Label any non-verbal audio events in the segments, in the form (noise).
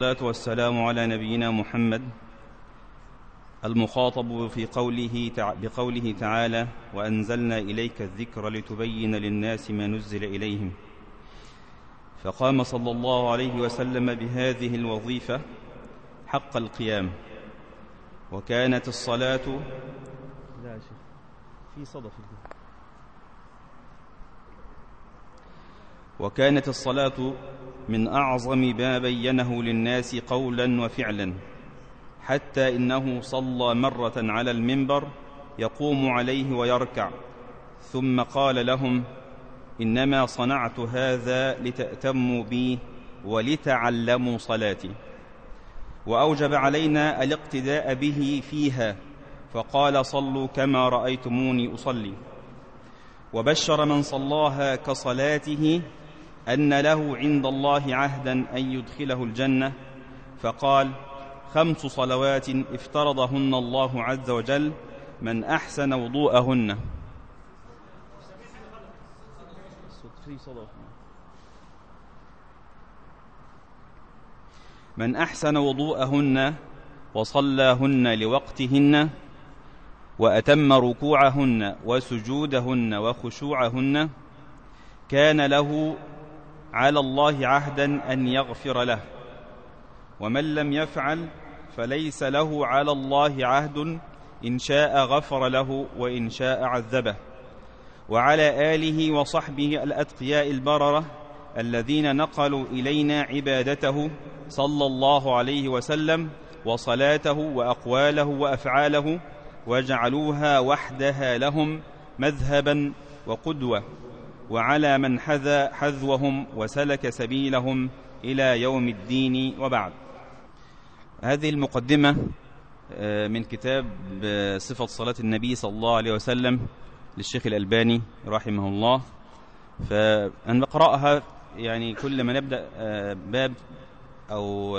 والصلاة والسلام على نبينا محمد المخاطب في قوله بقوله تعالى وأنزلنا إليك الذكر لتبين للناس ما نزل إليهم. فقام صلى الله عليه وسلم بهذه الوظيفة حق القيام. وكانت الصلاة لا شيء في صدف وكانت الصلاة من أعظم ما بينه للناس قولا وفعلا حتى إنه صلى مرة على المنبر يقوم عليه ويركع ثم قال لهم إنما صنعت هذا لتأتموا بي ولتعلموا صلاتي. وأوجب علينا الاقتداء به فيها فقال صلوا كما رأيتموني أصلي. وبشر من صلاها كصلاته أن له عند الله عهدا أن يدخله الجنة. فقال خمس صلوات افترضهن الله عز وجل من أحسن وضوءهن. من أحسن وضوءهن وصلاهن لوقتهن وأتم ركوعهن وسجودهن وخشوعهن كان له على الله عهدا أن يغفر له. ومن لم يفعل فليس له على الله عهد إن شاء غفر له وإن شاء عذبه. وعلى آله وصحبه الأتقياء البررة الذين نقلوا إلينا عبادته صلى الله عليه وسلم وصلاته وأقواله وأفعاله وجعلوها وحدها لهم مذهبا وقدوة. وعلى من حذى حذوهم وسلك سبيلهم إلى يوم الدين وبعد. هذه المقدمة آه، من كتاب آه، صفة صلاة النبي صلى الله عليه وسلم للشيخ الألباني رحمه الله. فأنا بقرأها يعني كل ما نبدأ آه، باب أو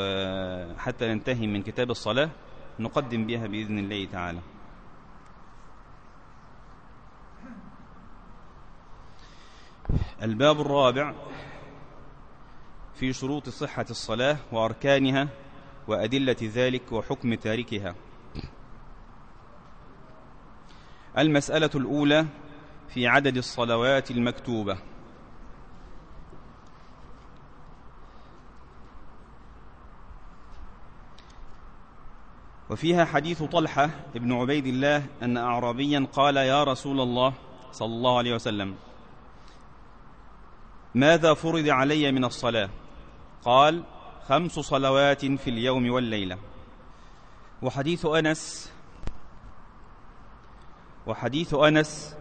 حتى ننتهي من كتاب الصلاة نقدم بها بإذن الله تعالى. الباب الرابع في شروط صحة الصلاة وأركانها وأدلة ذلك وحكم تاركها. المسألة الأولى في عدد الصلوات المكتوبة. وفيها حديث طلحة ابن عبيد الله أن أعرابيا قال يا رسول الله صلى الله عليه وسلم ماذا فرض علي من الصلاة؟ قال خمس صلوات في اليوم والليلة. وحديث أنس وحديث أنس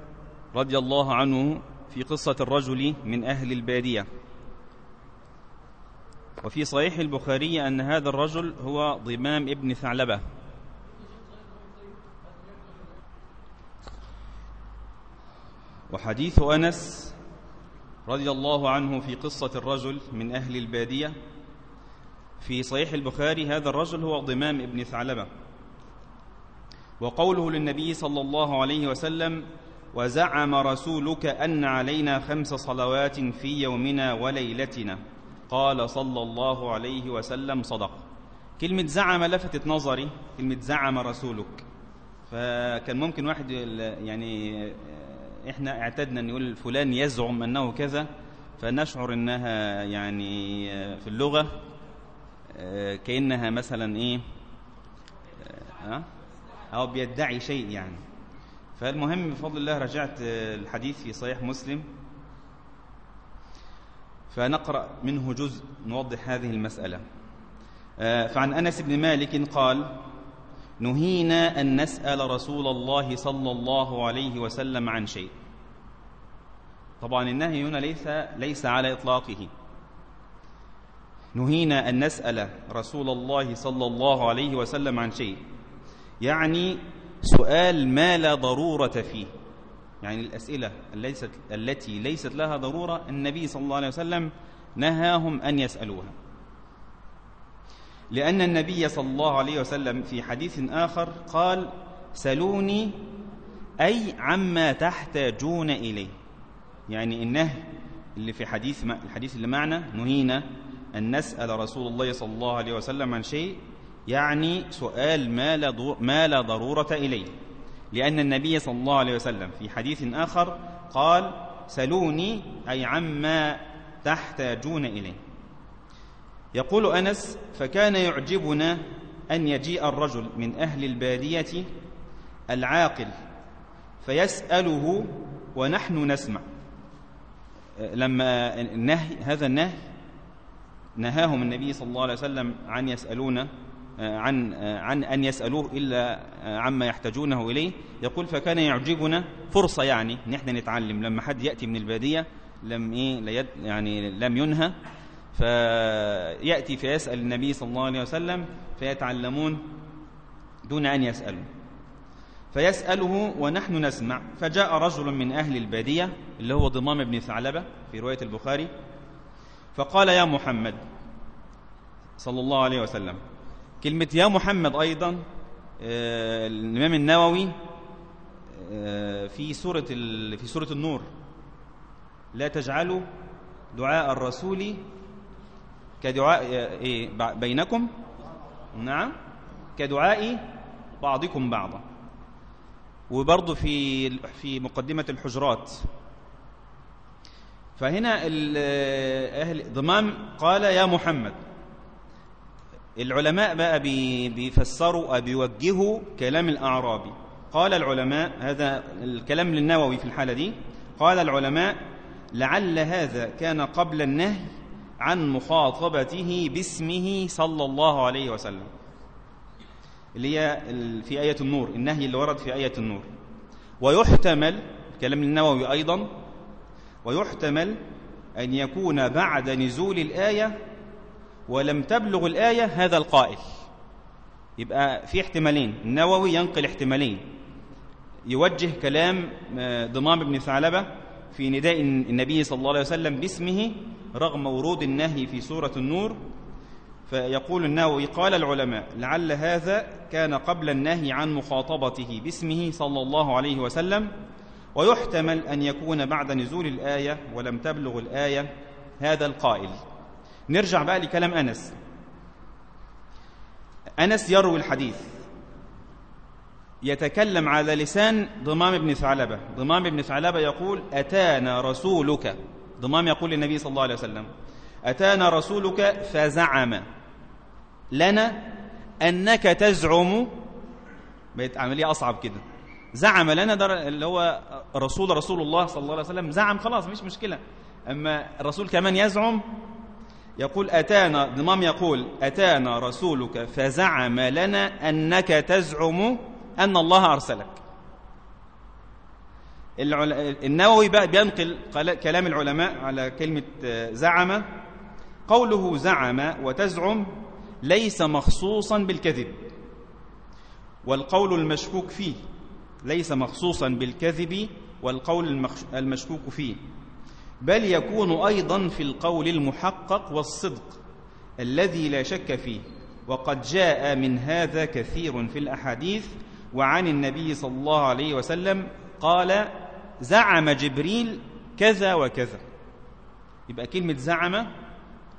رضي الله عنه في قصة الرجل من أهل البادية. وفي صحيح البخاري أن هذا الرجل هو ضمام ابن ثعلبة. وحديث أنس رضي الله عنه في قصة الرجل من أهل البادية. في صحيح البخاري هذا الرجل هو ضمام ابن ثعلبة. وقوله للنبي صلى الله عليه وسلم وزعم رسولك أن علينا خمس صلوات في يومنا وليلتنا. قال صلى الله عليه وسلم صدق. كلمة زعم لفتت نظري كلمة زعم رسولك. فكان ممكن واحد يعني إحنا اعتدنا أن يقول فلان يزعم أنه كذا فنشعر إنها يعني في اللغة آه، كأنها مثلا إيه آه، أو بيدعي شيء يعني. فالمهم بفضل الله رجعت الحديث في صحيح مسلم. فنقرأ منه جزء نوضح هذه المسألة. آه، فعن أنس بن مالك قال نهينا أن نسأل رسول الله صلى الله عليه وسلم عن شيء. طبعا النهي هنا ليس ليس على إطلاقه. نهينا أن نسأل رسول الله صلى الله عليه وسلم عن شيء. يعني سؤال ما لا ضرورة فيه. يعني الأسئلة التي ليست لها ضرورة النبي صلى الله عليه وسلم نهاهم أن يسألوها. لأن النبي صلى الله عليه وسلم في حديث آخر قال سلوني أي عما تحتاجون إليه. يعني النهي اللي في حديث الحديث اللي معنا نهينا أن نسأل رسول الله صلى الله عليه وسلم عن شيء يعني سؤال ما لا, ما لا ضرورة إليه. لأن النبي صلى الله عليه وسلم في حديث آخر قال سلوني أي عما تحتاجون إليه. يقول أنس فكان يعجبنا أن يجيء الرجل من أهل البادية العاقل فيسأله ونحن نسمع. لما النهي هذا النهي نهاهم النبي صلى الله عليه وسلم عن يسألون عن عن أن يسألوه إلا عما يحتاجونه إليه. يقول فكان يعجبنا فرصة يعني ان إحنا نتعلم. لما حد يأتي من البادية لم إيه يعني لم ينهى. فيأتي فيسأل النبي صلى الله عليه وسلم فيتعلمون دون أن يسألوا. فيسأله ونحن نسمع. فجاء رجل من أهل البادية اللي هو ضمام بن ثعلبة في رواية البخاري فقال يا محمد صلى الله عليه وسلم كلمة يا محمد أيضا آه، الإمام النووي آه، في سورة في سورة النور لا تجعلوا دعاء الرسول كدعاء إيه بينكم. نعم. كدعاء بعضكم بعضا. وبرضه في في مقدمة الحجرات. فهنا أهل ضمام قال يا محمد. العلماء بقى بيفسروا أو بيوجهوا كلام الأعرابي. قال العلماء هذا الكلام للنووي في الحالة دي. قال العلماء لعل هذا كان قبل النهي عن مخاطبته باسمه صلى الله عليه وسلم اللي هي في آية النور النهي اللي ورد في آية النور. ويحتمل كلام النووي أيضا ويحتمل أن يكون بعد نزول الآية ولم تبلغ الآية هذا القائل. يبقى في احتمالين النووي ينقل احتمالين. يوجه كلام آه، ضمام بن ثعلبة في نداء النبي صلى الله عليه وسلم باسمه رغم ورود النهي في سورة النور فيقول النووي قال العلماء لعل هذا كان قبل النهي عن مخاطبته باسمه صلى الله عليه وسلم ويحتمل أن يكون بعد نزول الآية ولم تبلغ الآية. هذا القائل. نرجع بقى لكلام أنس. أنس يروي الحديث. يتكلم على لسان ضمام بن ثعلبة. ضمام بن ثعلبة يقول أتانا رسولك. ضمام يقول للنبي صلى الله عليه وسلم أتانا رسولك فزعم لنا أنك تزعم. بقت عملية أصعب كده. زعم لنا ده اللي هو رسول رسول الله صلى الله عليه وسلم. زعم خلاص مش مشكلة. أما الرسول كمان يزعم؟ يقول أتانا ضمام يقول أتانا رسولك فزعم لنا أنك تزعم أن الله أرسلك. النووي بقى بينقل كلام العلماء على كلمة زعم. قوله زعم وتزعم ليس مخصوصا بالكذب. والقول المشكوك فيه ليس مخصوصا بالكذب والقول المشكوك فيه. بل يكون أيضا في القول المحقق والصدق الذي لا شك فيه. وقد جاء من هذا كثير في الأحاديث وعن النبي صلى الله عليه وسلم قال زعم جبريل كذا وكذا. يبقى كلمة زعم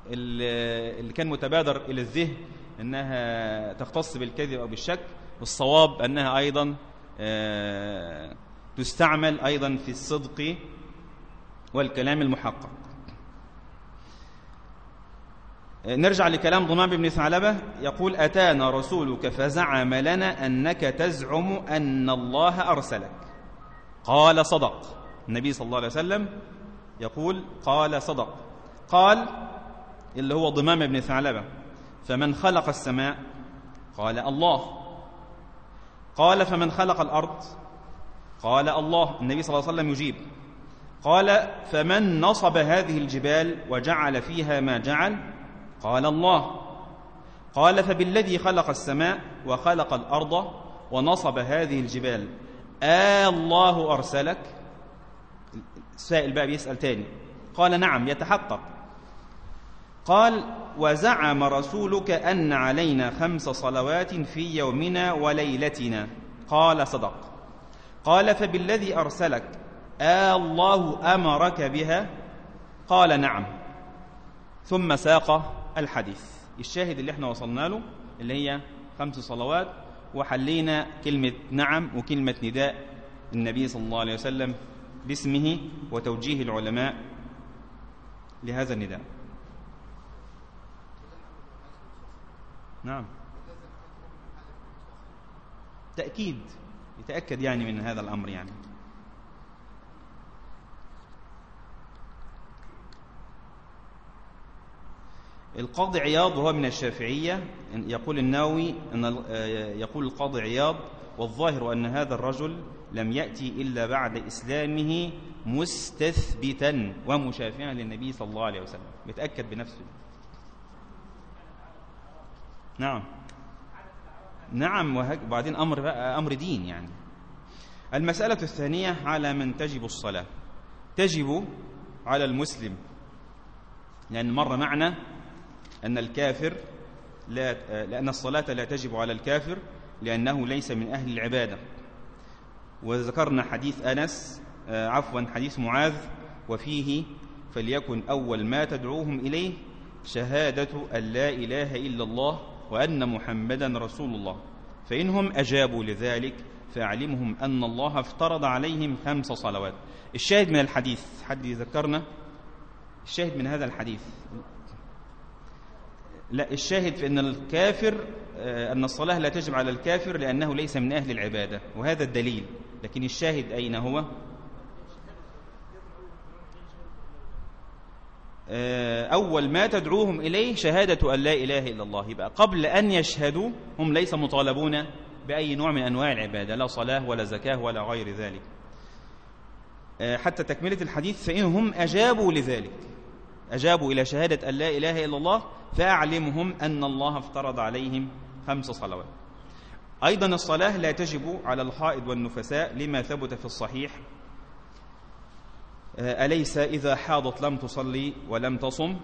اللي كان متبادر إلى الذهن أنها تختص بالكذب أو بالشك. والصواب أنها أيضا آه، تستعمل أيضا في الصدق والكلام المحقق. نرجع لكلام ضمام بن ثعلبة. يقول أتانا رسولك فزعم لنا أنك تزعم أن الله أرسلك. قال صدق. النبي صلى الله عليه وسلم يقول قال صدق. قال اللي هو ضمام بن ثعلبة فمن خلق السماء؟ قال الله. قال فمن خلق الأرض؟ قال الله. النبي صلى الله عليه وسلم يجيب. قال فمن نصب هذه الجبال وجعل فيها ما جعل؟ قال الله. قال فبالذي خلق السماء وخلق الأرض ونصب هذه الجبال. آه الله أرسلك. السائل بقى بيسأل تاني. قال نعم يتحقق. قال وزعم رسولك أن علينا خمس صلوات في يومنا وليلتنا. قال صدق. قال فبالذي أرسلك؟ آه الله أمرك بها. قال نعم. ثم ساق. الحديث. الشاهد اللي إحنا وصلنا له اللي هي خمس صلوات وحلينا كلمة نعم وكلمة نداء النبي صلى الله عليه وسلم باسمه وتوجيه العلماء لهذا النداء. نعم. تأكيد. يتأكد يعني من هذا الأمر يعني. القاضي عياض وهو من الشافعية يقول الناوي أن يقول القاضي عياض والظاهر أن هذا الرجل لم يأتي إلا بعد إسلامه مستثبتا ومشافعا للنبي صلى الله عليه وسلم. يتأكد بنفسه؟ نعم. نعم وبعدين أمر بقى أمر دين يعني. المسألة الثانية على من تجب الصلاة. تجب على المسلم. لأن مر معنا أن الكافر لا لأن الصلاة لا تجب على الكافر لأنه ليس من أهل العبادة. وذكرنا حديث أنس آه، عفوا حديث معاذ وفيه فليكن أول ما تدعوهم إليه شهادة أن لا إله إلا الله وأن محمدا رسول الله. فإنهم أجابوا لذلك فأعلمهم أن الله افترض عليهم خمس صلوات. الشاهد من الحديث حد يذكرنا الشاهد من هذا الحديث. لا الشاهد في أن الكافر آه، أن الصلاة لا تجب على الكافر لأنه ليس من أهل العبادة وهذا الدليل. لكن الشاهد أين هو؟ آه، أول ما تدعوهم إليه شهادة أن لا إله إلا الله يبقى قبل أن يشهدوا هم ليس مطالبون بأي نوع من أنواع العبادة لا صلاة ولا زكاة ولا غير ذلك. آه، حتى تكملة الحديث فإنهم أجابوا لذلك. أجابوا إلى شهادة أن لا إله إلا الله فأعلمهم أن الله افترض عليهم خمس صلوات. أيضا الصلاة لا تجب على الحائض والنفساء لما ثبت في الصحيح آه، أليس إذا حاضت لم تصلي ولم تصم؟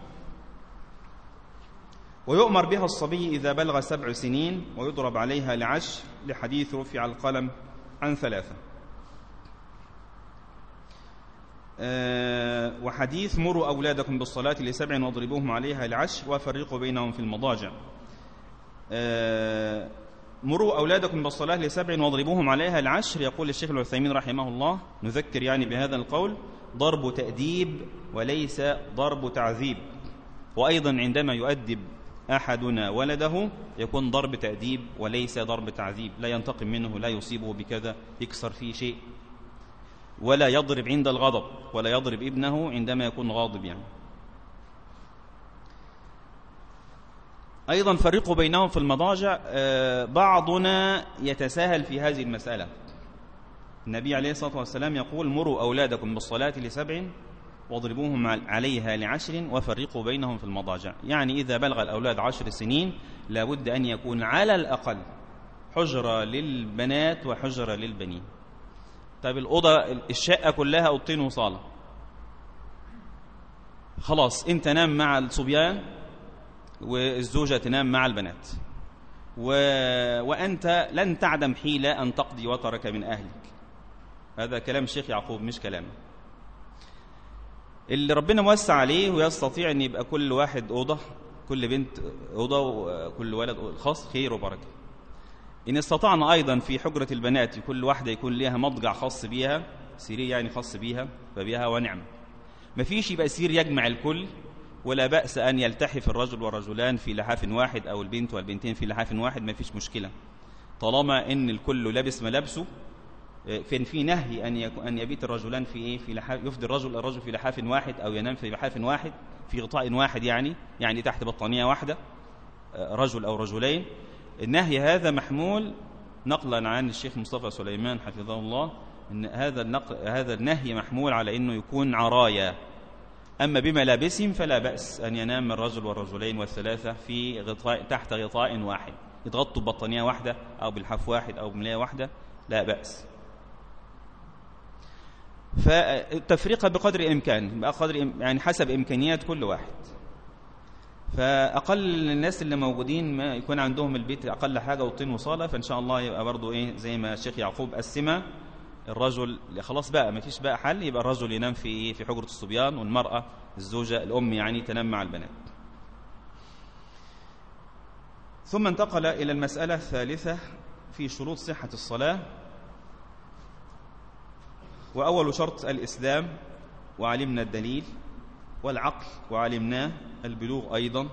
ويؤمر بها الصبي إذا بلغ سبع سنين ويضرب عليها لعش لحديث رفع القلم عن ثلاثة. آه، وحديث مروا أولادكم بالصلاة لسبع واضربوهم عليها لعش وفرقوا بينهم في المضاجع. آه، مروا أولادكم بالصلاة لسبع واضربوهم عليها العشر. يقول الشيخ العثيمين رحمه الله نذكر يعني بهذا القول ضرب تأديب وليس ضرب تعذيب. وأيضا عندما يؤدب أحدنا ولده يكون ضرب تأديب وليس ضرب تعذيب لا ينتقم منه لا يصيبه بكذا يكسر فيه شيء. ولا يضرب عند الغضب ولا يضرب ابنه عندما يكون غاضب يعني. أيضا فرقوا بينهم في المضاجع آه، بعضنا يتساهل في هذه المسألة. النبي عليه الصلاة والسلام يقول مروا أولادكم بالصلاة لسبع واضربوهم عليها لعشر وفرقوا بينهم في المضاجع. يعني إذا بلغ الأولاد عشر سنين لابد أن يكون على الأقل حجرة للبنات وحجرة للبنين. طيب الأوضة الشقة كلها أوضتين وصالة. خلاص أنت نام مع الصبيان والزوجة تنام مع البنات. و... وأنت لن تعدم حيلة أن تقضي وطرك من أهلك. هذا كلام الشيخ يعقوب مش كلامه اللي ربنا موسع عليه ويستطيع أن يبقى كل واحد أوضة كل بنت أوضة وكل ولد خاص خير وبركة. إن استطعنا أيضا في حجرة البنات كل واحدة يكون لها مضجع خاص بيها سرير يعني خاص بيها فبها ونعم. ما فيش يبقى سرير يجمع الكل ولا بأس أن يلتحف الرجل والرجلان في لحاف واحد أو البنت والبنتين في لحاف واحد ما فيش مشكلة. طالما إن الكل لابس ملابسه آه، فين في نهي أن أن يبيت الرجلان في إيه؟ في لحاف يفضي الرجل الرجل في لحاف واحد أو ينام في لحاف واحد في غطاء واحد يعني يعني تحت بطانية واحدة آه، رجل أو رجلين. النهي هذا محمول نقلا عن الشيخ مصطفى سليمان حفظه الله إن هذا النقل هذا النهي محمول على إنه يكون عرايا. أما بملابسهم فلا بأس أن ينام الرجل والرجلين والثلاثة في غطاء تحت غطاء واحد. يتغطوا ببطانية واحدة أو بالحف واحد أو بملاية واحدة لا بأس. فالتفرقه بقدر الامكان بقدر يعني حسب إمكانيات كل واحد. فأقل الناس اللي موجودين ما يكون عندهم البيت أقل حاجة وطين وصالة فإن شاء الله يبقى برضو إيه زي ما الشيخ يعقوب قسمها الرجل خلاص بقى ما فيش بقى حل يبقى الرجل ينام في إيه في حجرة الصبيان والمرأة الزوجة الأم يعني تنام مع البنات. ثم انتقل إلى المسألة الثالثة في شروط صحة الصلاة. وأول شرط الإسلام وعلمنا الدليل والعقل وعلمناه البلوغ أيضا.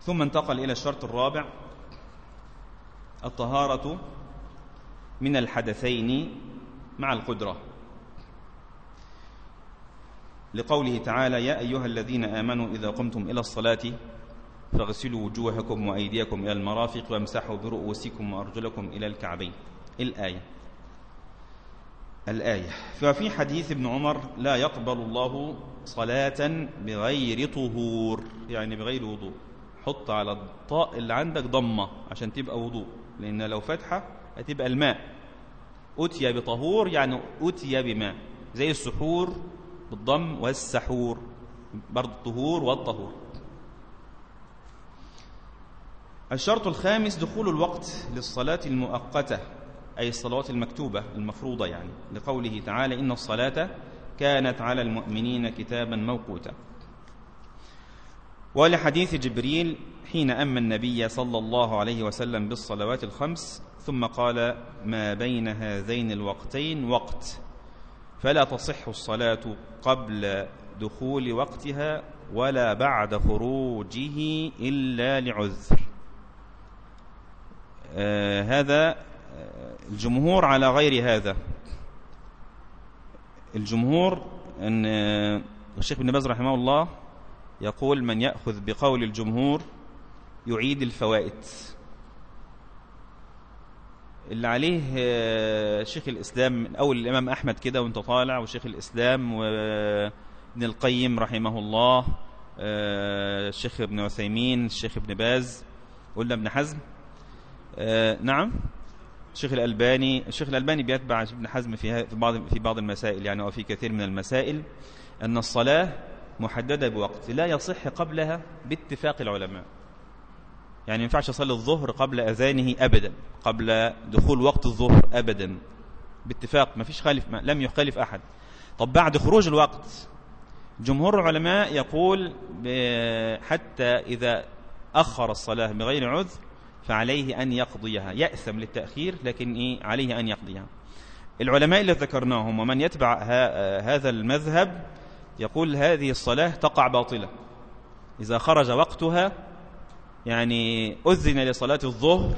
ثم انتقل إلى الشرط الرابع. الطهارة من الحدثين مع القدرة. لقوله تعالى يا أيها الذين آمنوا إذا قمتم إلى الصلاة فاغسلوا وجوهكم وأيديكم إلى المرافق وامسحوا برؤوسكم وأرجلكم إلى الكعبين. الآية. الآية. ففي حديث ابن عمر لا يقبل الله صلاة بغير طهور يعني بغير وضوء. حط على الطاء اللي عندك ضمة عشان تبقى وضوء لأن لو فتحة هتبقى الماء. أتي بطهور يعني أتي بماء زي السحور بالضم والسحور برضه الطهور والطهور. الشرط الخامس دخول الوقت للصلاة المؤقتة. أي الصلوات المكتوبة المفروضة يعني لقوله تعالى إن الصلاة كانت على المؤمنين كتابا موقوتا. ولحديث جبريل حين أما النبي صلى الله عليه وسلم بالصلوات الخمس ثم قال ما بين هذين الوقتين وقت. فلا تصح الصلاة قبل دخول وقتها ولا بعد خروجه إلا لعذر. آه هذا آه، الجمهور على غير هذا. الجمهور أن آه، الشيخ بن باز رحمه الله يقول من يأخذ بقول الجمهور يعيد الفوائد. اللي عليه آه، شيخ الإسلام أول الإمام أحمد كده وانت طالع وشيخ الإسلام وابن القيم رحمه الله آه، الشيخ ابن عثيمين الشيخ ابن باز قلنا ابن حزم. نعم. الشيخ الألباني الشيخ الألباني بيتبع ابن حزم في بعض في بعض المسائل يعني وفي كثير من المسائل أن الصلاة محددة بوقت لا يصح قبلها باتفاق العلماء. يعني ما ينفعش أصلي الظهر قبل أذانه أبدا قبل دخول وقت الظهر أبدا. باتفاق ما فيش خالف ما لم يخالف أحد. طب بعد خروج الوقت جمهور العلماء يقول حتى إذا أخر الصلاة بغير عذر فعليه أن يقضيها. يأثم للتأخير لكن إيه؟ عليه أن يقضيها. العلماء اللي ذكرناهم ومن يتبع هذا المذهب يقول هذه الصلاة تقع باطلة. إذا خرج وقتها يعني أذن لصلاة الظهر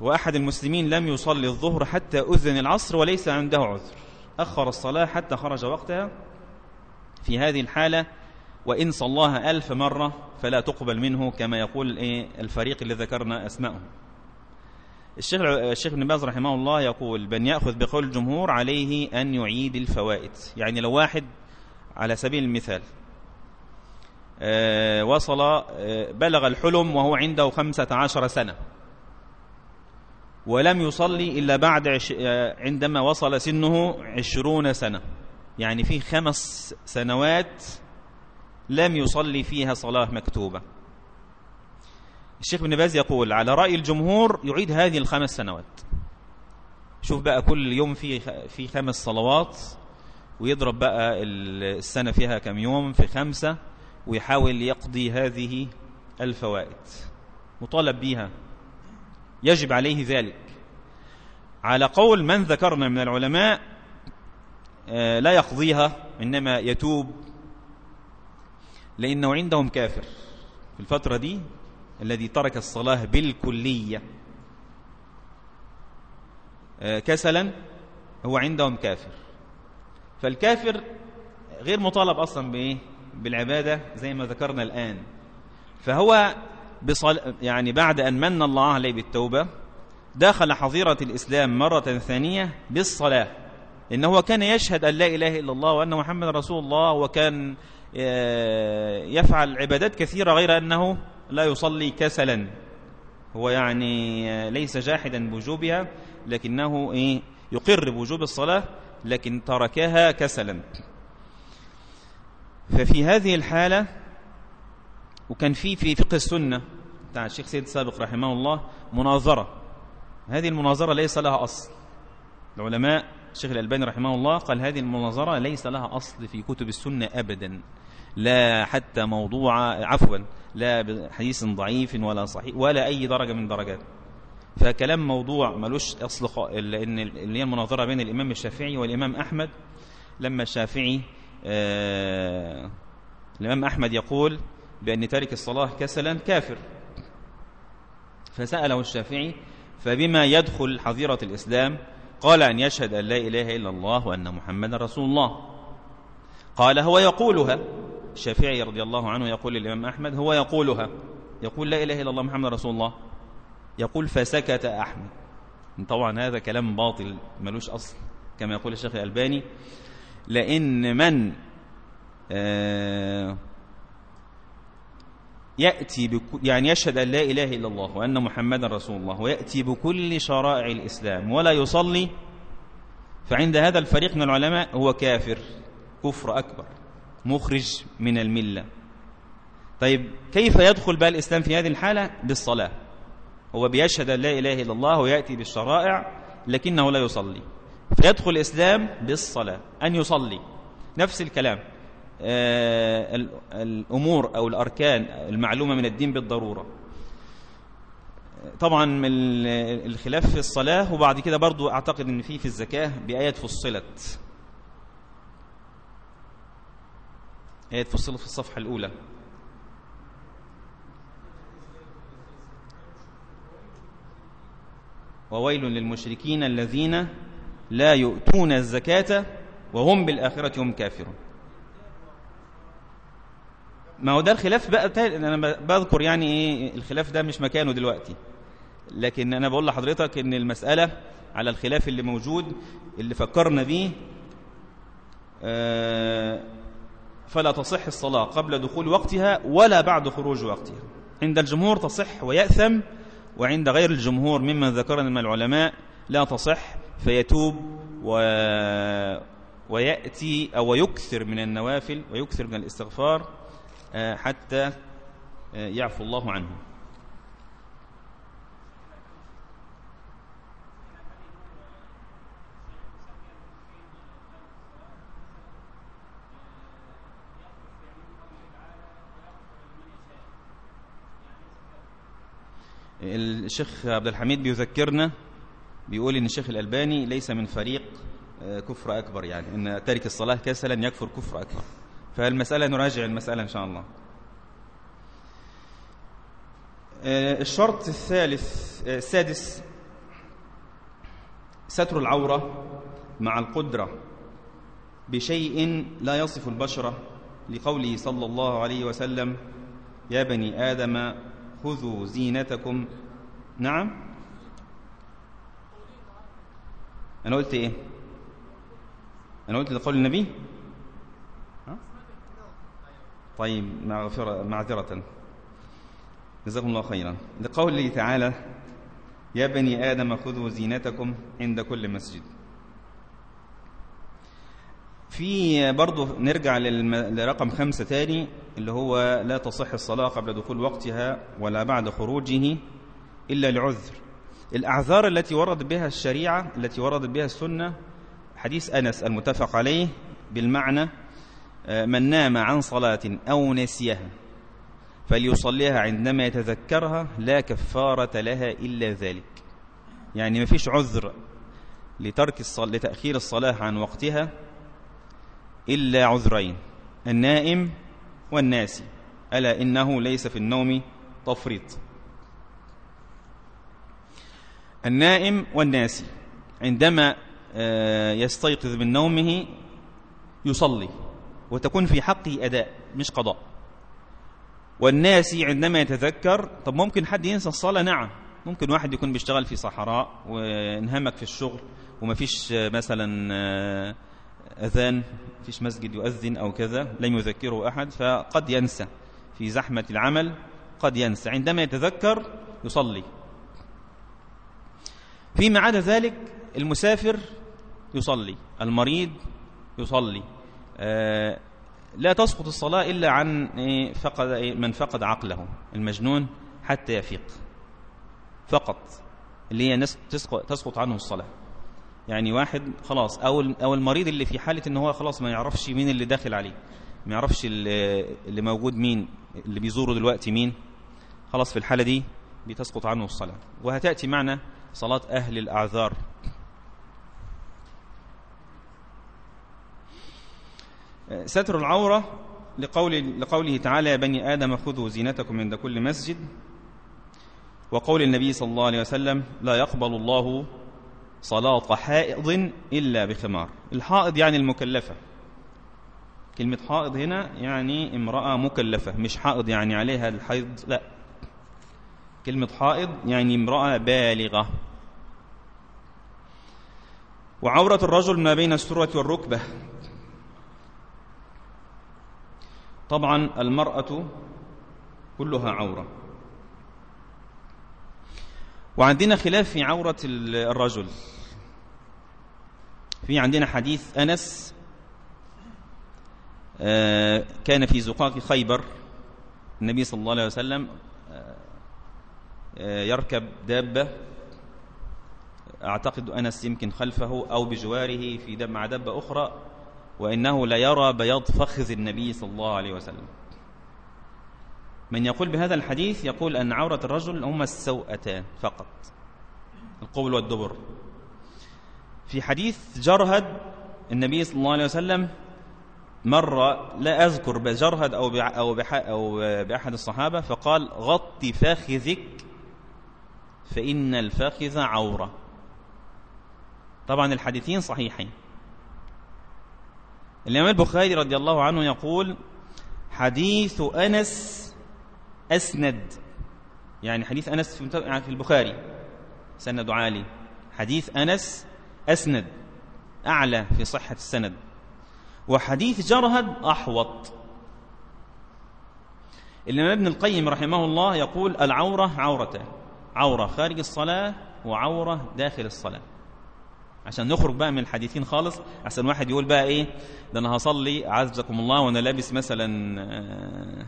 وأحد المسلمين لم يصلي الظهر حتى أذن العصر وليس عنده عذر. أخر الصلاة حتى خرج وقتها. في هذه الحالة وإن صلاها ألف مرة فلا تقبل منه كما يقول إيه الفريق اللي ذكرنا أسمائهم الشيخ الشيخ ابن باز رحمه الله يقول بن يأخذ بقول الجمهور عليه أن يعيد الفوائد. يعني لو واحد على سبيل المثال آه، وصل آه، بلغ الحلم وهو عنده خمسة عشر سنة ولم يصلي إلا بعد عش... آه، عندما وصل سنه عشرون سنة. يعني في خمس سنوات لم يصلي فيها صلاة مكتوبة. الشيخ ابن باز يقول على رأي الجمهور يعيد هذه الخمس سنوات. شوف بقى كل يوم في في خمس صلوات ويضرب بقى السنة فيها كم يوم في خمسة ويحاول يقضي هذه الفوائد. مطالب بها يجب عليه ذلك. على قول من ذكرنا من العلماء آه، لا يقضيها إنما يتوب لأنه عندهم كافر. في الفترة دي الذي ترك الصلاة بالكلية. آه، كسلا هو عندهم كافر. فالكافر غير مطالب أصلا بإيه؟ بالعبادة زي ما ذكرنا الآن. فهو بصل يعني بعد أن من الله عليه بالتوبة دخل حظيرة الإسلام مرة ثانية بالصلاة. إنه كان يشهد أن لا إله إلا الله وأن محمد رسول الله وكان يفعل عبادات كثيرة غير أنه لا يصلي كسلا. هو يعني آه، ليس جاحدا بوجوبها لكنه إيه يقر بوجوب الصلاة لكن تركها كسلا. ففي هذه الحالة وكان في في فقه السنة بتاع الشيخ سيد سابق رحمه الله مناظرة. هذه المناظرة ليس لها أصل. العلماء الشيخ الألباني رحمه الله قال هذه المناظرة ليس لها أصل في كتب السنة أبدا لا حتى موضوع عفوا لا بحديث ضعيف ولا صحيح ولا أي درجة من درجات. فكلام موضوع ملوش أصل لأن اللي هي المناظرة بين الإمام الشافعي والإمام أحمد. لما الشافعي آه الإمام أحمد يقول بأن تارك الصلاة كسلا كافر. فسأله الشافعي فبما يدخل حظيرة الإسلام قال أن يشهد أن لا إله إلا الله وأن محمد رسول الله. قال هو يقولها. الشافعي رضي الله عنه يقول للإمام أحمد هو يقولها. يقول لا إله إلا الله محمد رسول الله. يقول فسكت أحمد. طبعا هذا كلام باطل ملوش أصل. كما يقول الشيخ الألباني. لأن من؟ آه يأتي بك يعني يشهد أن لا إله إلا الله وأن محمدا رسول الله ويأتي بكل شرائع الإسلام ولا يصلي فعند هذا الفريق من العلماء هو كافر كفر أكبر مخرج من الملة. طيب كيف يدخل بقى الإسلام في هذه الحالة؟ بالصلاة. هو بيشهد أن لا إله إلا الله ويأتي بالشرائع لكنه لا يصلي. فيدخل الإسلام بالصلاة أن يصلي. نفس الكلام. الأمور أو الأركان المعلومة من الدين بالضرورة. طبعا الخلاف في الصلاة وبعد كده برضو أعتقد أن في في الزكاة بآية فصلت. آية فصلت في الصفحة الأولى. وويل للمشركين الذين لا يؤتون الزكاة وهم بالآخرة هم كافرون. ما هو ده الخلاف بقى أنا بذكر يعني إيه الخلاف ده مش مكانه دلوقتي. لكن أنا بقول لحضرتك إن المسألة على الخلاف اللي موجود اللي فكرنا بيه آه، فلا تصح الصلاة قبل دخول وقتها ولا بعد خروج وقتها. عند الجمهور تصح ويأثم وعند غير الجمهور ممن ذكرنا من العلماء لا تصح فيتوب و... ويأتي أو يكثر من النوافل ويكثر من الاستغفار. حتى آه، يعفو الله عنه. الشيخ عبد الحميد بيذكرنا بيقول إن الشيخ الألباني ليس من فريق آه، كفر أكبر يعني إن تارك الصلاة كسلا يكفر كفر أكبر. فالمسألة نراجع المسألة إن شاء الله. آه، الشرط الثالث آه، السادس ستر العورة مع القدرة بشيء لا يصف البشرة لقوله صلى الله عليه وسلم يا بني آدم خذوا زينتكم. نعم. أنا قلت إيه؟ أنا قلت لقول النبي طيب معذرة, معذرة. جزاكم الله خيرا. لقوله تعالى يا بني آدم خذوا زينتكم عند كل مسجد. في برضه نرجع لرقم خمسة تاني اللي هو لا تصح الصلاة قبل دخول وقتها ولا بعد خروجه إلا لعذر. الأعذار التي ورد بها الشريعة التي وردت بها السنة حديث أنس المتفق عليه بالمعنى من نام عن صلاة أو نسيها فليصليها عندما يتذكرها لا كفارة لها إلا ذلك. يعني ما فيش عذر لترك الصلاة لتأخير الصلاة عن وقتها إلا عذرين النائم والناسي ألا إنه ليس في النوم تفريط. النائم والناسي عندما آه، يستيقظ من نومه يصلي. وتكون في حقه أداء مش قضاء. والناسي عندما يتذكر طب ممكن حد ينسى الصلاة؟ نعم. ممكن واحد يكون بيشتغل في صحراء وانهمك في الشغل وما فيش مثلا آه، أذان فيش مسجد يؤذن أو كذا لم يذكره أحد فقد ينسى. في زحمة العمل قد ينسى. عندما يتذكر يصلي. فيما عدا ذلك المسافر يصلي المريض يصلي. لا تسقط الصلاة إلا عن إيه، فقد إيه، من فقد عقله المجنون حتى يفيق. فقط اللي هي تسقط عنه الصلاة. يعني واحد خلاص أو أو المريض اللي في حالة إن هو خلاص ما يعرفش مين اللي داخل عليه ما يعرفش اللي موجود مين اللي بيزوره دلوقتي مين خلاص في الحالة دي بتسقط عنه الصلاة. وهتأتي معنا صلاة أهل الأعذار. ستر العورة لقول لقوله تعالى يا بني آدم خذوا زينتكم عند كل مسجد. وقول النبي صلى الله عليه وسلم لا يقبل الله صلاة حائض إلا بخمار. الحائض يعني المكلفة. كلمة حائض هنا يعني امرأة مكلفة مش حائض يعني عليها الحيض لا. كلمة حائض يعني امرأة بالغة. وعورة الرجل ما بين السرة والركبة. طبعا المرأة كلها عورة. وعندنا خلاف في عورة الرجل. في عندنا حديث أنس آه، كان في زقاق خيبر. النبي صلى الله عليه وسلم آه، يركب دابة أعتقد أنس يمكن خلفه أو بجواره في دب مع دابة أخرى وإنه لا يرى بياض فخذ النبي صلى الله عليه وسلم. من يقول بهذا الحديث يقول أن عورة الرجل هما السوءتان فقط القبل والدبر. في حديث جرهد النبي صلى الله عليه وسلم مرة لا أذكر بجرهد أو أو أو بأحد الصحابة فقال غط فخذك فإن الفخذ عورة. طبعا الحديثين صحيحين. الإمام البخاري رضي الله عنه يقول حديث أنس أسند. يعني حديث أنس في البخاري سند عالي. حديث أنس أسند أعلى في صحة السند. وحديث جرهد أحوط. الإمام ابن القيم رحمه الله يقول العورة عورتان عورة خارج الصلاة وعورة داخل الصلاة. عشان نخرج بقى من الحديثين خالص عشان واحد يقول بقى إيه ده أنا هصلي عزكم الله وأنا لابس مثلا آه،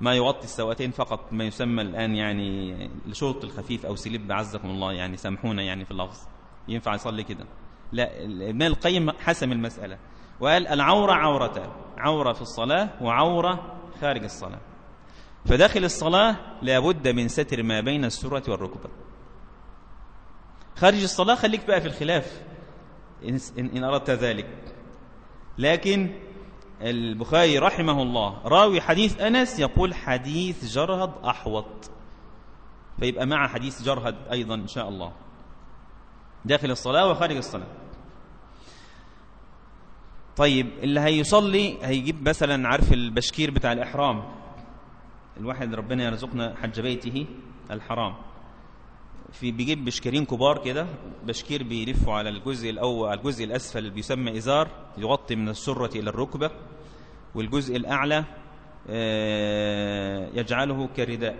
ما يغطي السواتين فقط ما يسمى الآن يعني الشرط الخفيف أو سليب عزكم الله يعني سامحونا يعني في اللفظ ينفع يصلي كده. لا ابن القيم حسم المسألة وقال العورة عورتان عورة في الصلاة وعورة خارج الصلاة. فداخل الصلاة لابد من ستر ما بين السرة والركبة. خارج الصلاة خليك بقى في الخلاف. إن, إن أردت ذلك. لكن البخاري رحمه الله راوي حديث أنس يقول حديث جرهد أحوط. فيبقى مع حديث جرهد أيضا إن شاء الله. داخل الصلاة وخارج الصلاة. طيب اللي هيصلي هيجيب مثلا عارف البشكير بتاع الإحرام؟ الواحد ربنا يرزقنا حج بيته الحرام. في بيجيب بشكيرين كبار كده بشكير بيلفوا على الجزء الأول على الجزء الأسفل اللي بيسمى إزار يغطي من السرة إلى الركبة والجزء الأعلى آه، يجعله كرداء.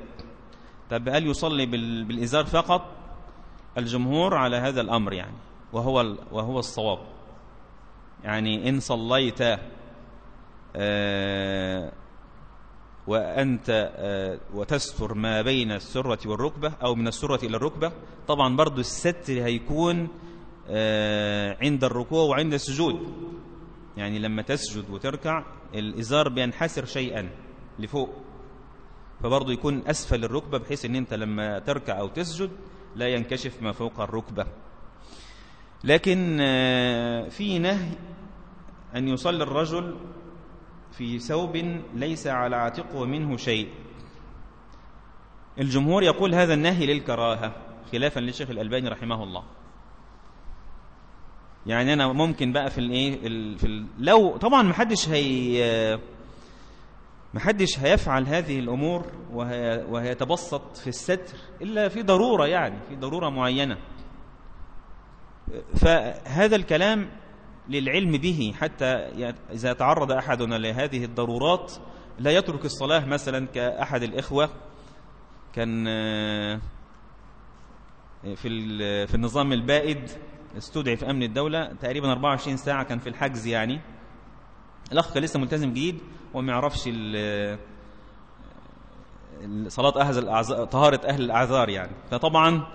طب هل يصلي بالإزار فقط؟ الجمهور على هذا الأمر يعني وهو وهو الصواب. يعني إن صليت آه، وأنت آه، وتستر ما بين السرة والركبة أو من السرة إلى الركبة. طبعا برضو الستر هيكون آه، عند الركوع وعند السجود. يعني لما تسجد وتركع الإزار بينحسر شيئا لفوق. فبرضو يكون أسفل الركبة بحيث أن أنت لما تركع أو تسجد لا ينكشف ما فوق الركبة. لكن آه، في نهي أن يصلي الرجل في ثوب ليس على عاتقه منه شيء الجمهور يقول هذا النهي للكراهة خلافا للشيخ الألباني رحمه الله يعني أنا ممكن بقى في الايه في. لو طبعا ما حدش هي ما حدش هيفعل هذه الأمور وهي... وهيتبسط في الستر إلا في ضرورة يعني في ضرورة معينة فهذا الكلام للعلم به حتى إذا تعرض أحدنا لهذه الضرورات لا يترك الصلاة مثلا كأحد الإخوة. كان آه، في في النظام البائد استدعي في أمن الدولة تقريبا 24 ساعة كان في الحجز يعني. الأخ كان لسه ملتزم جديد وما يعرفش صلاة أهل الأعذار طهارة أهل الأعذار يعني. فطبعا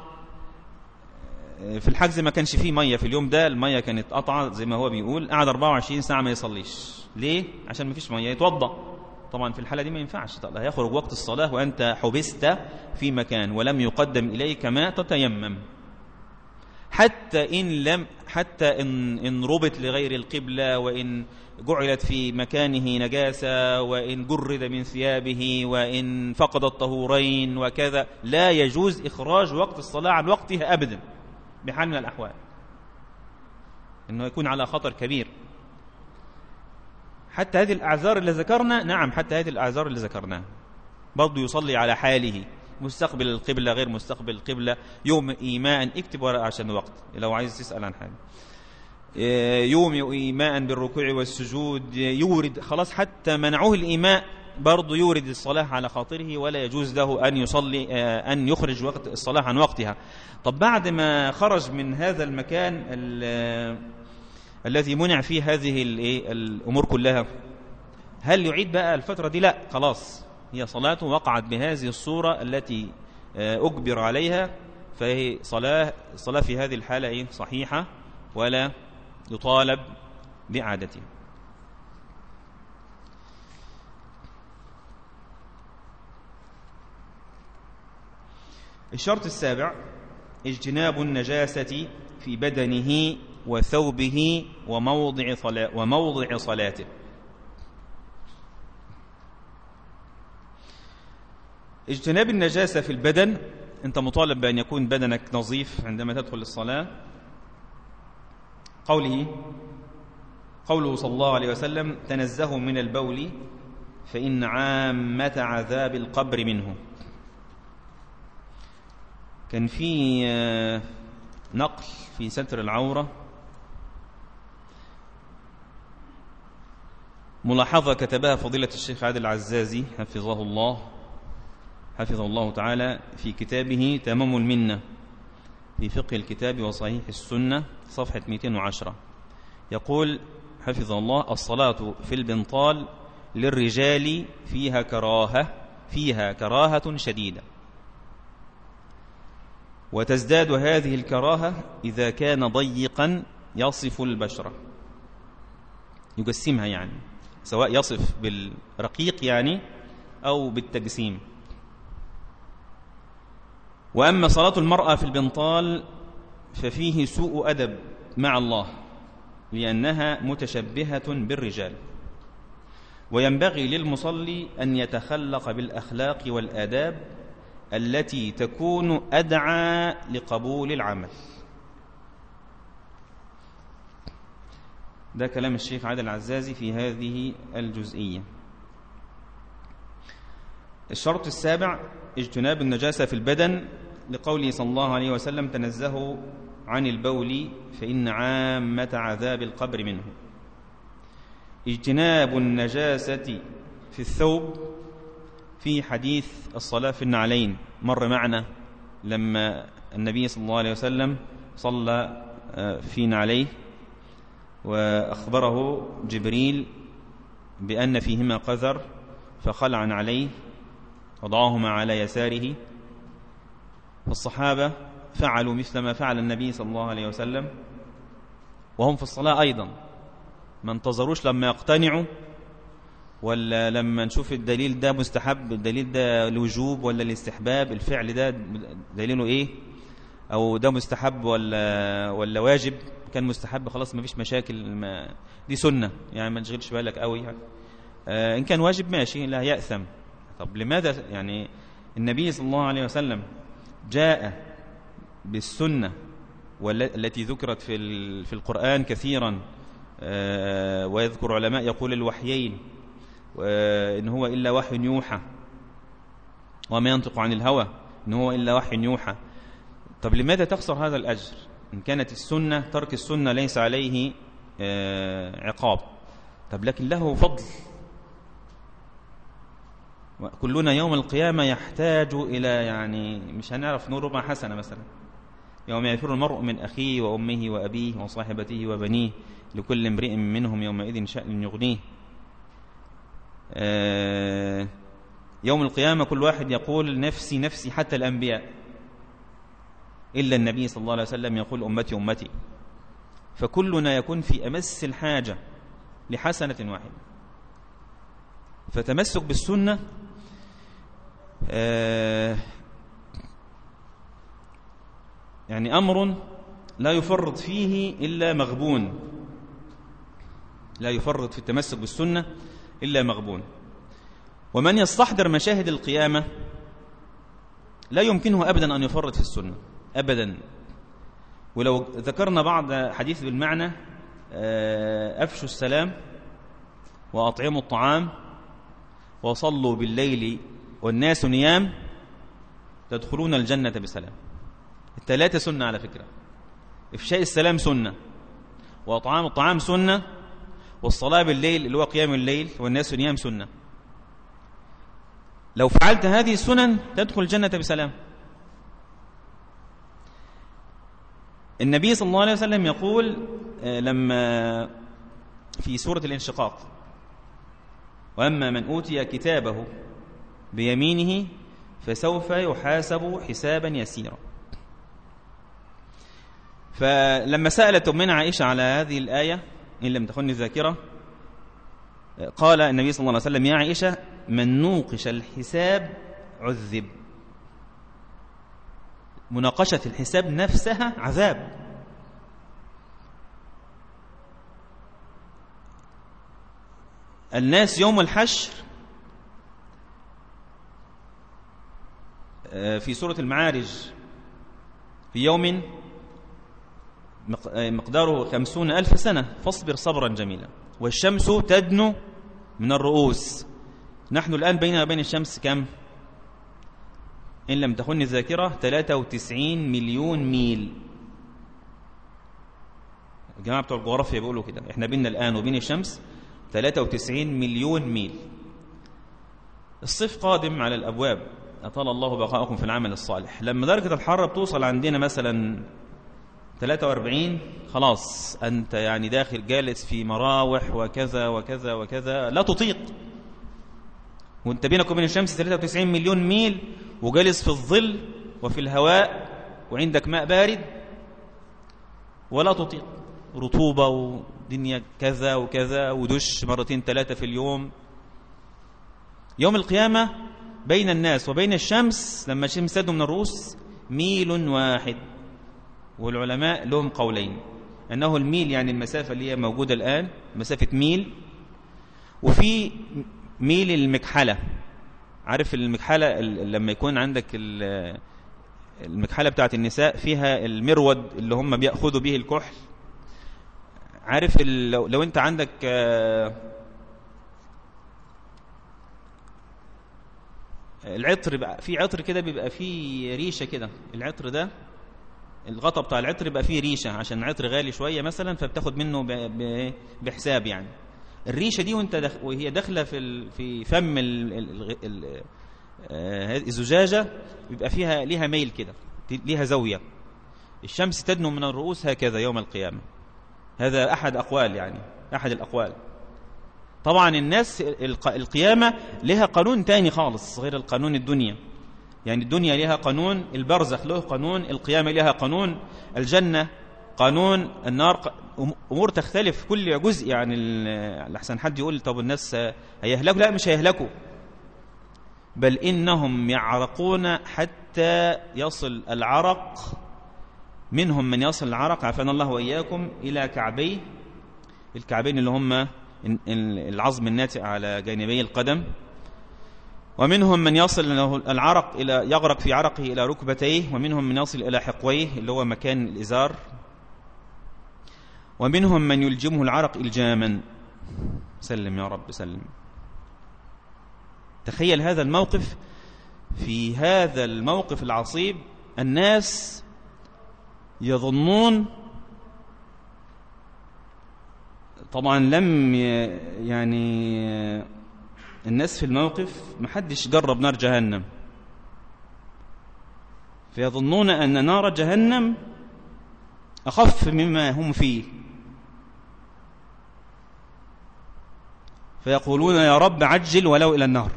في الحجز ما كانش فيه مية في اليوم ده المية كانت قطعة زي ما هو بيقول قعد 24 ساعة ما يصليش. ليه؟ عشان ما فيش مية يتوضأ. طبعا في الحالة دي ما ينفعش. لا هيخرج وقت الصلاة وأنت حبست في مكان ولم يقدم إليك ما تتيمم. حتى إن لم حتى إن, إن ربط لغير القبلة وإن جعلت في مكانه نجاسة وإن جرد من ثيابه وإن فقد الطهورين وكذا لا يجوز إخراج وقت الصلاة عن وقتها أبدا. بحال من الأحوال. أنه يكون على خطر كبير. حتى هذه الأعذار اللي ذكرنا نعم حتى هذه الأعذار اللي ذكرناها. برضه يصلي على حاله. مستقبل القبلة غير مستقبل القبلة. يوم إيماء اكتب ورقة عشان الوقت. لو عايز تسأل عن حاجة. إيه، يوم إيماء بالركوع والسجود يورد خلاص حتى منعوه الإيماء برضه يورد الصلاة على خاطره ولا يجوز له أن يصلي آه، أن يخرج وقت الصلاة عن وقتها. طب بعد ما خرج من هذا المكان الذي منع فيه هذه الأمور كلها هل يعيد بقى الفترة دي؟ لا خلاص. هي صلاة وقعت بهذه الصورة التي آه، أجبر عليها فهي صلاة, صلاة في هذه الحالة صحيحة ولا يطالب بإعادتها الشرط السابع اجتناب النجاسة في بدنه وثوبه وموضع, صلاة وموضع صلاته. اجتناب النجاسة في البدن أنت مطالب بأن يكون بدنك نظيف عندما تدخل الصلاة قوله قوله صلى الله عليه وسلم تنزهوا من البول فإن عامة عذاب القبر منه. كان في آه، نقل في ستر العورة. ملاحظة كتبها فضيلة الشيخ عادل العزازي حفظه الله حفظه الله تعالى في كتابه تمام المنة في فقه الكتاب وصحيح السنة صفحة 210 يقول حفظه الله الصلاة في البنطال للرجال فيها كراهة فيها كراهة شديدة. وتزداد هذه الكراهة إذا كان ضيقا يصف البشرة. يقسمها يعني سواء يصف بالرقيق يعني أو بالتجسيم وأما صلاة المرأة في البنطال ففيه سوء أدب مع الله لأنها متشبهة بالرجال. وينبغي للمصلي أن يتخلق بالأخلاق والآداب التي تكون أدعى لقبول العمل. ده كلام الشيخ عادل العزازي في هذه الجزئية. الشرط السابع اجتناب النجاسة في البدن. لقوله صلى الله عليه وسلم تنزهوا عن البول فإن عامة عذاب القبر منه. اجتناب النجاسة في الثوب في حديث الصلاة في النعلين. مر معنا لما النبي صلى الله عليه وسلم صلى آه، في نعليه وأخبره جبريل بأن فيهما قذر فخلع عليه وضعهما على يساره. فالصحابة فعلوا مثل ما فعل النبي صلى الله عليه وسلم وهم في الصلاة أيضا. ما انتظروش لما يقتنعوا ولا لما نشوف الدليل ده مستحب الدليل ده الوجوب ولا الاستحباب الفعل ده دليله إيه؟ أو ده مستحب ولا ولا واجب؟ كان مستحب خلاص ما فيش مشاكل ما دي سنة يعني ما تشغلش بالك قوي يعني. آه إن كان واجب ماشي لا يأثم. طب لماذا؟ يعني النبي صلى الله عليه وسلم جاء بالسنة والتي ذكرت في في القرآن كثيرا. آه، ويذكر علماء يقول الوحيين. إن هو إلا وحي يوحى. وما ينطق عن الهوى إن هو إلا وحي يوحى. طب لماذا تخسر هذا الأجر؟ إن كانت السنة ترك السنة ليس عليه آه، عقاب. طب لكن له فضل. كلنا يوم القيامة يحتاج إلى يعني مش هنعرف نور ربع حسنة مثلا. يوم يفر المرء من أخيه وأمه وأبيه وصاحبته وبنيه لكل امرئ منهم يومئذ شأن يغنيه. آه، يوم القيامة كل واحد يقول نفسي نفسي حتى الأنبياء. إلا النبي صلى الله عليه وسلم يقول أمتي أمتي. فكلنا يكون في أمس الحاجة لحسنة واحدة. فتمسك بالسنة آه يعني أمر لا يفرط فيه إلا مغبون. لا يفرط في التمسك بالسنة. إلا مغبون. ومن يستحضر مشاهد القيامة لا يمكنه أبدا أن يفرط في السنة أبدا. ولو ذكرنا بعض حديث بالمعنى آه، أفشوا السلام وأطعموا الطعام وصلوا بالليل والناس نيام تدخلون الجنة بسلام. الثلاثة سنة على فكرة. إفشاء السلام سنة وأطعام الطعام سنة والصلاة بالليل اللي هو قيام الليل والناس نيام سنة. لو فعلت هذه السنن تدخل الجنة بسلام. النبي صلى الله عليه وسلم يقول آه، لما في سورة الانشقاق وأما من أوتي كتابه بيمينه فسوف يحاسب حسابا يسيرا. فلما سألت من عائشة على هذه الآية إن لم تخن الذاكرة. قال النبي صلى الله عليه وسلم يا عائشة من نوقش الحساب عذب. مناقشة الحساب نفسها عذاب. الناس يوم الحشر آه، في سورة المعارج في يوم مقداره خمسون ألف سنة. فاصبر صبرا جميلا. والشمس تدنو من الرؤوس. نحن الآن بيننا وبين الشمس كم؟ إن لم تخن الذاكرة 93 مليون ميل. الجماعة بتوع الجغرافيا بيقولوا كده. إحنا بيننا الآن وبين الشمس 93 مليون ميل. الصيف قادم على الأبواب. أطال الله بقاءكم في العمل الصالح. لما درجة الحرارة بتوصل عندنا مثلا 43 خلاص أنت يعني داخل جالس في مراوح وكذا وكذا وكذا لا تطيق. وأنت بينك وبين الشمس 93 مليون ميل وجالس في الظل وفي الهواء وعندك ماء بارد ولا تطيق. رطوبة ودنيا كذا وكذا ودش مرتين ثلاثة في اليوم. يوم القيامة بين الناس وبين الشمس لما الشمس تدنو من الرؤوس ميل واحد. والعلماء لهم قولين. أنه الميل يعني المسافة اللي هي موجودة الآن مسافة ميل. وفي ميل المكحلة. عارف المكحلة لما يكون عندك المكحلة بتاعت النساء فيها المرود اللي هم بيأخذوا به الكحل. عارف لو, أنت عندك آه، العطر في عطر كده بيبقى فيه ريشة كده. العطر ده الغطا بتاع العطر يبقى فيه ريشة عشان العطر غالي شوية مثلا فبتاخد منه بحساب يعني. الريشة دي وانت دخ وهي داخلة في في فم آه، الزجاجة بيبقى فيها ليها ميل كده ليها زاوية. الشمس تدنو من الرؤوس هكذا يوم القيامة. هذا أحد أقوال يعني أحد الأقوال. طبعا الناس القيامة لها قانون تاني خالص غير القانون الدنيا. يعني الدنيا لها قانون البرزخ له قانون القيامة لها قانون الجنة قانون النار أمور تختلف كل جزء يعني لحسن حد يقول طب الناس هيهلكوا؟ لا مش هيهلكوا. بل إنهم يعرقون حتى يصل العرق منهم من يصل العرق عافانا الله وإياكم إلى كعبيه الكعبين اللي هم العظم الناتئ على جانبي القدم. ومنهم من يصل العرق إلى يغرق في عرقه إلى ركبتيه ومنهم من يصل إلى حقويه اللي هو مكان الإزار. ومنهم من يلجمه العرق إلجاما. سلم يا رب سلم. تخيل هذا الموقف. في هذا الموقف العصيب الناس يظنون طبعا لم يعني الناس في الموقف محدش جرب نار جهنم. فيظنون أن نار جهنم أخف مما هم فيه. فيقولون يا رب عجل ولو إلى النار.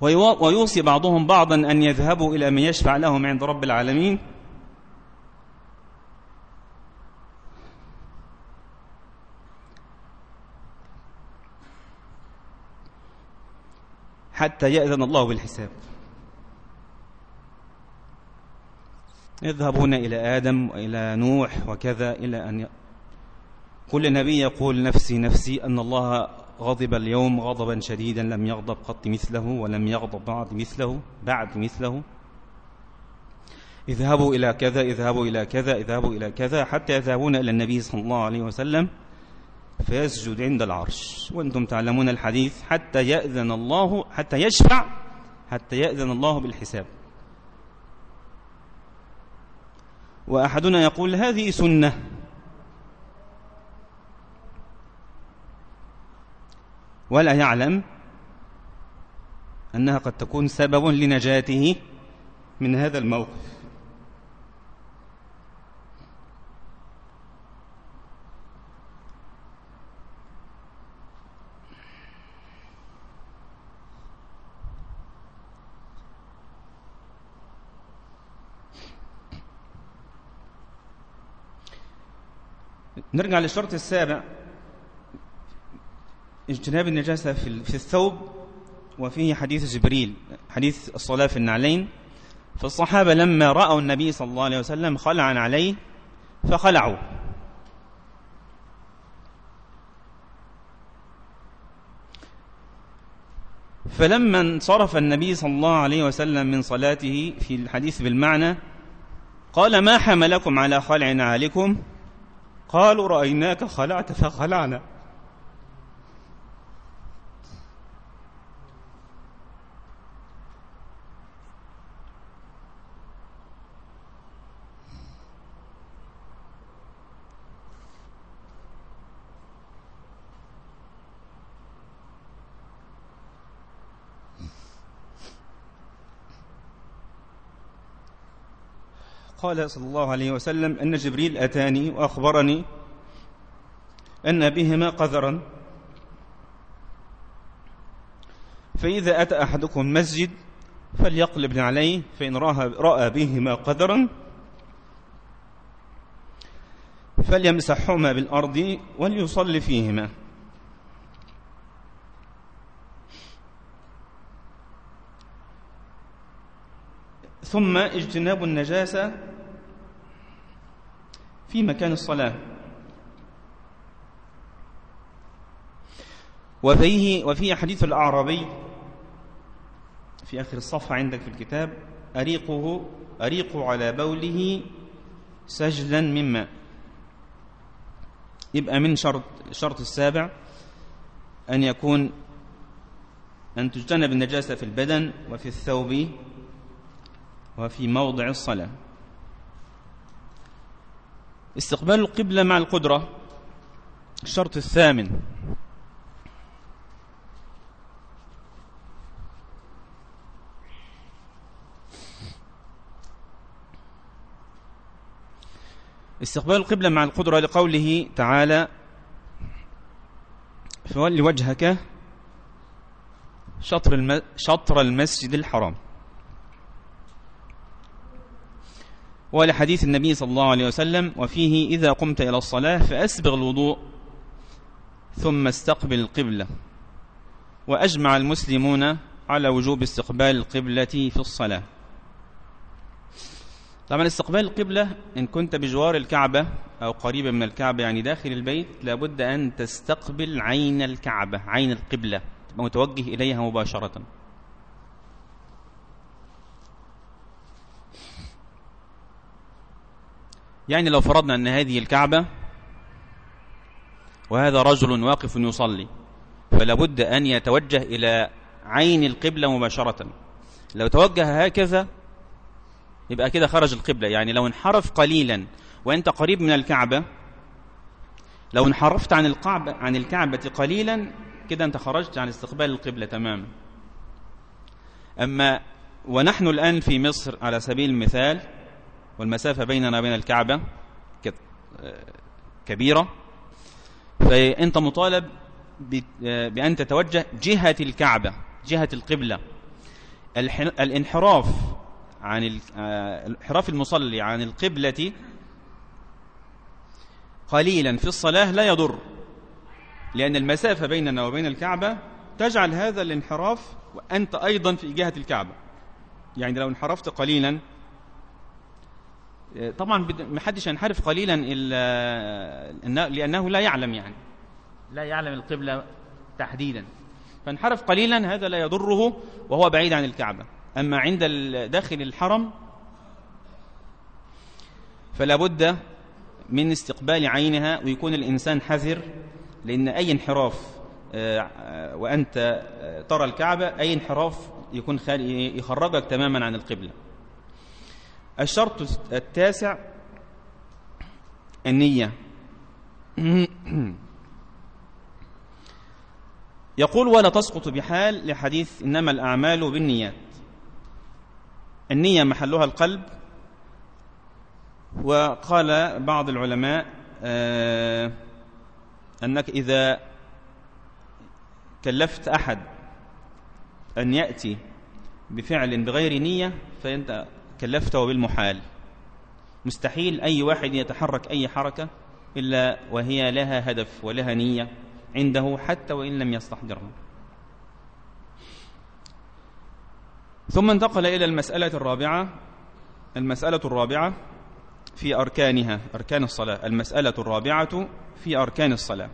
ويوصي بعضهم بعضا أن يذهبوا إلى من يشفع لهم عند رب العالمين. حتى يأذن الله بالحساب. يذهبون إلى آدم وإلى نوح وكذا إلى أن ي... كل نبي يقول نفسي نفسي أن الله غضب اليوم غضبا شديدا لم يغضب قط مثله ولم يغضب بعد مثله بعد مثله. اذهبوا إلى كذا اذهبوا إلى كذا اذهبوا إلى كذا حتى يذهبون إلى النبي صلى الله عليه وسلم. فيسجد عند العرش. وأنتم تعلمون الحديث حتى يأذن الله حتى يشفع حتى يأذن الله بالحساب. وأحدنا يقول هذه سنة. ولا يعلم أنها قد تكون سبب لنجاته من هذا الموقف. نرجع للشرط السابع. اجتناب النجاسة في الثوب وفيه حديث جبريل حديث الصلاة في النعلين. فالصحابة لما رأوا النبي صلى الله عليه وسلم خلعا عليه فخلعوا. فلما انصرف النبي صلى الله عليه وسلم من صلاته في الحديث بالمعنى قال ما حملكم على خلع نعالكم قالوا رأيناك خلعت فخلعنا. قال صلى الله عليه وسلم أن جبريل أتاني وأخبرني أن بهما قذرا. فإذا أتى أحدكم مسجد فليقلب عليه فإن رأى بهما قذرا فليمسحهما بالأرض وليصلي فيهما. ثم اجتناب النجاسة في مكان الصلاة. وفيه وفي حديث الأعرابي في آخر الصفحة عندك في الكتاب أريقه أريق على بوله سجلا من ماء. يبقى من شرط الشرط السابع أن يكون أن تجتنب النجاسة في البدن وفي الثوب وفي موضع الصلاة. استقبال القبلة مع القدرة الشرط الثامن. استقبال القبلة مع القدرة لقوله تعالى فول وجهك شطر, شطر المسجد الحرام. ولحديث النبي صلى الله عليه وسلم وفيه إذا قمت إلى الصلاة فأسبغ الوضوء ثم استقبل القبلة. وأجمع المسلمون على وجوب استقبال القبلة في الصلاة. طبعا استقبال القبلة إن كنت بجوار الكعبة أو قريبا من الكعبة يعني داخل البيت لابد أن تستقبل عين الكعبة عين القبلة تبقى متوجه إليها مباشرة. يعني لو فرضنا أن هذه الكعبة وهذا رجل واقف يصلي فلا بد أن يتوجه إلى عين القبلة مباشرة. لو توجه هكذا يبقى كده خرج القبلة. يعني لو انحرف قليلا وأنت قريب من الكعبة لو انحرفت عن الكعبة عن الكعبة قليلا كده أنت خرجت عن استقبال القبلة تماما. أما ونحن الآن في مصر على سبيل المثال والمسافة بيننا وبين الكعبة كبيرة. فأنت مطالب بأن تتوجه جهة الكعبة جهة القبلة. الانحراف عن انحراف المصلي عن القبلة قليلا في الصلاة لا يضر لأن المسافة بيننا وبين الكعبة تجعل هذا الانحراف وأنت أيضا في جهة الكعبة. يعني لو انحرفت قليلا طبعا ما حدش ينحرف قليلا إلا لأنه لا يعلم يعني. لا يعلم القبلة تحديدا. فانحرف قليلا هذا لا يضره وهو بعيد عن الكعبة. أما عند داخل الحرم فلا بد من استقبال عينها ويكون الإنسان حذر لأن أي انحراف آه، وأنت آه، ترى الكعبة أي انحراف يكون يخرجك تماما عن القبلة. الشرط التاسع النية. يقول ولا تسقط بحال لحديث إنما الأعمال بالنيات. النية محلها القلب. وقال بعض العلماء آه، أنك إذا كلفت أحد أن يأتي بفعل بغير نية فأنت كلفته بالمحال. مستحيل أي واحد يتحرك أي حركة إلا وهي لها هدف ولها نية عنده حتى وإن لم يستحضرها ثم انتقل إلى المسألة الرابعة. المسألة الرابعة في أركانها أركان الصلاة. المسألة الرابعة في أركان الصلاة.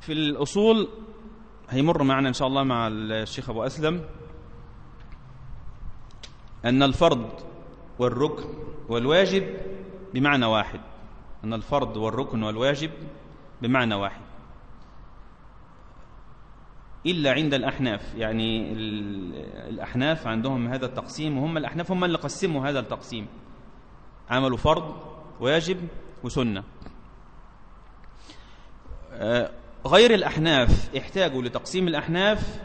في الأصول هيمر معنا إن شاء الله مع الشيخ أبو أسلم أن الفرض والركن والواجب بمعنى واحد. أن الفرض والركن والواجب بمعنى واحد. إلا عند الأحناف. يعني الأحناف عندهم هذا التقسيم وهم الأحناف هم اللي قسموا هذا التقسيم. عملوا فرض واجب وسنة. آه، غير الأحناف احتاجوا لتقسيم الأحناف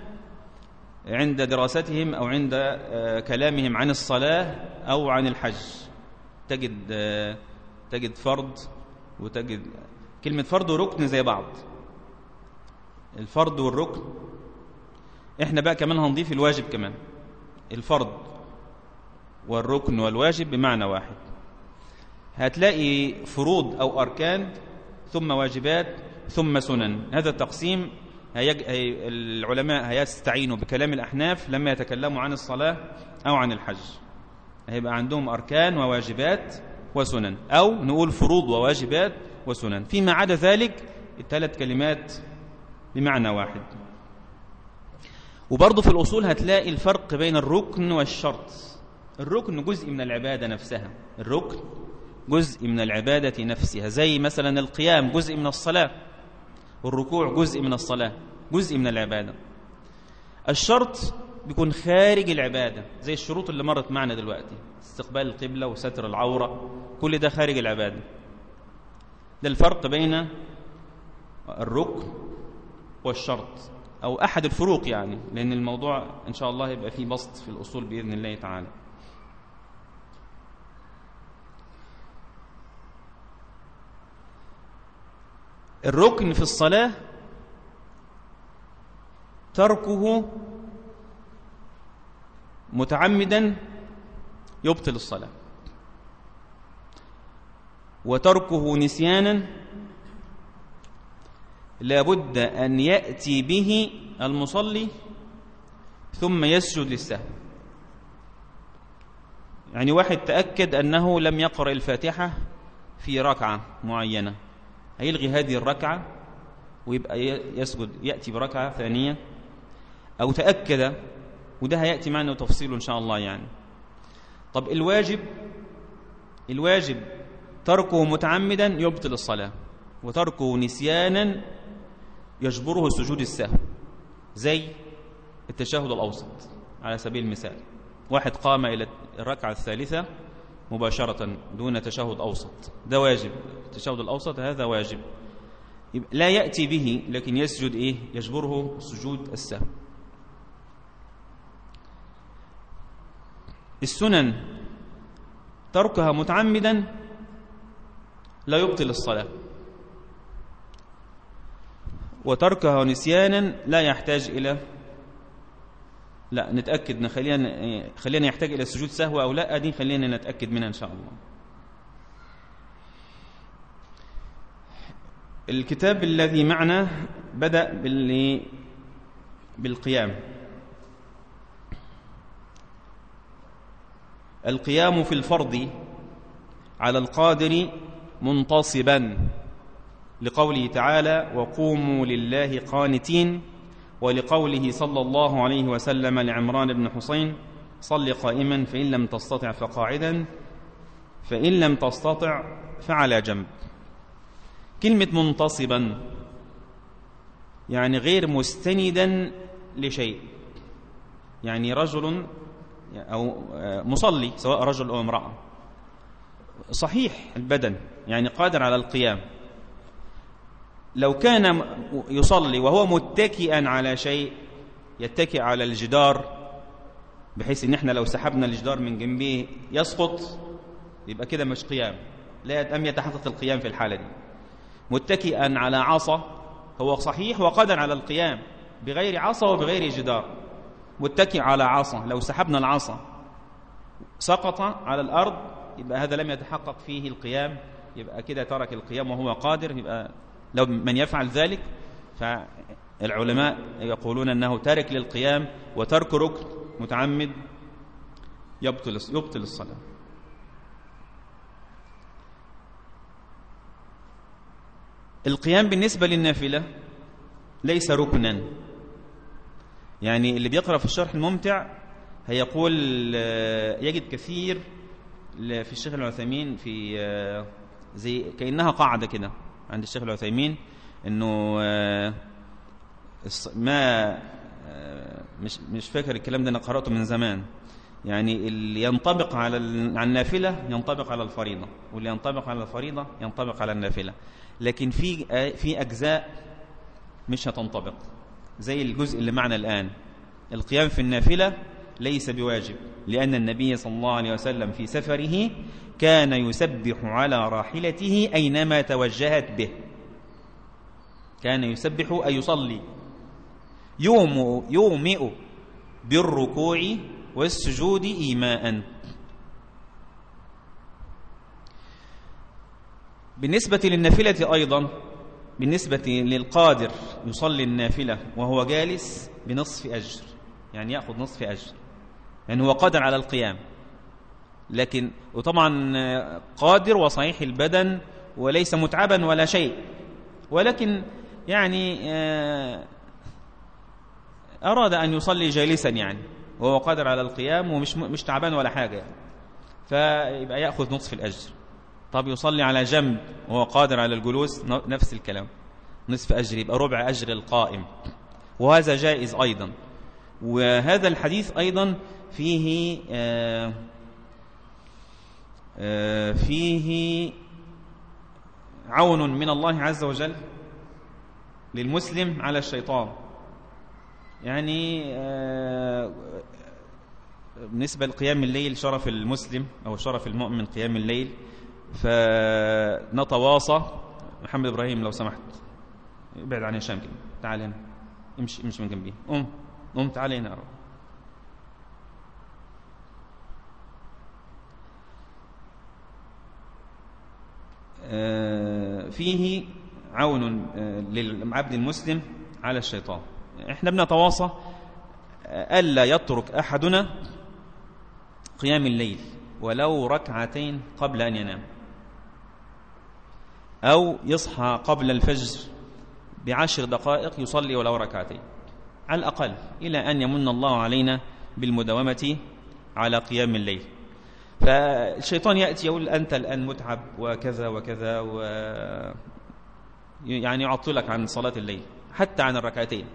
عند دراستهم أو عند آه، كلامهم عن الصلاة أو عن الحج. تجد آه، تجد فرض وتجد كلمة فرض وركن زي بعض. الفرض والركن إحنا بقى كمان هنضيف الواجب كمان. الفرض والركن والواجب بمعنى واحد. هتلاقي فروض أو أركان ثم واجبات ثم سنن. هذا التقسيم هيج... هي... العلماء هيستعينوا بكلام الأحناف لما يتكلموا عن الصلاة أو عن الحج. هيبقى عندهم أركان وواجبات وسنن أو نقول فروض وواجبات وسنن. فيما عدا ذلك الثلاث كلمات بمعنى واحد. وبرضه في الأصول هتلاقي الفرق بين الركن والشرط. الركن جزء من العبادة نفسها. الركن جزء من العبادة نفسها. زي مثلا القيام جزء من الصلاة. والركوع جزء من الصلاة جزء من العبادة. الشرط بيكون خارج العبادة زي الشروط اللي مرت معنا دلوقتي استقبال القبلة وستر العورة كل ده خارج العبادة. ده الفرق بين الركن والشرط أو أحد الفروق يعني لأن الموضوع إن شاء الله يبقى فيه بسط في الأصول بإذن الله تعالى. الركن في الصلاة تركه متعمدا يبطل الصلاة. وتركه نسيانا لابد أن يأتي به المصلي ثم يسجد للسهو. يعني واحد تأكد أنه لم يقرأ الفاتحة في ركعة معينة. هيلغي هذه الركعة ويبقى يسجد يأتي بركعة ثانية أو تأكد وده هيأتي معنا تفصيله إن شاء الله يعني. طب الواجب الواجب تركه متعمدا يبطل الصلاة وتركه نسيانا يجبره سجود السهو زي التشهد الأوسط على سبيل المثال. واحد قام إلى الركعة الثالثة مباشرة دون تشهد أوسط. ده واجب. التشهد الأوسط هذا واجب. لا يأتي به لكن يسجد إيه؟ يجبره سجود السهو. السنن تركها متعمدا لا يبطل الصلاة. وتركها نسيانا لا يحتاج إلى لا نتأكد نخلينا خلينا يحتاج إلى سجود سهو أو لا دي خلينا نتأكد منها إن شاء الله. الكتاب الذي معنا بدأ بالقيام. القيام في الفرض على القادر منتصبا لقوله تعالى وقوموا لله قانتين ولقوله صلى الله عليه وسلم لعمران بن حسين صل قائما فإن لم تستطع فقاعدا فإن لم تستطع فعلى جنب. كلمة منتصبا يعني غير مستندا لشيء. يعني رجل أو مصلي سواء رجل أو امرأة. صحيح البدن يعني قادر على القيام. لو كان يصلي وهو متكئا على شيء يتكئ على الجدار بحيث إن إحنا لو سحبنا الجدار من جنبه يسقط يبقى كده مش قيام. لا أم يتحقق القيام في الحالة دي. متكئا على عصا هو صحيح وقدر على القيام بغير عصا وبغير جدار. متكئ على عصا لو سحبنا العصا سقط على الأرض يبقى هذا لم يتحقق فيه القيام يبقى كده ترك القيام وهو قادر يبقى لو من يفعل ذلك فالعلماء يقولون أنه تارك للقيام وترك ركن متعمد يبطل يبطل الصلاة. القيام بالنسبة للنافلة ليس ركنا. يعني اللي بيقرأ في الشرح الممتع هيقول يجد كثير في الشيخ العثيمين في زي كأنها قاعدة كده. عند الشيخ العثيمين إنه ما مش مش فاكر الكلام ده أنا قرأته من زمان. يعني اللي ينطبق على على النافلة ينطبق على الفريضة واللي ينطبق على الفريضة ينطبق على النافلة. لكن في في أجزاء مش هتنطبق زي الجزء اللي معنا الآن. القيام في النافلة ليس بواجب لأن النبي صلى الله عليه وسلم في سفره كان يسبح على راحلته أينما توجهت به. كان يسبح أي يصلي. يوم يومئ بالركوع والسجود إيماء. بالنسبة للنافلة أيضا بالنسبة للقادر يصلي النافلة وهو جالس بنصف أجر يعني يأخذ نصف أجر يعني هو قادر على القيام. لكن وطبعا قادر وصحيح البدن وليس متعبا ولا شيء. ولكن يعني آه، أراد أن يصلي جالسا يعني وهو قادر على القيام ومش مش تعبان ولا حاجة يعني. فيبقى يأخذ نصف الأجر. طب يصلي على جنب وهو قادر على الجلوس نفس الكلام. نصف أجر يبقى ربع أجر القائم. وهذا جائز أيضا. وهذا الحديث أيضا فيه آه، فيه عون من الله عز وجل للمسلم على الشيطان. يعني آه، بالنسبة لقيام الليل شرف المسلم أو شرف المؤمن قيام الليل فنتواصى. محمد إبراهيم لو سمحت. ابعد عن هشام كده تعال هنا. امشي امشي من جنبي. قوم قوم تعال هنا يا رب. فيه عون آه، للعبد المسلم على الشيطان. إحنا بنتواصى آه، ألا يترك أحدنا قيام الليل ولو ركعتين قبل أن ينام أو يصحى قبل الفجر بعشر دقائق يصلي ولو ركعتين. على الأقل إلى أن يمن الله علينا بالمداومة على قيام الليل. فالشيطان يأتي يقول أنت الآن متعب وكذا وكذا و يعني يعطلك عن صلاة الليل حتى عن الركعتين.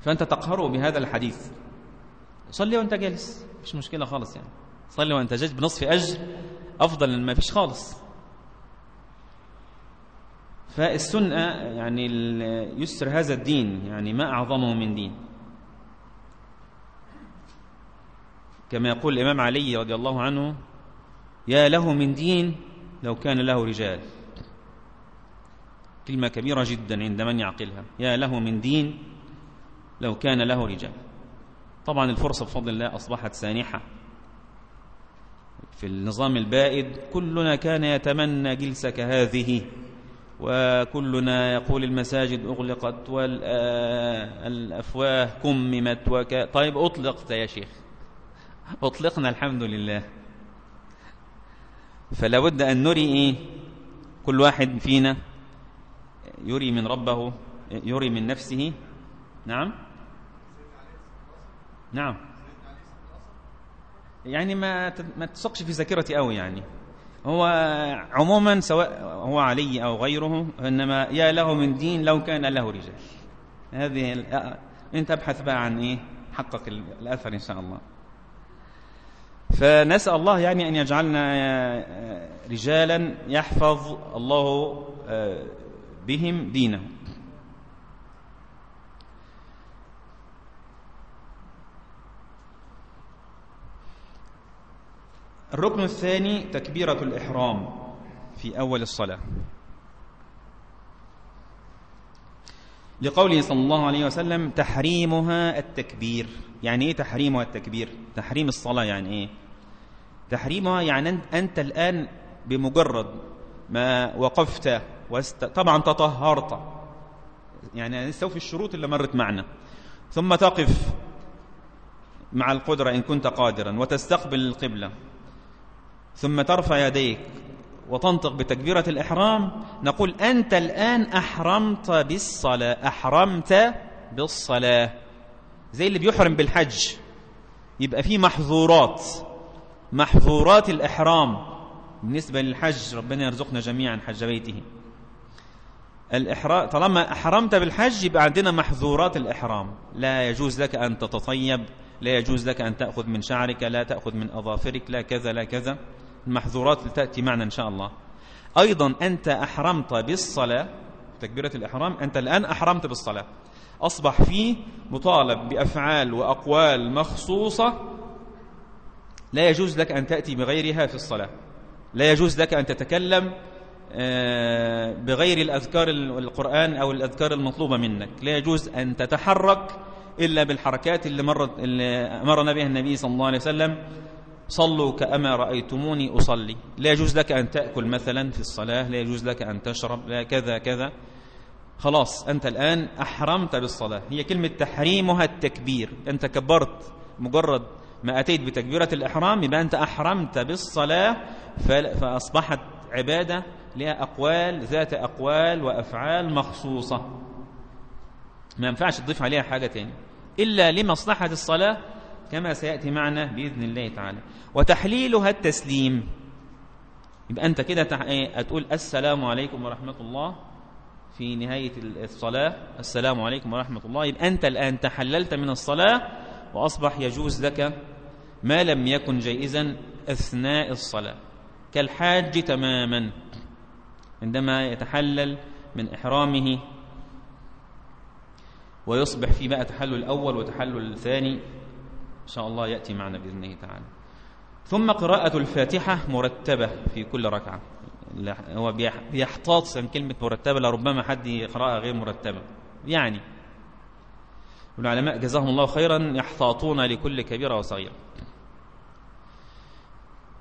فأنت تقهره بهذا الحديث. صلي وأنت جالس. مش مشكلة خالص يعني. صلي وأنت جالس بنصف أجر أفضل من ما فيش خالص. فالسنة يعني يسر هذا الدين يعني ما أعظمه من دين. كما يقول الإمام علي رضي الله عنه يا له من دين لو كان له رجال. كلمة كبيرة جدا عند من يعقلها. يا له من دين لو كان له رجال. طبعا الفرصة بفضل الله أصبحت سانحة. في النظام البائد كلنا كان يتمنى جلسة كهذه وكلنا يقول المساجد أغلقت والأفواه كممت وك... طيب أطلقت يا شيخ. أطلقنا الحمد لله. فلا بد أن نري إيه؟ كل واحد فينا يري من ربه يري من نفسه. نعم؟ نعم. يعني ما ما تسقش في ذاكرتي قوي يعني. هو عموما سواء هو علي أو غيره إنما يا له من دين لو كان له رجال. هذه أنت أبحث بقى عن إيه؟ حقق الأثر إن شاء الله. فنسأل الله يعني أن يجعلنا رجالا يحفظ الله بهم دينه. الركن الثاني تكبيرة الإحرام في أول الصلاة. لقوله صلى الله عليه وسلم تحريمها التكبير. يعني إيه تحريمها التكبير؟ تحريم الصلاة يعني إيه؟ تحريمها يعني أنت الآن بمجرد ما وقفت وست... طبعا تطهرت. يعني نستوفي الشروط اللي مرت معنا. ثم تقف مع القدرة إن كنت قادرا وتستقبل القبلة. ثم ترفع يديك. وتنطق بتكبيرة الإحرام نقول أنت الآن أحرمت بالصلاة أحرمت بالصلاة. زي اللي بيحرم بالحج. يبقى في محظورات. محظورات الإحرام بالنسبة للحج. ربنا يرزقنا جميعا حج بيته. الإحرام طالما أحرمت بالحج يبقى عندنا محظورات الإحرام. لا يجوز لك أن تتطيب لا يجوز لك أن تأخذ من شعرك لا تأخذ من أظافرك لا كذا لا كذا. المحظورات تأتي معنا إن شاء الله. أيضا أنت أحرمت بالصلاة تكبيرة الإحرام أنت الآن أحرمت بالصلاة. أصبح فيه مطالب بأفعال وأقوال مخصوصة لا يجوز لك أن تأتي بغيرها في الصلاة. لا يجوز لك أن تتكلم آه، بغير الأذكار القرآن أو الأذكار المطلوبة منك. لا يجوز أن تتحرك إلا بالحركات اللي, مرت اللي أمرنا بها النبي صلى الله عليه وسلم. صلوا كأما رأيتموني أصلي. لا يجوز لك أن تأكل مثلا في الصلاة لا يجوز لك أن تشرب لا كذا كذا. خلاص أنت الآن أحرمت بالصلاة. هي كلمة تحريمها التكبير. أنت كبرت مجرد ما أتيت بتكبيرة الإحرام يبقى أنت أحرمت بالصلاة فأصبحت عبادة لها أقوال ذات أقوال وأفعال مخصوصة. ما ينفعش تضيف عليها حاجة تاني. إلا لمصلحة الصلاة كما سيأتي معنا بإذن الله تعالى. وتحليلها التسليم. يبقى أنت كده هتقول السلام عليكم ورحمة الله في نهاية الصلاة. السلام عليكم ورحمة الله. يبقى أنت الآن تحللت من الصلاة وأصبح يجوز لك ما لم يكن جائزا أثناء الصلاة. كالحاج تماما. عندما يتحلل من إحرامه ويصبح في بقى تحلل الأول وتحلل الثاني إن شاء الله يأتي معنا بإذن الله تعالى. ثم قراءة الفاتحة مرتبة في كل ركعة. هو بيحتاط من كلمة مرتبة لربما حد يقرأها غير مرتبة. يعني والعلماء جزاهم الله خيرا يحتاطون لكل كبيرة وصغيرة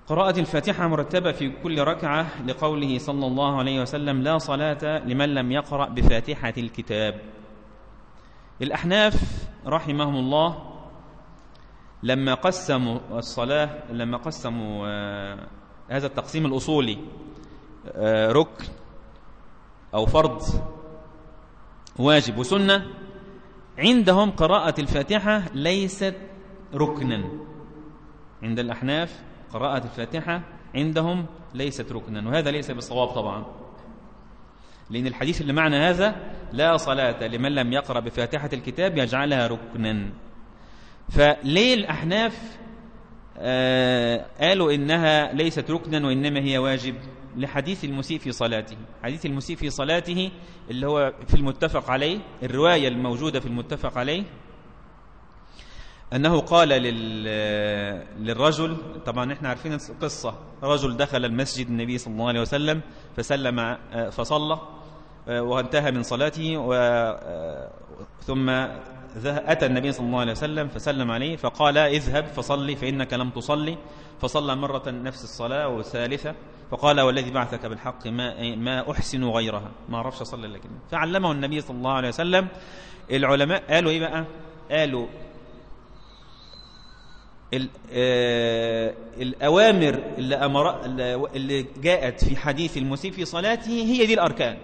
قراءة الفاتحة مرتبة في كل ركعة لقوله صلى الله عليه وسلم لا صلاة لمن لم يقرأ بفاتحة الكتاب. الأحناف رحمهم الله لما قسموا الصلاة لما قسموا آه، هذا التقسيم الأصولي آه، ركن أو فرض واجب وسنة عندهم قراءة الفاتحة ليست ركنا. عند الأحناف قراءة الفاتحة عندهم ليست ركنا وهذا ليس بالصواب طبعا. لأن الحديث اللي معنى هذا لا صلاة لمن لم يقرأ بفاتحة الكتاب يجعلها ركنا. فليه الأحناف آه قالوا إنها ليست ركنا وإنما هي واجب لحديث المسيء في صلاته. حديث المسيء في صلاته اللي هو في المتفق عليه الرواية الموجودة في المتفق عليه أنه قال للرجل طبعا إحنا عارفين القصة رجل دخل المسجد النبي صلى الله عليه وسلم فسلم آه، فصلى وانتهى من صلاته و ثم أتى النبي صلى الله عليه وسلم فسلم عليه فقال اذهب فصلي فإنك لم تصلي. فصلى مرة نفس الصلاة وثالثة فقال والذي بعثك بالحق ما, ما أحسن غيرها. ما أعرفش أصلي لكن. فعلمه النبي صلى الله عليه وسلم. العلماء قالوا إيه بقى؟ قالوا آه، الأوامر اللي, أمر اللي جاءت في حديث المسيء في صلاته هي دي الأركان.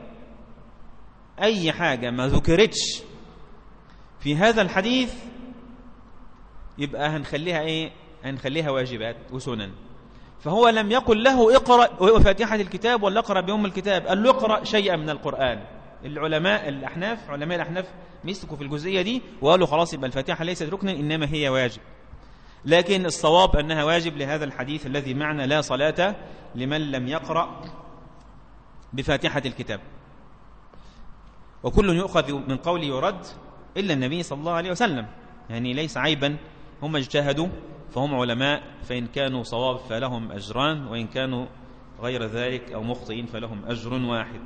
أي حاجة ما ذكرتش في هذا الحديث يبقى هنخليها إيه؟ هنخليها واجبات وسنن. فهو لم يقل له اقرأ فاتحة الكتاب ولا اقرأ بأم الكتاب. قال له اقرأ شيئا من القرآن. العلماء الأحناف علماء الأحناف مسكوا في الجزئية دي وقالوا خلاص يبقى الفاتحة ليست ركنا إنما هي واجب. لكن الصواب أنها واجب لهذا الحديث الذي معنى لا صلاة لمن لم يقرأ بفاتحة الكتاب. وكل يؤخذ من قول يرد إلا النبي صلى الله عليه وسلم. يعني ليس عيبا. هم اجتهدوا فهم علماء فإن كانوا صواب فلهم أجران وإن كانوا غير ذلك أو مخطئين فلهم أجر واحد.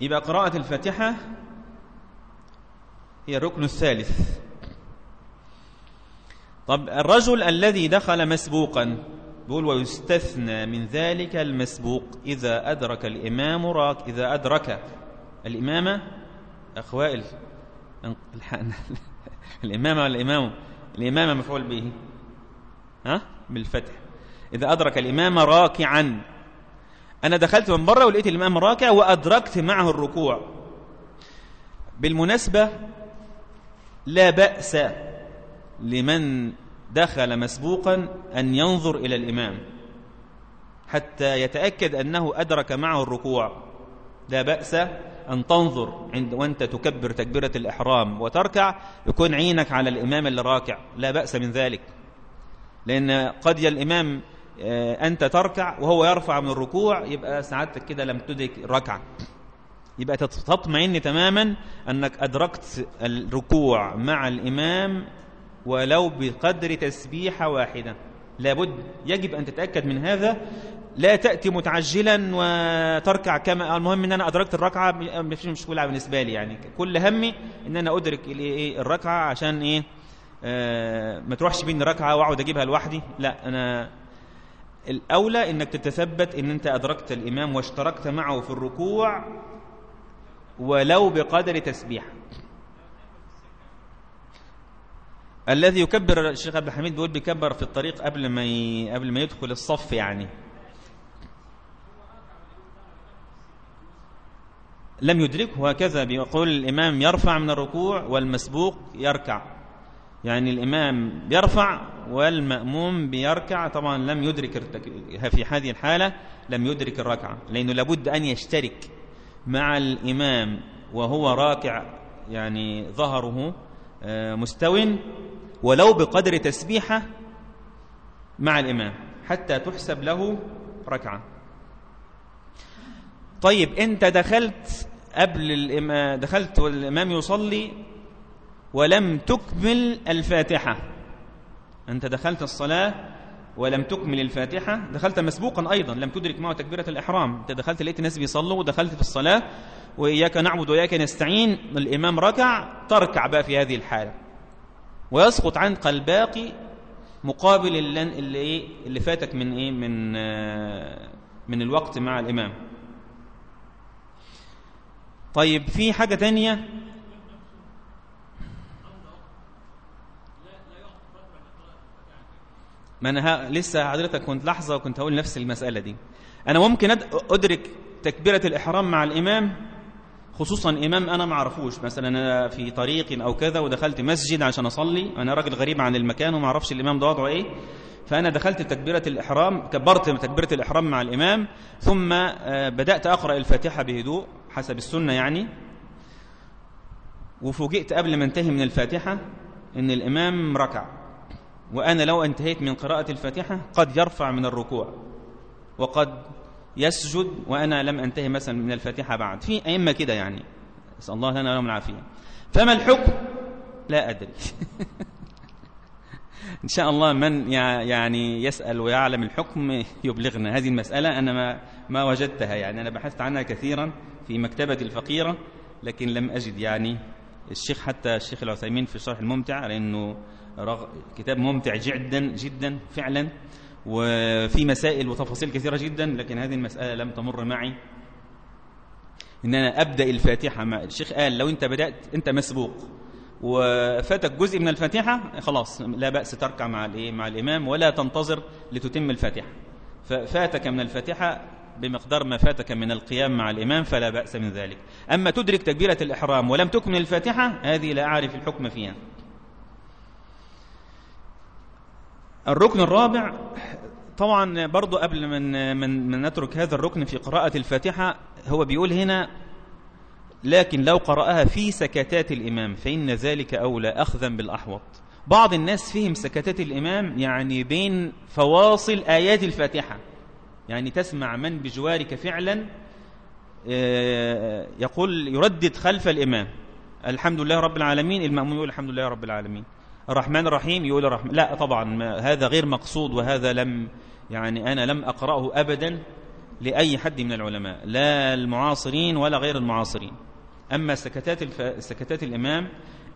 يبقى قراءة الفاتحة هي الركن الثالث. طب الرجل الذي دخل مسبوقا بيقول ويستثنى من ذلك المسبوق. إذا أدرك الإمام راك إذا أدرك الإمامة أخوائل الإمامة والإمام الإمامة مفعول به. ها؟ بالفتح. إذا أدرك الإمام راكعا. أنا دخلت من بره ولقيت الإمام راكع وأدركت معه الركوع. بالمناسبة لا بأس لمن دخل مسبوقا أن ينظر إلى الإمام حتى يتأكد أنه أدرك معه الركوع. لا بأس أن تنظر عند وأنت تكبر تكبيرة الإحرام وتركع يكون عينك على الإمام اللي راكع لا بأس من ذلك لأن قد الإمام آه، أنت تركع وهو يرفع من الركوع يبقى سعادتك كده لم تدرك الركعة. يبقى تطمئن تماما أنك أدركت الركوع مع الإمام ولو بقدر تسبيحة واحدة. لابد يجب أن تتأكد من هذا. لا تأتي متعجلا وتركع كما المهم أن أنا أدركت الركعة مش مشكلة بالنسبة لي يعني. كل همي أن أنا أدرك إيه الركعة عشان إيه آه ما تروحش بين ركعة وأقعد أجيبها لوحدي. لا أنا الأولى أنك تتثبت أن أنت أدركت الإمام واشتركت معه في الركوع ولو بقدر تسبيح. الذي يكبر الشيخ عبد الحميد بيقول بيكبر في الطريق قبل ما ي... قبل ما يدخل الصف يعني. لم يدركه هكذا بيقول الإمام يرفع من الركوع والمسبوق يركع. يعني الإمام بيرفع والمأموم بيركع. طبعا لم يدرك في هذه الحالة لم يدرك الركعة لأنه لابد أن يشترك مع الإمام وهو راكع يعني ظهره. مستو ولو بقدر تسبيحة مع الإمام حتى تحسب له ركعة. طيب أنت دخلت قبل الإمام دخلت والإمام يصلي ولم تكمل الفاتحة. أنت دخلت الصلاة ولم تكمل الفاتحة. دخلت مسبوقا أيضا لم تدرك معه تكبيرة الإحرام. أنت دخلت لقيت الناس بيصلوا ودخلت في الصلاة. وإياك نعبد وإياك نستعين الإمام ركع تركع بقى في هذه الحالة. ويسقط عنك الباقي مقابل اللي, اللي, إيه؟ اللي فاتك من إيه؟ من آه، من الوقت مع الإمام. طيب في حاجة تانية؟ ما أنا لسه حضرتك كنت لحظة وكنت هقول نفس المسألة دي. أنا ممكن أدرك تكبيرة الإحرام مع الإمام؟ خصوصا إمام أنا ما أعرفوش. مثلا أنا في طريق أو كذا ودخلت مسجد عشان أصلي. أنا راجل غريب عن المكان وما أعرفش الإمام ده وضعه إيه. فأنا دخلت تكبيرة الإحرام كبرت تكبيرة الإحرام مع الإمام. ثم آه، بدأت أقرأ الفاتحة بهدوء حسب السنة يعني. وفوجئت قبل ما انتهي من الفاتحة أن الإمام ركع. وأنا لو انتهيت من قراءة الفاتحة قد يرفع من الركوع. وقد يسجد وأنا لم أنتهي مثلا من الفاتحة بعد. في أئمة كده يعني. نسأل الله لنا ولهم العافية. فما الحكم؟ لا أدري. (laughs) إن شاء الله من يعني يسأل ويعلم الحكم يبلغنا هذه المسألة. أنا ما, ما وجدتها يعني. أنا بحثت عنها كثيرا في مكتبة الفقيرة لكن لم أجد يعني الشيخ حتى الشيخ العثيمين في الشرح الممتع لأنه كتاب ممتع جدا جدا فعلا. وفي مسائل وتفاصيل كثيرة جدا لكن هذه المسألة لم تمر معي. إن أنا أبدأ الفاتحة مع الشيخ قال لو أنت بدأت أنت مسبوق. وفاتك جزء من الفاتحة خلاص لا بأس تركع مع الإيه مع الإمام ولا تنتظر لتتم الفاتحة. ففاتك من الفاتحة بمقدار ما فاتك من القيام مع الإمام فلا بأس من ذلك. أما تدرك تكبيرة الإحرام ولم تكمل الفاتحة هذه لا أعرف الحكم فيها. الركن الرابع طبعا برضو قبل من, من, من نترك هذا الركن في قراءة الفاتحة هو بيقول هنا لكن لو قرأها في سكتات الإمام فإن ذلك أولى أخذا بالأحوط. بعض الناس فهم سكتات الإمام يعني بين فواصل آيات الفاتحة. يعني تسمع من بجوارك فعلا آه، يقول يردد خلف الإمام. الحمد لله رب العالمين المأمون يقول الحمد لله رب العالمين. الرحمن الرحيم يقول الرحمن لا طبعا هذا غير مقصود وهذا لم يعني أنا لم أقرأه أبدا لأي حد من العلماء لا المعاصرين ولا غير المعاصرين. أما سكتات, الف... سكتات الإمام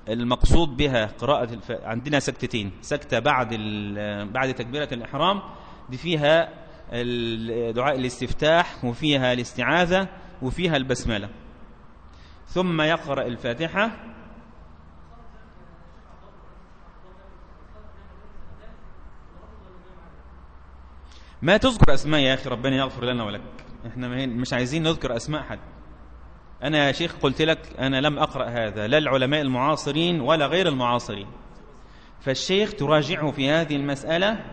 المقصود بها قراءة الف... عندنا سكتتين سكتة بعد ال... بعد تكبيرة الإحرام دي فيها دعاء الاستفتاح وفيها الاستعاذة وفيها البسملة. ثم يقرأ الفاتحة ما تذكر أسماء يا أخي ربنا يغفر لنا ولك. إحنا مش عايزين نذكر أسماء حد. أنا يا شيخ قلت لك أنا لم أقرأ هذا لا العلماء المعاصرين ولا غير المعاصرين. فالشيخ تراجعه في هذه المسألة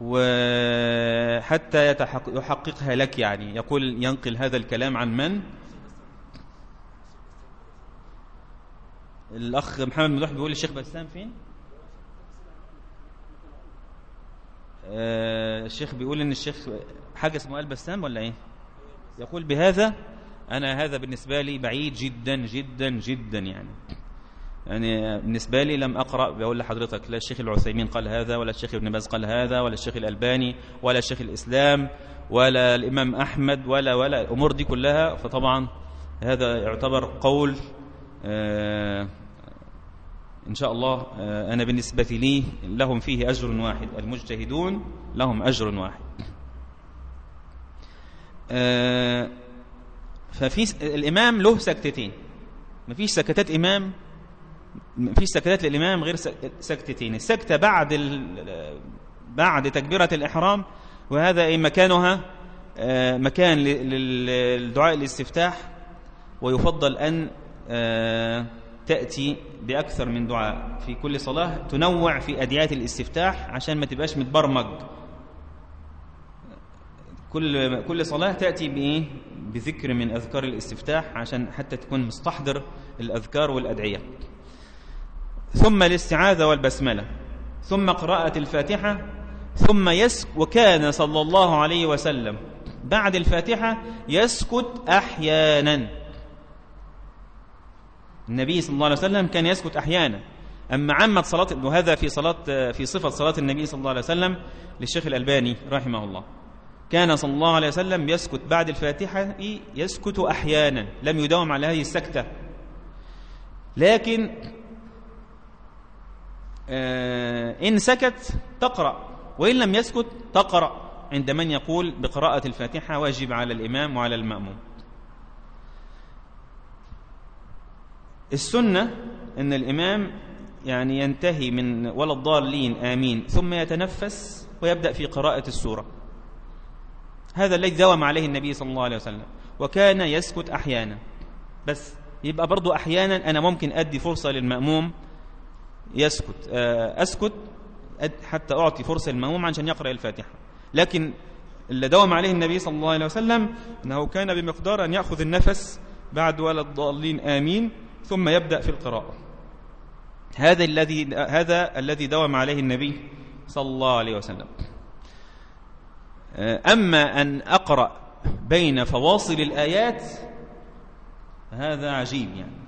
وحتى يحققها لك يعني. يقول ينقل هذا الكلام عن من؟ الأخ محمد مدوح بيقول الشيخ بسام فين؟ آه الشيخ بيقول إن الشيخ حاجة اسمه قلب بسام ولا إيه؟ يقول بهذا أنا هذا بالنسبة لي بعيد جدا جدا جدا يعني. يعني بالنسبة لي لم أقرأ بقول لحضرتك لا الشيخ العثيمين قال هذا ولا الشيخ ابن باز قال هذا ولا الشيخ الألباني ولا الشيخ الإسلام ولا الإمام أحمد ولا ولا الأمور دي كلها. فطبعا هذا يعتبر قول آه إن شاء الله آه أنا بالنسبة لي لهم فيه أجر واحد المجتهدون لهم أجر واحد. آه ففي الإمام له سكتتين. ما فيش سكتات إمام في سكتات للإمام غير سكتتين. السكتة بعد بعد تكبيرة الإحرام وهذا أي مكانها؟ آه، مكان للدعاء الاستفتاح ويفضل أن آه، تأتي بأكثر من دعاء. في كل صلاة تنوع في أدعيات الاستفتاح عشان ما تبقاش متبرمج. كل كل صلاة تأتي بإيه؟ بذكر من أذكار الاستفتاح عشان حتى تكون مستحضر الأذكار والأدعية. ثم الاستعاذة والبسملة. ثم قراءة الفاتحة. ثم يسك وكان صلى الله عليه وسلم. بعد الفاتحة يسكت أحيانا. النبي صلى الله عليه وسلم كان يسكت أحيانا. أما عمت صلاة وهذا في صلاة في صفة صلاة النبي صلى الله عليه وسلم للشيخ الألباني رحمه الله. كان صلى الله عليه وسلم يسكت بعد الفاتحة يسكت أحيانا لم يداوم على هذه السكتة. لكن آه، إن سكت تقرأ وإن لم يسكت تقرأ. عند من يقول بقراءة الفاتحة واجب على الإمام وعلى المأموم. السنة أن الإمام يعني ينتهي من ولا الضالين آمين ثم يتنفس ويبدأ في قراءة السورة. هذا الذي دوم عليه النبي صلى الله عليه وسلم. وكان يسكت أحيانا. بس يبقى برضو أحيانا أنا ممكن أدي فرصة للمأموم يسكت. آه، أسكت حتى أعطي فرصة للمأموم عشان يقرأ الفاتحة. لكن اللي دوم عليه النبي صلى الله عليه وسلم أنه كان بمقدار أن يأخذ النفس بعد ولا الضالين آمين ثم يبدأ في القراءة. هذا الذي هذا الذي دوم عليه النبي صلى الله عليه وسلم. آه، أما أن أقرأ بين فواصل الآيات هذا عجيب يعني.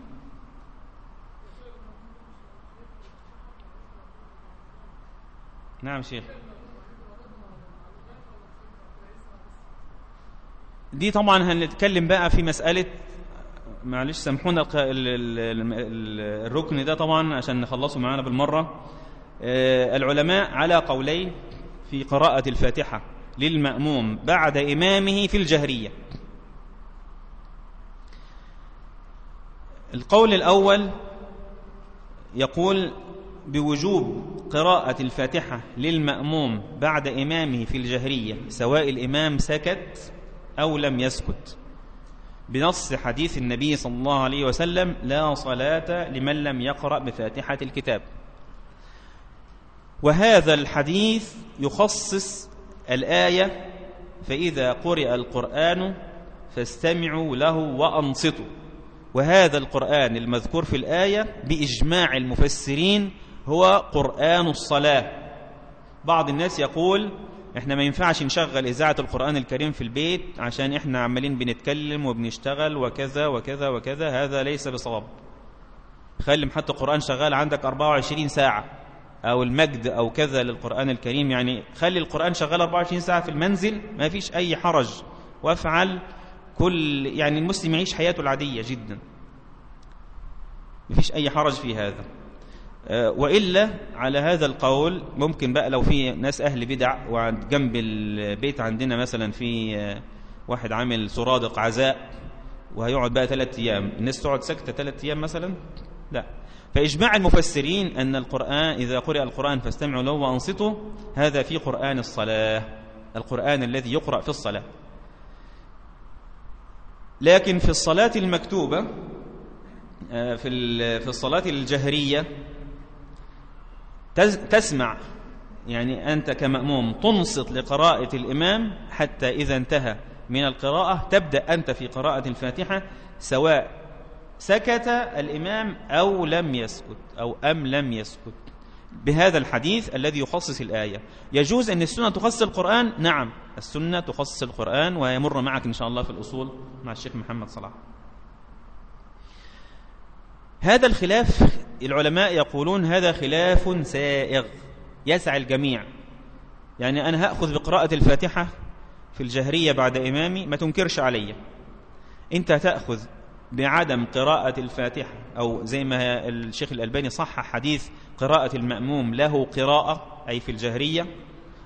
نعم شيخ. دي طبعا هنتكلم بقى في مسألة معلش سامحونا الركن ده طبعا عشان نخلصه معانا بالمرة. آه، العلماء على قولين في قراءة الفاتحة للمأموم بعد إمامه في الجهرية. القول الأول يقول بوجوب قراءة الفاتحة للمأموم بعد إمامه في الجهرية سواء الإمام سكت أو لم يسكت. بنص حديث النبي صلى الله عليه وسلم لا صلاة لمن لم يقرأ بفاتحة الكتاب. وهذا الحديث يخصص الآية فإذا قرئ القرآن فاستمعوا له وأنصتوا. وهذا القرآن المذكور في الآية بإجماع المفسرين هو قرآن الصلاة. بعض الناس يقول إحنا ما ينفعش نشغل إذاعة القرآن الكريم في البيت عشان إحنا عمالين بنتكلم وبنشتغل وكذا وكذا وكذا هذا ليس بصواب. خلي حتى القرآن شغال عندك 24 ساعة أو المجد أو كذا للقرآن الكريم يعني خلي القرآن شغال 24 ساعة في المنزل ما فيش أي حرج. وافعل كل يعني المسلم يعيش حياته العادية جدا. ما فيش أي حرج في هذا. وإلا على هذا القول ممكن بقى لو في ناس أهل بدع وجنب البيت عندنا مثلا في آه، واحد عامل سرادق عزاء وهيقعد بقى ثلاثة أيام الناس تقعد سكتة ثلاثة أيام مثلا؟ لا. فإجماع المفسرين أن القرآن إذا قرأ القرآن فاستمعوا له وأنصتوا هذا في قرآن الصلاة القرآن الذي يقرأ في الصلاة. لكن في الصلاة المكتوبة آه، في الصلاة الجهرية تسمع. يعني أنت كمأموم تنصت لقراءة الإمام حتى إذا انتهى من القراءة تبدأ أنت في قراءة الفاتحة سواء سكت الإمام أو لم يسكت أو أم لم يسكت. بهذا الحديث الذي يخصص الآية. يجوز أن السنة تخصص القرآن؟ نعم. السنة تخصص القرآن ويمر معك إن شاء الله في الأصول مع الشيخ محمد صلاح. هذا الخلاف العلماء يقولون هذا خلاف سائغ يسع الجميع. يعني أنا هأخذ بقراءة الفاتحة في الجهرية بعد إمامي ما تنكرش علي. أنت تأخذ بعدم قراءة الفاتحة أو زي ما الشيخ الألباني صح حديث قراءة المأموم له قراءة أي في الجهرية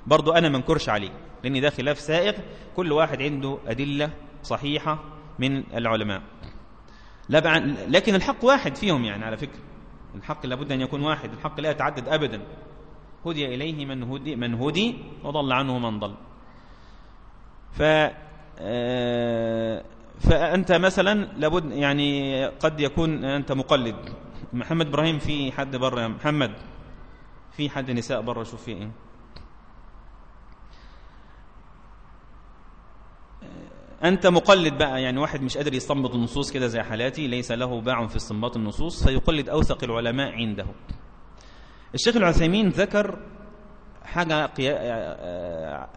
برضو أنا منكرش عليه لأن ده خلاف سائغ كل واحد عنده أدلة صحيحة من العلماء. لكن الحق واحد فيهم يعني على فكرة. الحق لابد أن يكون واحد الحق لا يتعدد أبدا. هدي إليه من هدي, من هدي وضل عنه من ضل. ف آه، فأنت مثلا لابد يعني قد يكون أنت مقلد. محمد إبراهيم في حد بره محمد في حد نساء بره شوف في إيه. أنت مقلد بقى يعني واحد مش قادر يستنبط النصوص كده زي حالاتي ليس له باع في استنباط النصوص فيقلد أوثق العلماء عنده. الشيخ العثيمين ذكر حاجة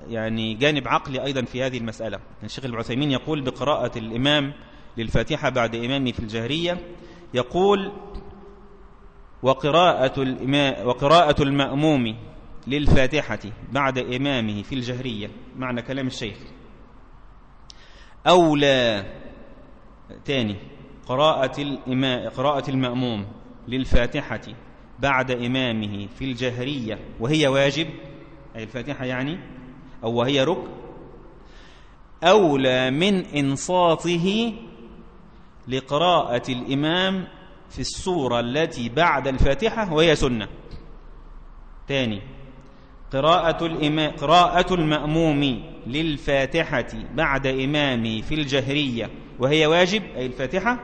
يعني جانب عقلي أيضا في هذه المسألة. الشيخ العثيمين يقول بقراءة الإمام للفاتحة بعد إمامه في الجهرية يقول وقراءة, الإمام وقراءة المأموم للفاتحة بعد إمامه في الجهرية معنى كلام الشيخ. أولى. تاني. قراءة, الإمام قراءة المأموم للفاتحة بعد إمامه في الجهرية وهي واجب؟ أي الفاتحة يعني؟ أو وهي ركن؟ أولى من إنصاته لقراءة الإمام في السورة التي بعد الفاتحة وهي سنة. تاني. قراءة, الإمام قراءة المأموم للفاتحة بعد إمامي في الجهرية وهي واجب؟ أي الفاتحة؟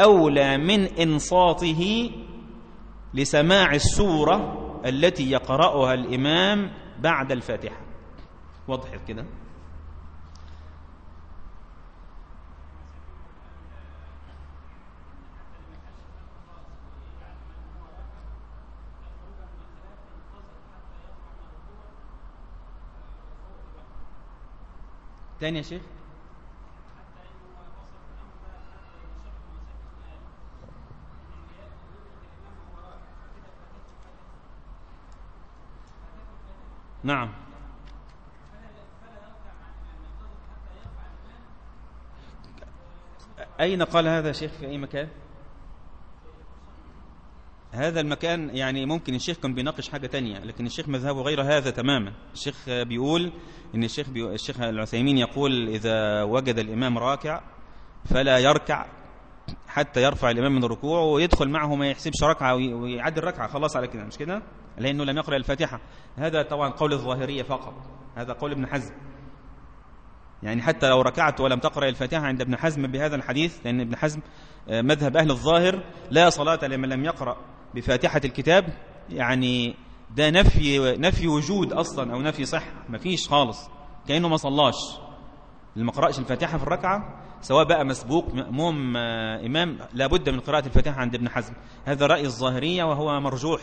أولى من إنصاته لسماع السورة التي يقرأها الإمام بعد الفاتحة. وضحت كده؟ تاني يا شيخ؟ نعم. أين قال هذا شيخ؟ في أي مكان؟ هذا المكان يعني ممكن الشيخ كان بيناقش حاجة تانية لكن الشيخ مذهبه غير هذا تماما. الشيخ بيقول إن الشيخ, بيقول الشيخ العثيمين يقول إذا وجد الإمام راكع فلا يركع حتى يرفع الإمام من الركوع ويدخل معه ما يحسبش ركعة ويعدي الركعة خلاص على كده مش كده؟ لأنه لم يقرأ الفاتحة. هذا طبعا قول الظاهرية فقط. هذا قول ابن حزم. يعني حتى لو ركعت ولم تقرأ الفاتحة عند ابن حزم بهذا الحديث لأن ابن حزم مذهب أهل الظاهر لا صلاة لمن لم يقرأ. بفاتحة الكتاب يعني ده نفي نفي وجود أصلا أو نفي صح ما فيش خالص كأنه ما صلاش. اللي ما قرأش الفاتحة في الركعة سواء بقى مسبوق مأموم آه، إمام لابد من قراءة الفاتحة عند ابن حزم. هذا رأي الظاهرية وهو مرجوح.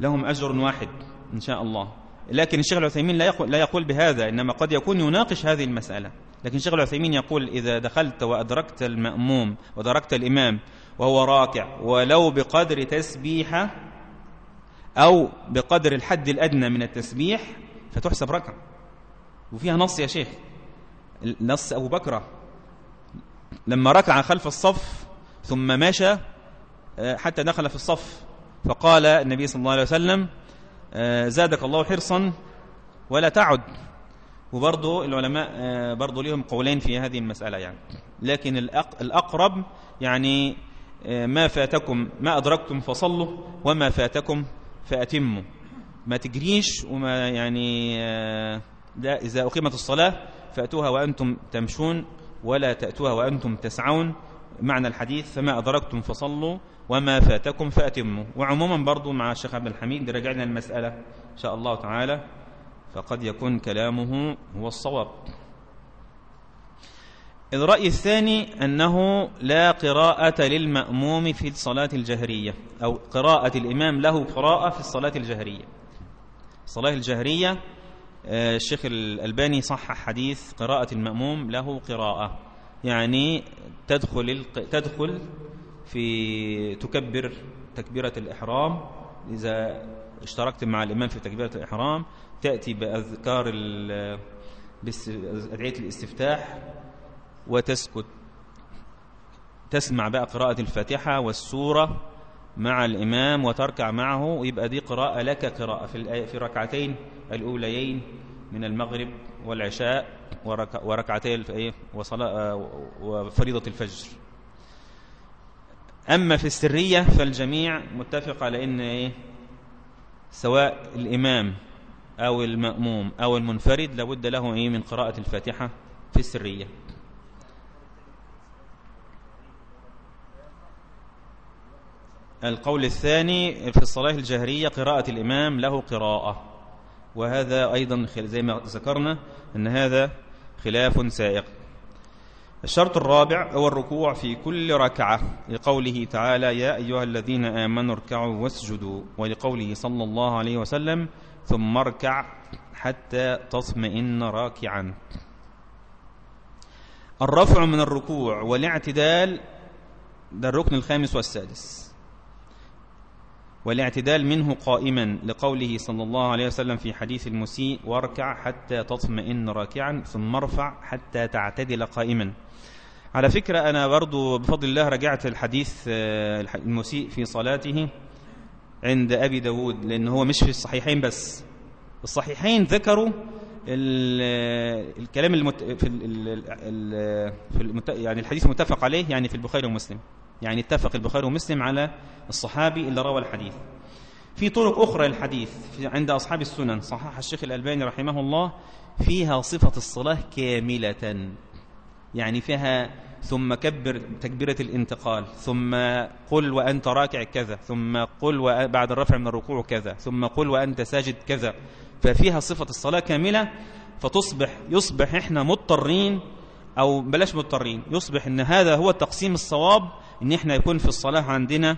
لهم أجر واحد إن شاء الله. لكن الشيخ العثيمين لا يقول, لا يقول بهذا إنما قد يكون يناقش هذه المسألة. لكن الشيخ العثيمين يقول إذا دخلت وأدركت المأموم ودركت الإمام وهو راكع. ولو بقدر تسبيحة أو بقدر الحد الأدنى من التسبيح فتحسب ركعة. وفيها نص يا شيخ. نص أبو بكرة لما ركع خلف الصف ثم مشى آه، حتى دخل في الصف فقال النبي صلى الله عليه وسلم آه، زادك الله حرصا ولا تعد. وبرضه العلماء آه، برضه لهم قولين في هذه المسألة يعني. لكن الأقرب يعني ما فاتكم ما أدركتم فصلوا وما فاتكم فأتموا. ما تجريش وما يعني لا إذا أقيمت الصلاة فأتوها وأنتم تمشون ولا تأتوها وأنتم تسعون. معنى الحديث فما أدركتم فصلوا وما فاتكم فأتموا. وعموما برضو مع الشيخ عبد الحميد رجعنا المسألة إن شاء الله تعالى. فقد يكون كلامه هو الصواب. الرأي الثاني أنه لا قراءة للمأموم في الصلاة الجهرية أو قراءة الإمام له قراءة في الصلاة الجهرية. الصلاة الجهرية آه، الشيخ الألباني صح حديث قراءة المأموم له قراءة يعني تدخل تدخل في تكبر تكبيرة الإحرام. إذا اشتركت مع الإمام في تكبيرة الإحرام تأتي بأذكار أدعية الاستفتاح وتسكت. تسمع بقى قراءة الفاتحة والسورة مع الإمام وتركع معه ويبقى دي قراءة لك قراءة في في ركعتين الأوليين من المغرب والعشاء وركعتي وصلاة وفريضة الفجر. أما في السرية فالجميع متفق على أن إيه سواء الإمام أو المأموم أو المنفرد لابد له إيه من قراءة الفاتحة في السرية. القول الثاني في الصلاة الجهرية قراءة الإمام له قراءة. وهذا أيضا زي ما ذكرنا أن هذا خلاف سائق. الشرط الرابع هو الركوع في كل ركعة لقوله تعالى يا أيها الذين آمنوا اركعوا واسجدوا ولقوله صلى الله عليه وسلم ثم اركع حتى تطمئن راكعا الرفع من الركوع والاعتدال ده الركن الخامس والسادس. والاعتدال منه قائما لقوله صلى الله عليه وسلم في حديث المسيء واركع حتى تطمئن راكعا ثم ارفع حتى تعتدل قائما. على فكرة أنا برضو بفضل الله رجعت الحديث آه، المسيء في صلاته عند أبي داود لأن هو مش في الصحيحين بس. الصحيحين ذكروا الكلام المت... في, ال... في المت... يعني الحديث متفق عليه يعني في البخاري ومسلم. يعني اتفق البخاري ومسلم على الصحابي اللي روى الحديث. في طرق أخرى للحديث عند أصحاب السنن صحح الشيخ الألباني رحمه الله فيها صفة الصلاة كاملة. يعني فيها ثم كبر تكبيرة الانتقال ثم قل وأنت راكع كذا ثم قل بعد الرفع من الركوع كذا ثم قل وأنت ساجد كذا. ففيها صفة الصلاة كاملة فتصبح يصبح إحنا مضطرين أو بلاش مضطرين يصبح إن هذا هو التقسيم الصواب إن إحنا يكون في الصلاة عندنا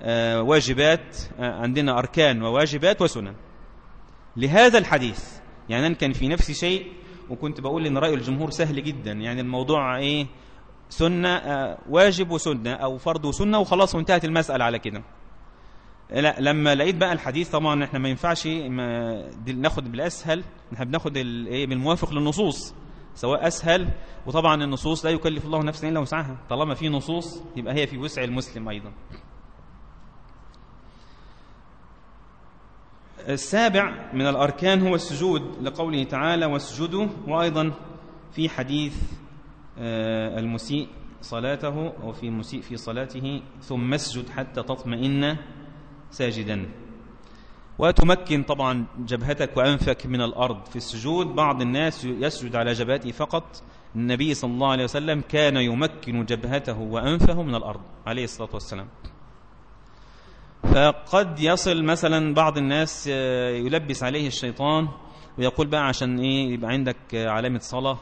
آه، واجبات آه، عندنا أركان وواجبات وسنن. لهذا الحديث يعني أنا كان في نفسي شيء وكنت بقول إن رأي الجمهور سهل جدا. يعني الموضوع إيه؟ سنة آه، واجب وسنة أو فرض وسنة وخلاص وانتهت المسألة على كده. لا لما لقيت بقى الحديث طبعا إحنا ما ينفعش ناخد بالأسهل إحنا بناخد الايه بالموافق للنصوص. سواء أسهل وطبعا النصوص لا يكلف الله نفسا إلا وسعها. طالما في نصوص يبقى هي في وسع المسلم أيضا. السابع من الأركان هو السجود لقوله تعالى واسجدوا وأيضا في حديث آه، المسيء صلاته أو في مسيء في صلاته ثم اسجد حتى تطمئن ساجدا. وتمكن طبعا جبهتك وأنفك من الأرض. في السجود بعض الناس يسجد على جبهته فقط. النبي صلى الله عليه وسلم كان يمكن جبهته وأنفه من الأرض عليه الصلاة والسلام. فقد يصل مثلا بعض الناس آه، يلبس عليه الشيطان ويقول بقى عشان إيه يبقى عندك علامة صلاة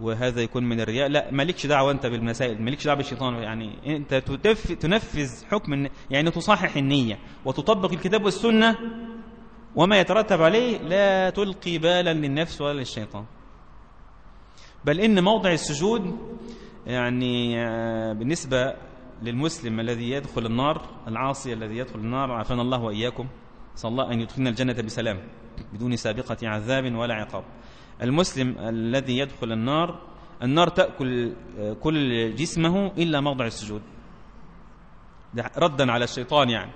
وهذا يكون من الرياء. لا مالكش دعوة أنت بالمسائل مالكش دعوة بالشيطان. يعني أنت تنفذ حكم يعني تصحح النية وتطبق الكتاب والسنة وما يترتب عليه لا تلقي بالا للنفس ولا للشيطان. بل إن موضع السجود يعني آه، بالنسبة للمسلم الذي يدخل النار العاصي الذي يدخل النار عافانا الله وإياكم صلى الله أن يدخلنا الجنة بسلام بدون سابقة عذاب ولا عقاب. المسلم الذي يدخل النار النار تأكل كل جسمه إلا موضع السجود. ردا على الشيطان يعني.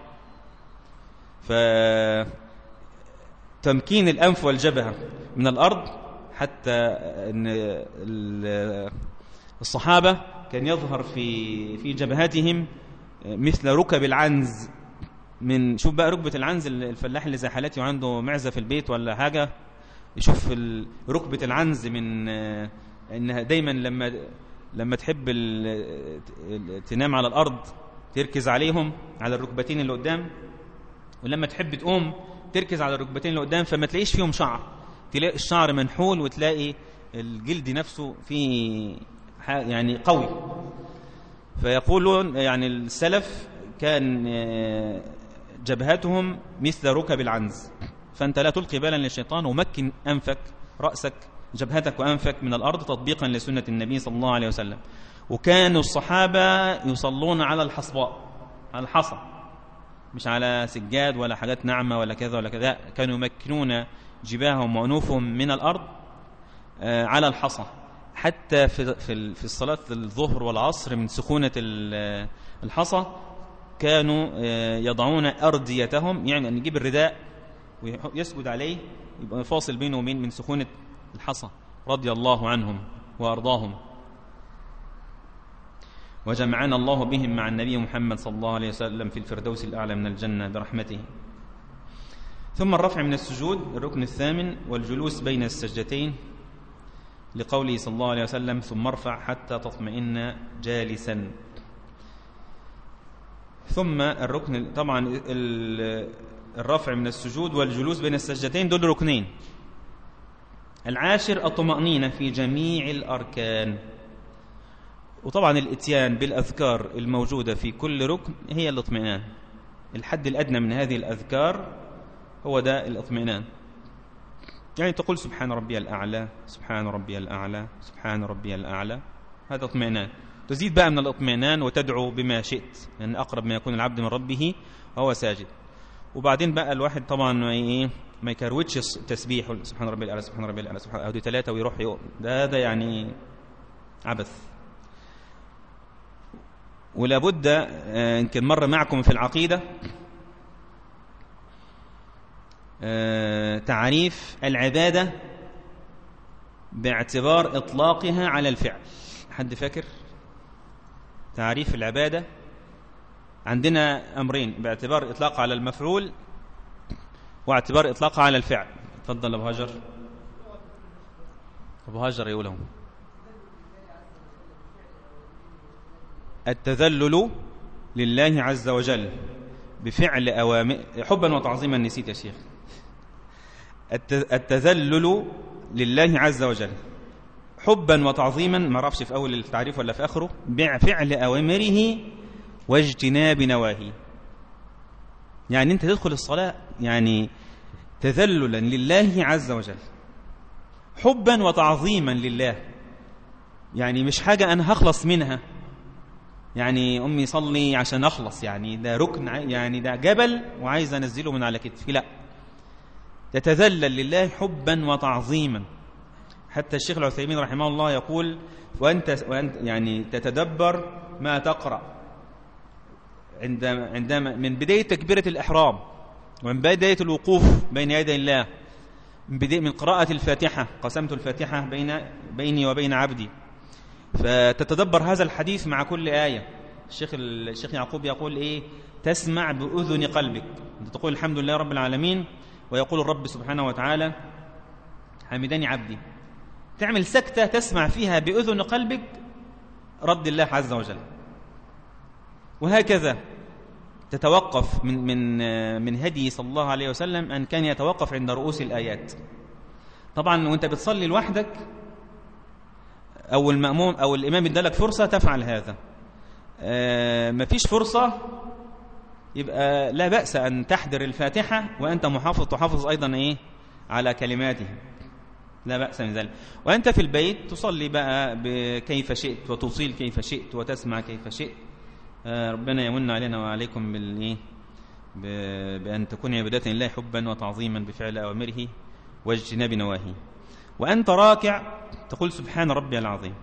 فتمكين الأنف والجبهة من الأرض حتى أن الصحابة كان يظهر في في جبهاتهم مثل ركب العنز من شوف بقى ركبة العنز الفلاح اللي زي حالتي وعنده معزة في البيت ولا حاجة يشوف ركبة العنز من إنها دايما لما لما تحب تنام على الأرض تركز عليهم على الركبتين اللي قدام ولما تحب تقوم تركز على الركبتين اللي قدام فما تلاقيش فيهم شعر. تلاقي الشعر منحول وتلاقي الجلد نفسه فيه يعني قوي. فيقولون يعني السلف كان آه، جبهتهم مثل ركب العنز. فأنت لا تلقي بالا للشيطان ومكن أنفك رأسك جبهتك وأنفك من الأرض تطبيقا لسنة النبي صلى الله عليه وسلم. وكانوا الصحابة يصلون على الحصباء على الحصى. مش على سجاد ولا حاجات ناعمة ولا كذا ولا كذا. كانوا يمكنون جباههم وأنوفهم من الأرض آه، على الحصى. حتى في في الصلاة الظهر والعصر من سخونة الحصى كانوا آه، يضعون أرديتهم يعني أن يجيب الرداء ويسجد عليه يبقى فاصل بينه وبين من سخونة الحصى رضي الله عنهم وأرضاهم. وجمعنا الله بهم مع النبي محمد صلى الله عليه وسلم في الفردوس الأعلى من الجنة برحمته. ثم الرفع من السجود الركن الثامن والجلوس بين السجدتين لقوله صلى الله عليه وسلم ثم ارفع حتى تطمئن جالسا. ثم الركن طبعا الرفع من السجود والجلوس بين السجدتين دول ركنين. العاشر الطمأنينة في جميع الأركان. وطبعا الإتيان بالأذكار الموجودة في كل ركن هي الاطمئنان. الحد الأدنى من هذه الأذكار هو ده الاطمئنان. يعني تقول سبحان ربي الأعلى سبحان ربي الأعلى سبحان ربي الأعلى. هذا اطمئنان. تزيد بقى من الاطمئنان وتدعو بما شئت لأن يعني أقرب ما يكون العبد من ربه وهو ساجد. وبعدين بقى الواحد طبعا ما إيه ما يكروتش التسبيح سبحان ربي الأعلى سبحان ربي الأعلى سبحان اهدي ثلاثة ويروح يقوم. ده ده يعني عبث. ولا بد آه، يمكن مر معكم في العقيدة آه، تعريف العبادة باعتبار إطلاقها على الفعل. حد فاكر؟ تعريف العبادة؟ عندنا أمرين باعتبار إطلاقها على المفعول واعتبار إطلاقها على الفعل. تفضل أبو هاجر. أبو هاجر يقولهم. التذلل لله عز وجل بفعل أوامر حبا وتعظيما نسيت يا شيخ. التذلل لله عز وجل. حبا وتعظيما ما أعرفش في أول التعريف ولا في آخره بفعل أوامره واجتناب نواهي يعني أنت تدخل الصلاة يعني تذللا لله عز وجل. حبا وتعظيما لله. يعني مش حاجة أنا هخلص منها. يعني أمي صلي عشان أخلص يعني ده ركن يعني ده جبل وعايز أنزله من على كتفي. لا تتذلل لله حبا وتعظيما. حتى الشيخ العثيمين رحمه الله يقول وأنت, وأنت يعني تتدبر ما تقرأ. عندما عندما من بداية تكبيرة الإحرام ومن بداية الوقوف بين يدي الله من من قراءة الفاتحة قسمت الفاتحة بين بيني وبين عبدي. فتتدبر هذا الحديث مع كل آية. الشيخ الشيخ يعقوب يقول إيه؟ تسمع بأذن قلبك. أنت تقول الحمد لله رب العالمين ويقول الرب سبحانه وتعالى حمدني عبدي. تعمل سكتة تسمع فيها بأذن قلبك رد الله عز وجل. وهكذا تتوقف من من من هدي صلى الله عليه وسلم أن كان يتوقف عند رؤوس الآيات. طبعا وأنت بتصلي لوحدك أو المأموم أو الإمام إدالك فرصة تفعل هذا. آه مفيش فرصة يبقى لا بأس أن تحضر الفاتحة وأنت محافظ تحافظ أيضا إيه؟ على كلماته. لا بأس من ذلك. وأنت في البيت تصلي بقى كيف شئت وتصيل كيف شئت وتسمع كيف شئت. آه ربنا يمن علينا وعليكم بالإيه بأن تكون عبادات الله حبا وتعظيما بفعل أوامره واجتناب نواهيه. وأنت راكع تقول سبحان ربي العظيم.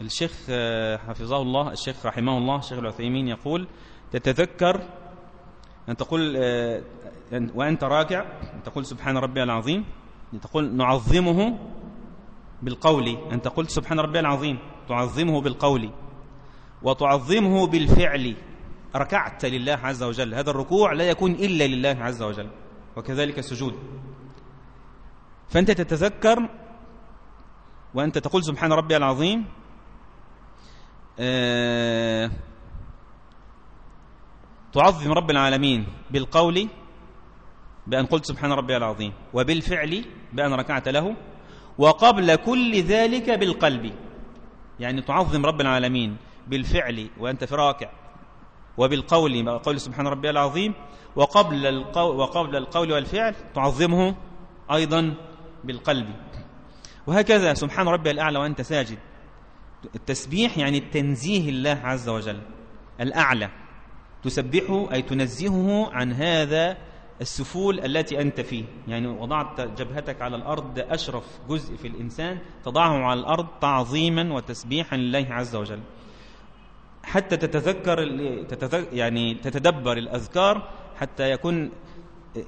الشيخ آه، حفظه الله الشيخ رحمه الله الشيخ العثيمين يقول تتذكر أن تقول آه، وأنت راكع تقول سبحان ربي العظيم. تقول نعظمه بالقول أنت قلت سبحان ربي العظيم. تعظمه بالقول. وتعظمه بالفعل. ركعت لله عز وجل. هذا الركوع لا يكون إلا لله عز وجل وكذلك السجود. فأنت تتذكر وأنت تقول سبحان ربي العظيم آه تعظم رب العالمين بالقول بأن قلت سبحان ربي العظيم وبالفعل بأن ركعت له وقبل كل ذلك بالقلب. يعني تعظم رب العالمين بالفعل وأنت في راكع وبالقول قول سبحان ربي العظيم وقبل القول, وقبل القول والفعل تعظمه أيضا بالقلب. وهكذا. سبحان ربي الأعلى وأنت ساجد. التسبيح يعني التنزيه الله عز وجل. الأعلى. تسبحه أي تنزهه عن هذا السفول التي أنت فيه. يعني وضعت جبهتك على الأرض أشرف جزء في الإنسان تضعه على الأرض تعظيما وتسبيحا لله عز وجل. حتى تتذكر يعني تتدبر الأذكار حتى يكون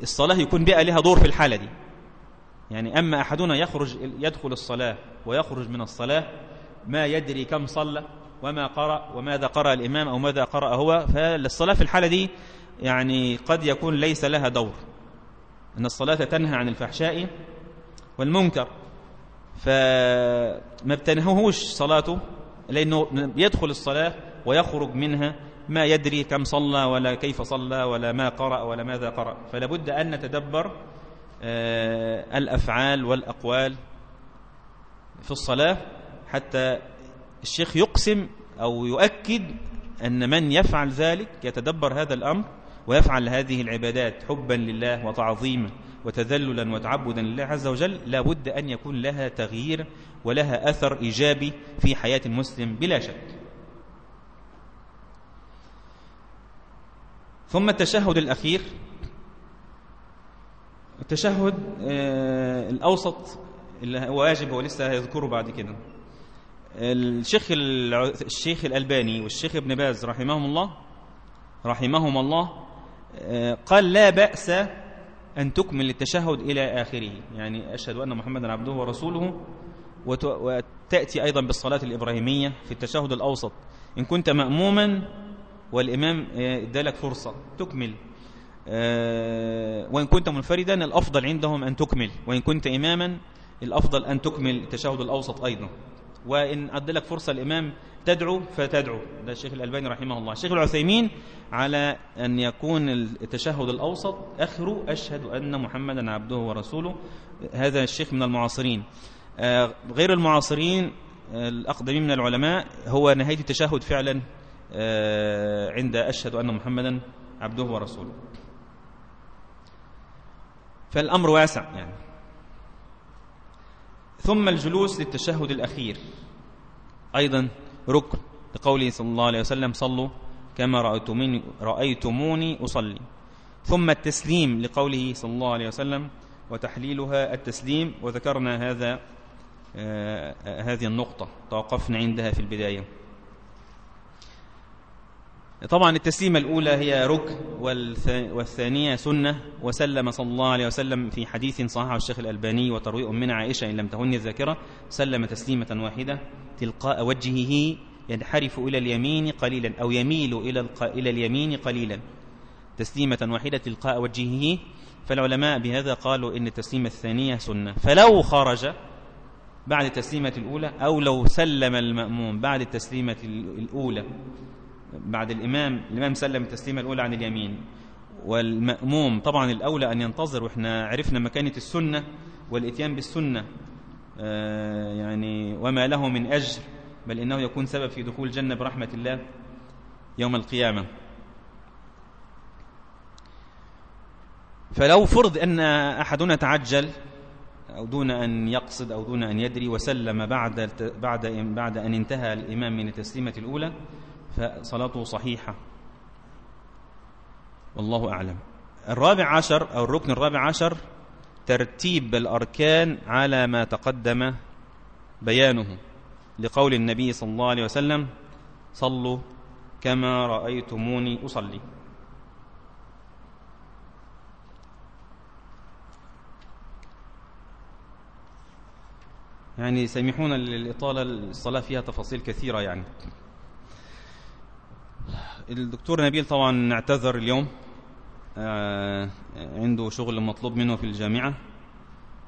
الصلاة يكون بها لها دور في الحالة دي. يعني أما أحدنا يخرج يدخل الصلاة ويخرج من الصلاة ما يدري كم صلى وما قرأ وماذا قرأ الإمام أو ماذا قرأ هو فالصلاة في الحالة دي يعني قد يكون ليس لها دور. أن الصلاة تنهى عن الفحشاء والمنكر. فما بتنهوش صلاته لأنه يدخل الصلاة ويخرج منها ما يدري كم صلى ولا كيف صلى ولا ما قرأ ولا ماذا قرأ. فلا بد أن نتدبر الأفعال والأقوال في الصلاة حتى الشيخ يقسم أو يؤكد أن من يفعل ذلك يتدبر هذا الأمر ويفعل هذه العبادات حبا لله وتعظيما وتذللا وتعبدا لله عز وجل لا بد أن يكون لها تغيير ولها أثر إيجابي في حياة المسلم بلا شك. ثم التشهد الأخير التشهد آه، الأوسط اللي هو واجب ولسه هيذكره بعد كده. الشيخ الشيخ الألباني والشيخ ابن باز رحمهم الله رحمهم الله آه، قال لا بأس أن تكمل التشهد إلى آخره. يعني أشهد أن محمدا عبده ورسوله وتأتي أيضا بالصلاة الإبراهيمية في التشهد الأوسط. إن كنت مأموما والإمام آه، إدالك فرصة تكمل. وإن كنت منفردا الأفضل عندهم أن تكمل وإن كنت إماما الأفضل أن تكمل التشهد الأوسط أيضا. وإن أدلك فرصة الإمام تدعو فتدعو. ده الشيخ الألباني رحمه الله. الشيخ العثيمين على أن يكون التشهد الأوسط أخر أشهد أن محمدا عبده ورسوله. هذا الشيخ من المعاصرين. آه، غير المعاصرين آه، الأقدمين من العلماء هو نهاية التشهد فعلا آه، عند أشهد أن محمدا عبده ورسوله. فالأمر واسع يعني. ثم الجلوس للتشهد الأخير. أيضا ركن لقوله صلى الله عليه وسلم صلوا كما رأيتموني, رأيتموني أصلي. ثم التسليم لقوله صلى الله عليه وسلم وتحليلها التسليم وذكرنا هذا آه هذه النقطة توقفنا عندها في البداية. طبعا التسليمة الأولى هي ركن والثانية سنة. وسلم صلى الله عليه وسلم في حديث صححه الشيخ الألباني وترويء من عائشة إن لم تهن الذاكرة. سلم تسليمة واحدة تلقاء وجهه ينحرف إلى اليمين قليلا أو يميل إلى, إلى اليمين قليلا. تسليمة واحدة تلقاء وجهه. فالعلماء بهذا قالوا إن التسليمة الثانية سنة. فلو خرج بعد التسليمة الأولى أو لو سلم المأموم بعد التسليمة الأولى بعد الإمام الإمام سلم التسليمة الأولى عن اليمين. والمأموم طبعا الأولى أن ينتظر وإحنا عرفنا مكانة السنة والإتيان بالسنة. آه يعني وما له من أجر بل إنه يكون سبب في دخول الجنة برحمة الله يوم القيامة. فلو فرض أن أحدنا تعجل أو دون أن يقصد أو دون أن يدري وسلم بعد بعد بعد أن انتهى الإمام من التسليمة الأولى فصلاته صحيحة. والله أعلم. الرابع عشر أو الركن الرابع عشر ترتيب الأركان على ما تقدم بيانه لقول النبي صلى الله عليه وسلم صلوا كما رأيتموني أصلي. يعني سامحونا للإطالة الصلاة فيها تفاصيل كثيرة يعني. الدكتور نبيل طبعا اعتذر اليوم. آه، عنده شغل مطلوب منه في الجامعة.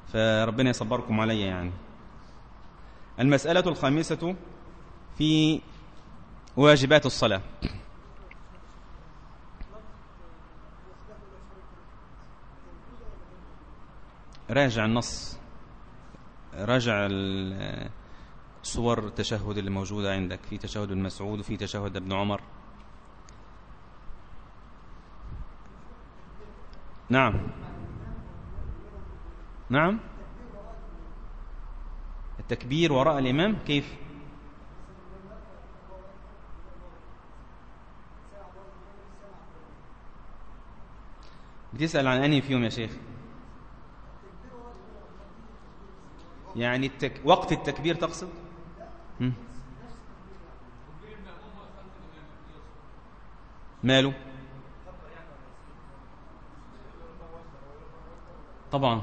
فربنا يصبركم علي يعني. المسألة الخامسة في واجبات الصلاة. راجع النص. راجع صور التشهد اللي موجودة عندك. في تشهد المسعود وفي تشهد ابن عمر. نعم. نعم. التكبير وراء الإمام كيف؟ بتسأل عن أنهي فيهم يا شيخ؟ يعني التك... وقت التكبير تقصد؟ ماله؟ طبعا.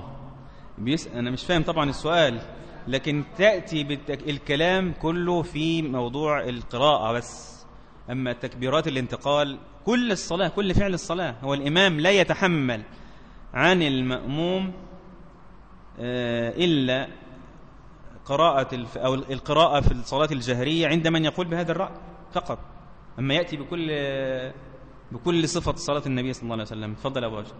بيسأل أنا مش فاهم طبعا السؤال لكن تأتي بالتك... الكلام كله في موضوع القراءة بس. أما تكبيرات الانتقال كل الصلاة كل فعل الصلاة هو الإمام لا يتحمل عن المأموم آه، إلا قراءة الف... أو القراءة في الصلاة الجهرية عند من يقول بهذا الرأي فقط. أما يأتي بكل بكل صفة صلاة النبي صلى الله عليه وسلم. تفضل أبو عجل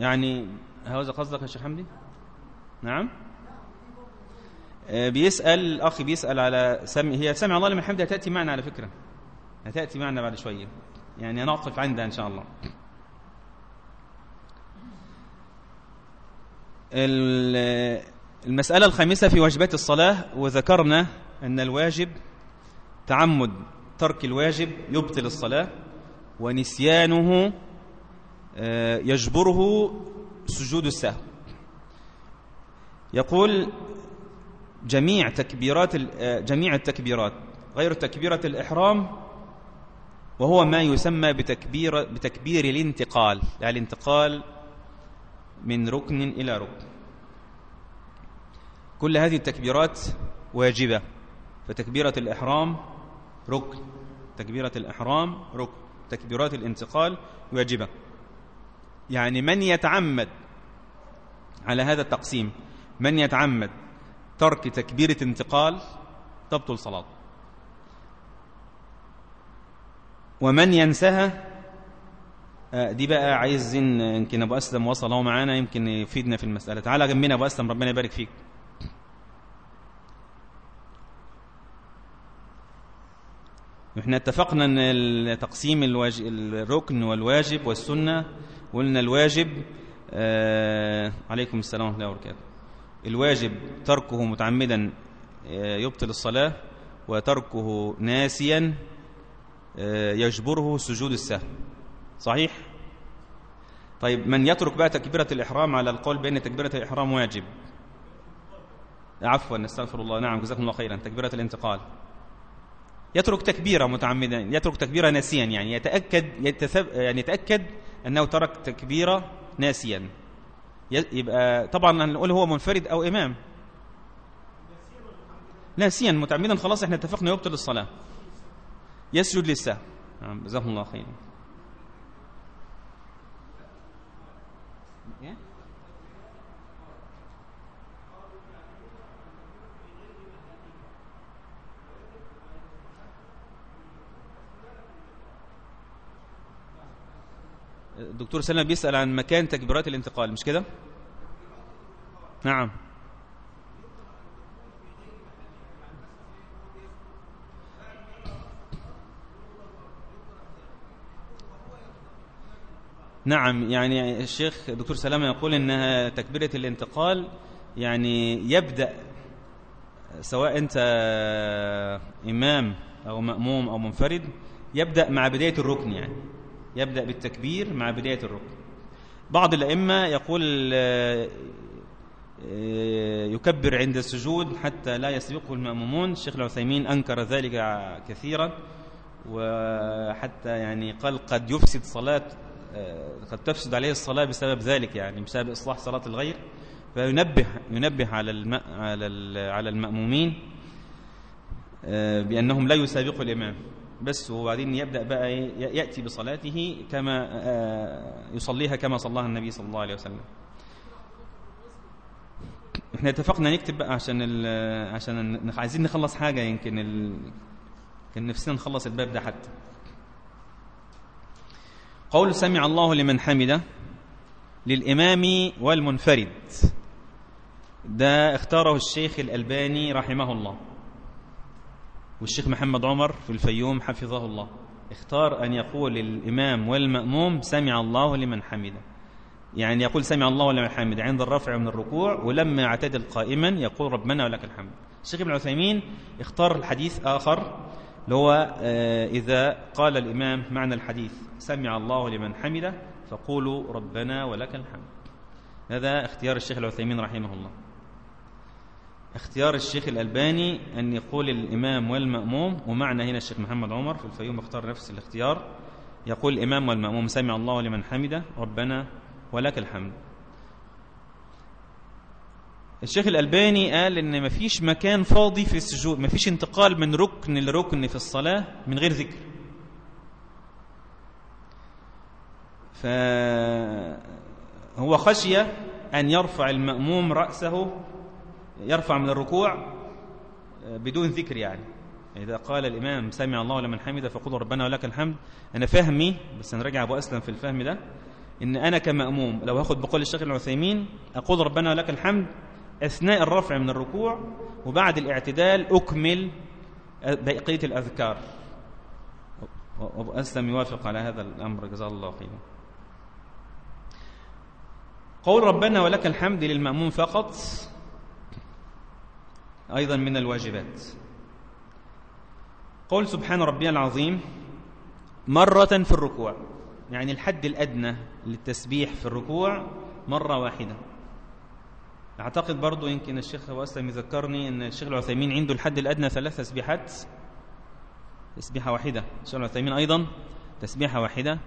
يعني هذا قصدك يا شيخ حمدي؟ نعم. آه، بيسأل الأخ بيسأل على سمع هي سمع الله لمن حمده هتأتي معنا على فكرة. هتأتي معنا بعد شوية. يعني نقف عندها إن شاء الله. المسألة الخامسة في واجبات الصلاة وذكرنا أن الواجب تعمد ترك الواجب يبطل الصلاة ونسيانه يجبره سجود السهو. يقول جميع تكبيرات آه، جميع التكبيرات غير تكبيرة الإحرام وهو ما يسمى بتكبير بتكبير الانتقال يعني الانتقال من ركن إلى ركن. كل هذه التكبيرات واجبة فتكبيرة الإحرام ركن تكبيرة الإحرام ركن تكبيرات الانتقال واجبة. يعني من يتعمد على هذا التقسيم من يتعمد ترك تكبيرة انتقال تبطل صلاته ومن ينساها آه، دي بقى عايزين يمكن أبو أسلم وصل أهو معانا يمكن يفيدنا في المسألة. تعالى جنبنا أبو أسلم ربنا يبارك فيك. إحنا اتفقنا إن تقسيم الركن والواجب والسنة قلنا الواجب آه عليكم السلام ورحمة الله وبركاته. الواجب تركه متعمدا آه يبطل الصلاة وتركه ناسيا آه يجبره سجود السهو. صحيح؟ طيب من يترك بقى تكبيرة الإحرام على القول بأن تكبيرة الإحرام واجب. عفوا نستغفر الله. نعم جزاكم الله خيرا. تكبيرة الانتقال. يترك تكبيرة متعمدا يترك تكبيرة ناسيا يعني يتأكد يتثب يعني يتأكد أنه ترك تكبيرة ناسيا. يبقى طبعا هنقول هو منفرد أو إمام. ناسيا متعمدا خلاص إحنا اتفقنا يبطل الصلاة. يسجد للسهو. نعم جزاكم الله خيرا. الدكتور سلمى بيسأل عن مكان تكبيرات الانتقال مش كده؟ نعم. نعم يعني الشيخ دكتور سلامة يقول انها تكبيرة الانتقال يعني يبدأ سواء أنت إمام أو مأموم أو منفرد يبدأ مع بداية الركن يعني. يبدأ بالتكبير مع بداية الركن. بعض الأئمة يقول آه، يكبر عند السجود حتى لا يسبقه المأمومون. الشيخ العثيمين أنكر ذلك كثيرا وحتى يعني قال قد يفسد صلاة آه، قد تفسد عليه الصلاة بسبب ذلك يعني بسبب إصلاح صلاة الغير. فينبه ينبه على على على المأمومين آه، بأنهم لا يسابقوا الإمام. بس وبعدين يبدأ بقى يأتي بصلاته كما آه، يصليها كما صلاها النبي صلى الله عليه وسلم. إحنا اتفقنا نكتب بقى عشان عشان عايزين نخلص حاجة يمكن ال... كان نفسنا نخلص الباب ده حتى. قول سمع الله لمن حمده للإمام والمنفرد. ده اختاره الشيخ الألباني رحمه الله. والشيخ محمد عمر في الفيوم حفظه الله. اختار أن يقول الإمام والمأموم سمع الله لمن حمده. يعني يقول سمع الله لمن حمده عند الرفع من الركوع ولما يعتدل قائما يقول ربنا ولك الحمد. الشيخ ابن عثيمين اختار الحديث آخر اللي هو آه، إذا قال الإمام معنى الحديث سمع الله لمن حمده فقولوا ربنا ولك الحمد. هذا اختيار الشيخ العثيمين رحمه الله. اختيار الشيخ الألباني أن يقول الإمام والمأموم ومعنى هنا الشيخ محمد عمر في الفيوم اختار نفس الاختيار يقول الإمام والمأموم سمع الله لمن حمده ربنا ولك الحمد. الشيخ الألباني قال إن مفيش مكان فاضي في السجود مفيش انتقال من ركن لركن في الصلاة من غير ذكر. فهو خشية أن يرفع المأموم رأسه يرفع من الركوع آه، بدون ذكر يعني. إذا قال الإمام سمع الله لمن حمده فقل ربنا ولك الحمد. أنا فهمي بس نرجع أبو أسلم في الفهم ده إن أنا كمأموم لو هاخد بقول الشيخ العثيمين أقول ربنا ولك الحمد أثناء الرفع من الركوع وبعد الاعتدال أكمل بقية الأذكار. وأبو أسلم يوافق على هذا الأمر جزاه الله خيرا. قول ربنا ولك الحمد للمأموم فقط أيضا من الواجبات. قول سبحان ربي العظيم مرة في الركوع. يعني الحد الأدنى للتسبيح في الركوع مرة واحدة. أعتقد برضو يمكن الشيخ أبو أسلم يذكرني أن الشيخ العثيمين عنده الحد الأدنى ثلاث تسبيحات. تسبيحة واحدة. الشيخ العثيمين أيضا تسبيحة واحدة.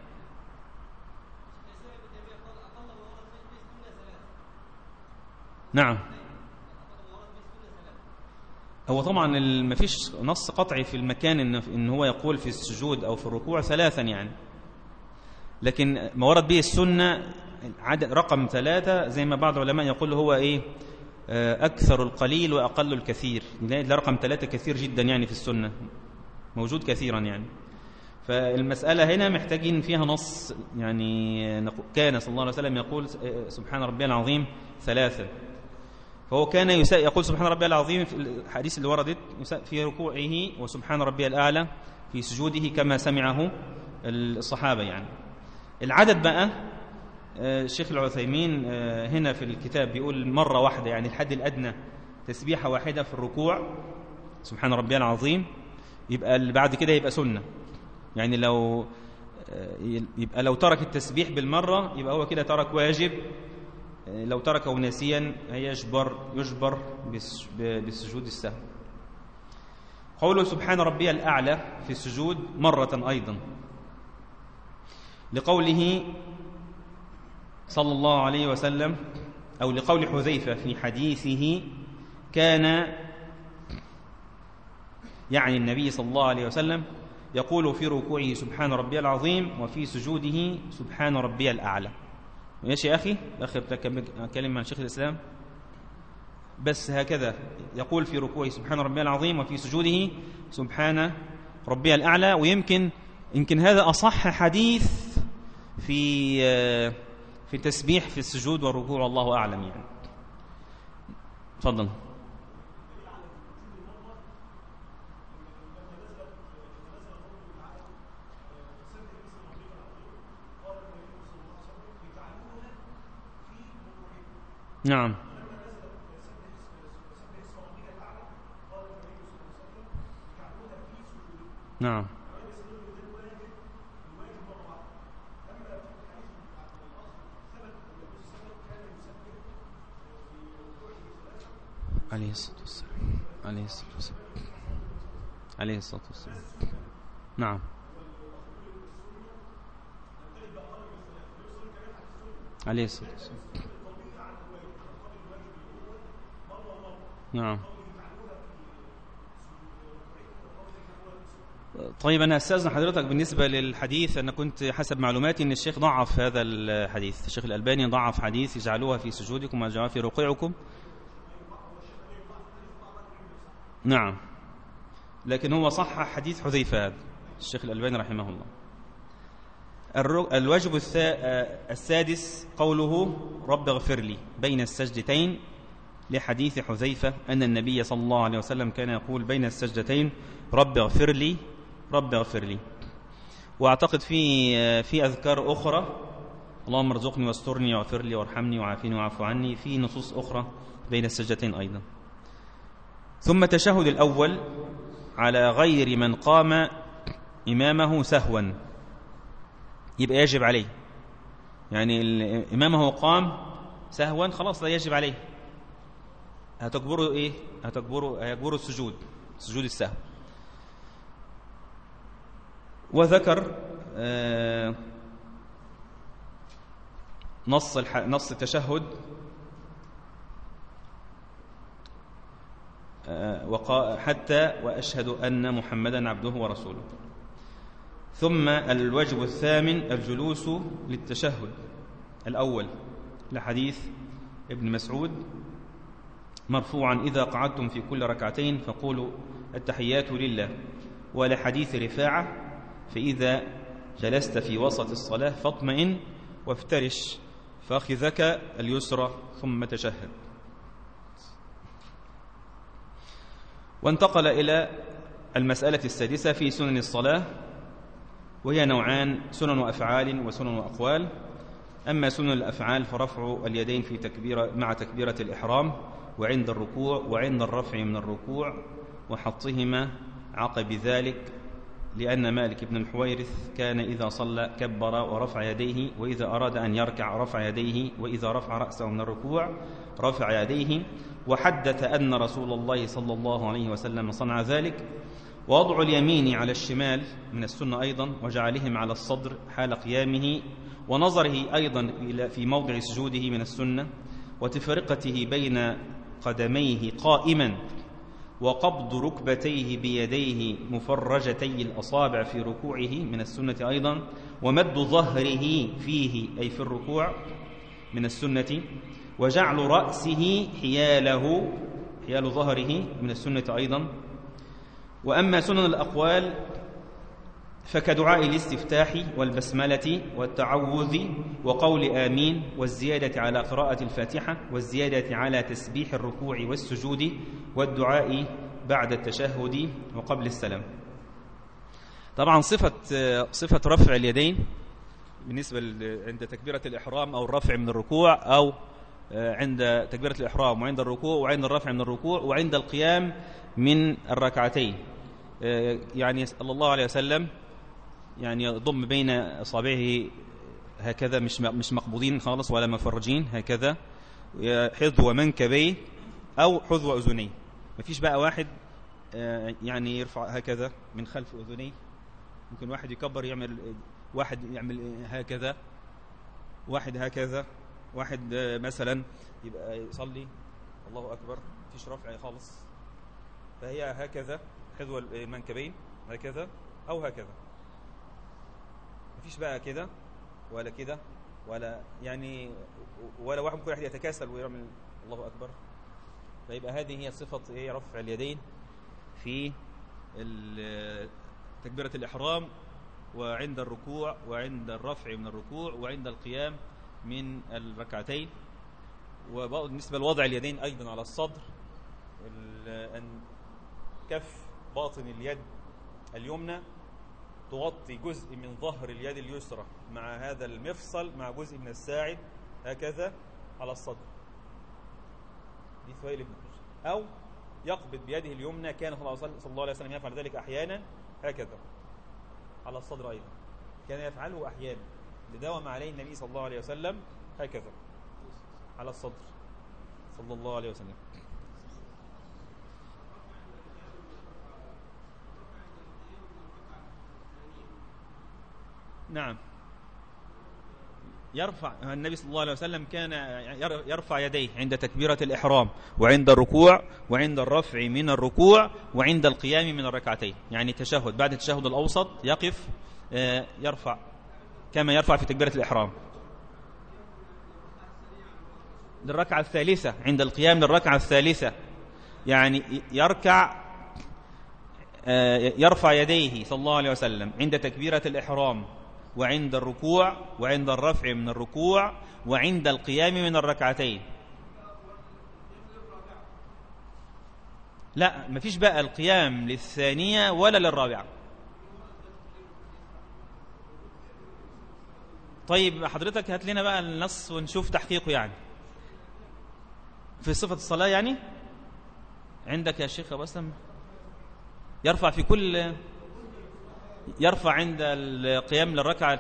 نعم. هو طبعا ما فيش نص قطعي في المكان إن, إن هو يقول في السجود أو في الركوع ثلاثا يعني. لكن ما ورد به السنة عدد رقم ثلاثة زي ما بعض العلماء يقول هو إيه؟ آه، أكثر القليل وأقل الكثير. ده رقم ثلاثة كثير جدا يعني في السنة. موجود كثيرا يعني. فالمسألة هنا محتاجين فيها نص يعني كان صلى الله عليه وسلم يقول آه، سبحان ربي العظيم ثلاثة. فهو كان يقول سبحان ربي العظيم في الحديث اللي وردت في ركوعه وسبحان ربي الأعلى في سجوده كما سمعه الصحابة يعني. العدد بقى الشيخ العثيمين هنا في الكتاب بيقول مرة واحدة يعني الحد الأدنى تسبيحة واحدة في الركوع سبحان ربي العظيم يبقى اللي بعد كده يبقى سنة. يعني لو يبقى لو ترك التسبيح بالمرة يبقى هو كده ترك واجب لو تركه ناسيا يجبر يجبر بالسجود السهو قوله سبحان ربي الأعلى في السجود مرة أيضا. لقوله صلى الله عليه وسلم أو لقول حذيفة في حديثه كان يعني النبي صلى الله عليه وسلم يقول في ركوعه سبحان ربي العظيم وفي سجوده سبحان ربي الأعلى. ماشي يا أخي أخي كلمة عن شيخ الإسلام. بس هكذا يقول في ركوعه سبحان ربي العظيم وفي سجوده سبحان ربي الأعلى. ويمكن يمكن هذا أصح حديث في في التسبيح في السجود والركوع والله أعلم يعني. تفضل. نعم. نعم. عليه الصلاة والسلام. عليه الصلاة والسلام. عليه الصلاة والسلام. نعم. عليه الصلاة والسلام. نعم. طيب أنا أستاذن حضرتك بالنسبة للحديث أنا كنت حسب معلوماتي أن الشيخ ضعف هذا الحديث. الشيخ الألباني ضعف حديث يجعلوها في سجودكم ويجعلوها في رقوعكم نعم. لكن هو صح حديث حذيفة هذا الشيخ الألباني رحمه الله. الواجب السادس قوله رب اغفر لي بين السجدتين لحديث حذيفة أن النبي صلى الله عليه وسلم كان يقول بين السجدتين رب اغفر لي رب اغفر لي. وأعتقد في في أذكار أخرى اللهم ارزقني واسترني واغفر لي وارحمني وعافني واعف عني. في نصوص أخرى بين السجدتين أيضا. ثم التشهد الأول على غير من قام إمامه سهوا. يبقى يجب عليه. يعني إمامه قام سهوا خلاص لا يجب عليه. هتكبره إيه؟ هتكبره هيكبره السجود سجود السهو وذكر آه، نص نص التشهد. آه، حتى وأشهد أن محمدا عبده ورسوله. ثم الواجب الثامن الجلوس للتشهد. الأول لحديث ابن مسعود. مرفوعا إذا قعدتم في كل ركعتين فقولوا التحيات لله. ولحديث رفاعة فإذا جلست في وسط الصلاة فاطمئن وافترش فأخذك اليسرى ثم تشهد. وانتقل إلى المسألة السادسة في سنن الصلاة وهي نوعان سنن أفعال وسنن أقوال. أما سنن الأفعال فرفع اليدين في تكبيرة مع تكبيرة الإحرام. وعند الركوع وعند الرفع من الركوع وحطهما عقب ذلك لأن مالك بن الحويرث كان إذا صلى كبر ورفع يديه وإذا أراد أن يركع رفع يديه وإذا رفع رأسه من الركوع رفع يديه وحدث أن رسول الله صلى الله عليه وسلم صنع ذلك. ووضع اليمين على الشمال من السنة أيضا وجعلهم على الصدر حال قيامه ونظره أيضا في موضع سجوده من السنة وتفرقته بين قدميه قائما وقبض ركبتيه بيديه مفرجتي الأصابع في ركوعه من السنة أيضا ومد ظهره فيه أي في الركوع من السنة وجعل رأسه حياله حيال ظهره من السنة أيضا. وأما سنن الأقوال فكدعاء الاستفتاح والبسملة والتعوذ وقول آمين والزيادة على قراءة الفاتحة والزيادة على تسبيح الركوع والسجود والدعاء بعد التشهد وقبل السلام. طبعا صفة, صفة رفع اليدين بالنسبة عند تكبيرة الإحرام أو الرفع من الركوع أو آه، عند تكبيرة الإحرام وعند الركوع وعند الرفع من الركوع وعند القيام من الركعتين. آه، يعني صلى الله عليه وسلم يعني يضم بين أصابعه هكذا مش مش مقبوضين خالص ولا مفرجين هكذا. حذو منكبيه أو حذو أذنيه. مفيش بقى واحد آه، يعني يرفع هكذا من خلف أذنيه. ممكن واحد يكبر يعمل واحد يعمل هكذا واحد هكذا واحد آه، مثلا يبقى يصلي. الله أكبر مفيش رفع خالص. فهي هكذا حذو المنكبين هكذا أو هكذا. مفيش بقى كده ولا كده ولا يعني ولا واحد ممكن واحد يتكاسل ويعمل الله أكبر. فيبقى هذه هي صفة إيه رفع اليدين في تكبيرة الإحرام وعند الركوع وعند الرفع من الركوع وعند القيام من الركعتين. وبالنسبة لوضع اليدين أيضا على الصدر أن كف باطن اليد اليمنى تغطي جزء من ظهر اليد اليسرى مع هذا المفصل مع جزء من الساعد هكذا على الصدر. دي ثويل ابن أو يقبض بيده اليمنى كان صلى الله عليه وسلم يفعل ذلك أحيانا هكذا. على الصدر أيضا. كان يفعله أحيانا. لداوم عليه النبي صلى الله عليه وسلم هكذا. على الصدر. صلى الله عليه وسلم. نعم. يرفع النبي صلى الله عليه وسلم كان يرفع يديه عند تكبيرة الإحرام وعند الركوع وعند الرفع من الركوع وعند القيام من الركعتين. يعني تشهد بعد التشهد الأوسط يقف آه، يرفع كما يرفع في تكبيرة الإحرام. للركعة الثالثة عند القيام للركعة الثالثة. يعني يركع آه، يرفع يديه صلى الله عليه وسلم عند تكبيرة الإحرام. وعند الركوع وعند الرفع من الركوع وعند القيام من الركعتين. لا مفيش بقى القيام للثانية ولا للرابعة. طيب حضرتك هات لنا بقى النص ونشوف تحقيقه يعني. في صفة الصلاة يعني؟ عندك يا شيخ أبو أسلم؟ يرفع في كل يرفع عند القيام للركعة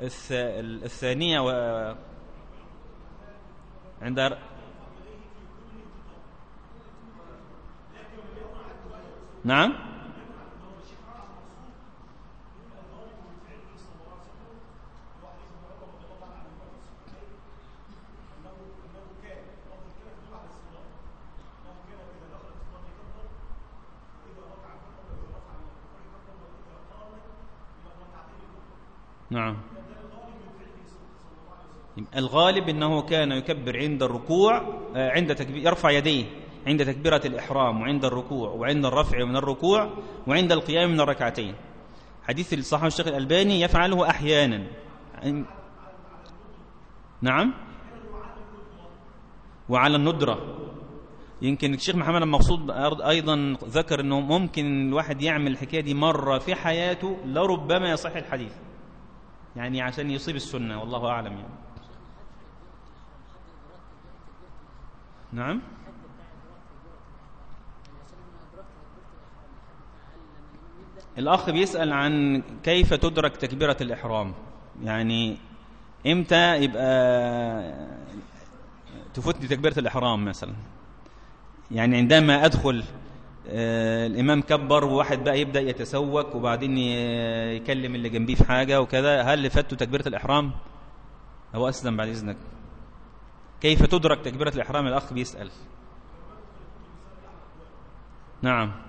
الثانية و عند نعم؟ نعم. الغالب أنه كان يكبر عند الركوع آه، عند تكبير يرفع يديه عند تكبيرة الإحرام وعند الركوع وعند الرفع من الركوع وعند القيام من الركعتين. حديث الصحابة الشيخ الألباني يفعله أحيانا. نعم. وعلى الندرة. يمكن الشيخ محمد المقصود أيضا ذكر أنه ممكن الواحد يعمل الحكاية دي مرة في حياته لربما يصح الحديث. يعني عشان يصيب السنة والله أعلم يعني. نعم؟ الأخ بيسأل عن كيف تدرك تكبيرة الإحرام. يعني إمتى يبقى تفوتني تكبيرة الإحرام مثلا؟ يعني عندما أدخل آه، الإمام كبر وواحد بقى يبدأ يتسوك وبعدين يكلم اللي جنبيه في حاجة وكذا. هل اللي فاته تكبيرة الإحرام؟ هو أسلم بعد إذنك. كيف تدرك تكبيرة الإحرام؟ الأخ بيسأل. نعم.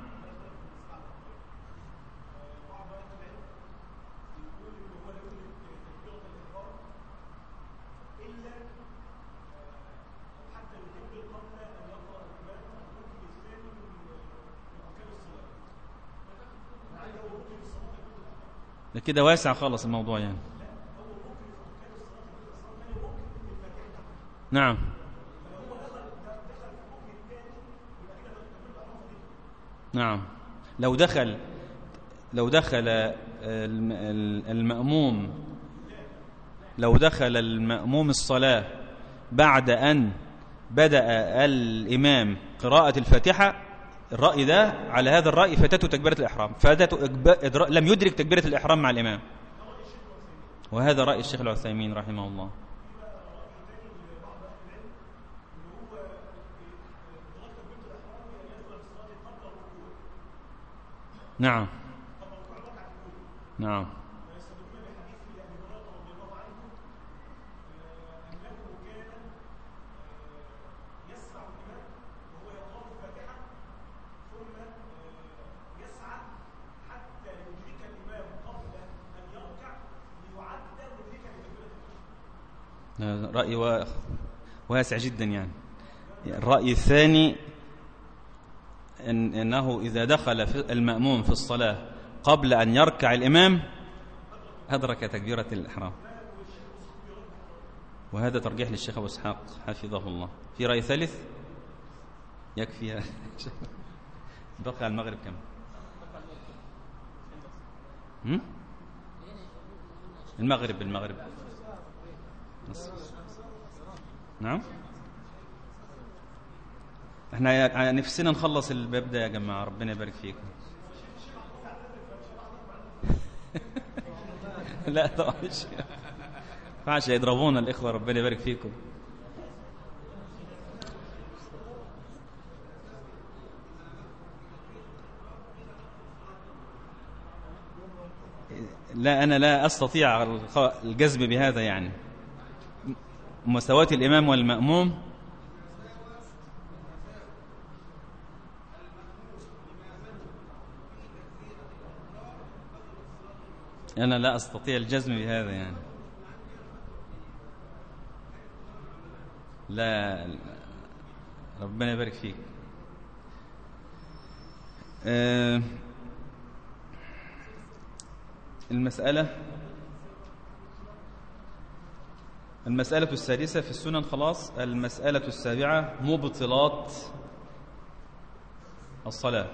ده كده واسع خالص الموضوع يعني. نعم. نعم. لو دخل لو دخل المأموم لو دخل المأموم الصلاة بعد أن بدأ الإمام قراءة الفاتحة الرأي ده على هذا الرأي فاتته تكبيرة الإحرام فاتته لم يدرك تكبيرة الإحرام مع الإمام. وهذا رأي الشيخ العثيمين رحمه الله. نعم. نعم. رأي واسع جدا يعني. الرأي الثاني إن إنه إذا دخل في المأموم في الصلاة قبل أن يركع الإمام أدرك تكبيرة الإحرام. وهذا ترجيح للشيخ أبو إسحاق حفظه الله. في رأي ثالث؟ يكفي بقي على المغرب كم المغرب المغرب. نعم. إحنا نفسنا نخلص الباب ده يا جماعة ربنا يبارك فيكم. (laughs) لا طبعا. مش ينفعش يضربونا الإخوة ربنا يبارك فيكم. لا أنا لا أستطيع الجذب بهذا يعني. مساواة الإمام والمأموم. أنا لا أستطيع الجزم بهذا يعني. لا ربنا يبارك فيك. آه، المسألة المسألة السادسة في السنن خلاص المسألة السابعة مبطلات الصلاة.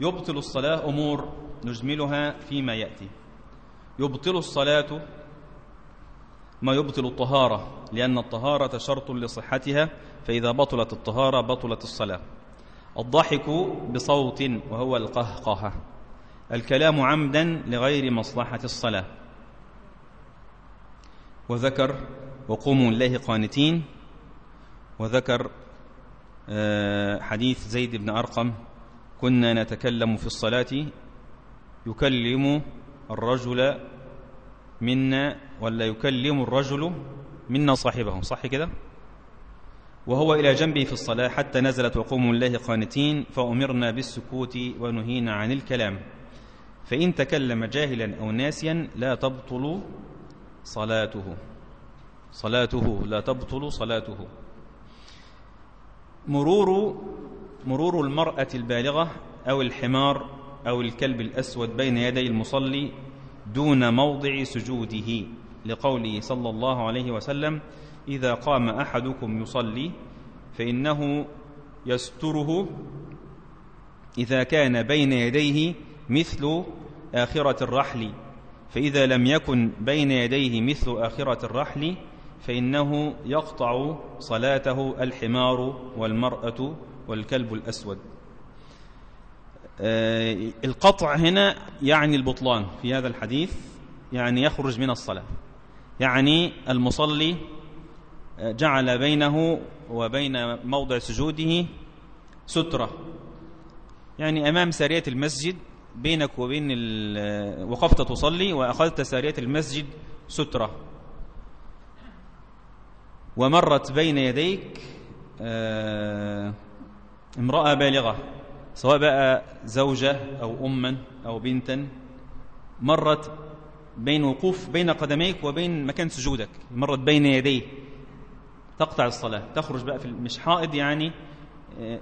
يبطل الصلاة أمور نجملها فيما يأتي. يبطل الصلاة ما يبطل الطهارة لأن الطهارة شرط لصحتها فإذا بطلت الطهارة بطلت الصلاة. الضحك بصوت وهو القهقهة. الكلام عمدا لغير مصلحة الصلاة. وذكر وقوموا الله قانتين وذكر آه، حديث زيد بن أرقم كنا نتكلم في الصلاة يكلم الرجل منا ولا يكلم الرجل منا صاحبه صح كده؟ وهو إلى جنبه في الصلاة حتى نزلت وقوموا الله قانتين فأمرنا بالسكوت ونهينا عن الكلام. فإن تكلم جاهلا أو ناسيا لا تبطل صلاته. صلاته لا تبطل صلاته. مرور مرور المرأة البالغة أو الحمار أو الكلب الأسود بين يدي المصلي دون موضع سجوده لقوله صلى الله عليه وسلم إذا قام أحدكم يصلي فإنه يستره إذا كان بين يديه مثل آخرة الرحل فإذا لم يكن بين يديه مثل آخرة الرحل فإنه يقطع صلاته الحمار والمرأة والكلب الأسود. آه، القطع هنا يعني البطلان في هذا الحديث يعني يخرج من الصلاة. يعني المصلي آه، جعل بينه وبين موضع سجوده سترة. يعني أمام سارية المسجد بينك وبين وقفت تصلي وأخذت سارية المسجد سترة. ومرت بين يديك آه، امرأة بالغة سواء بقى زوجة أو أما أو بنتا. مرت بين وقوف بين قدميك وبين مكان سجودك مرت بين يديه. تقطع الصلاة تخرج بقى في مش حائض يعني آه،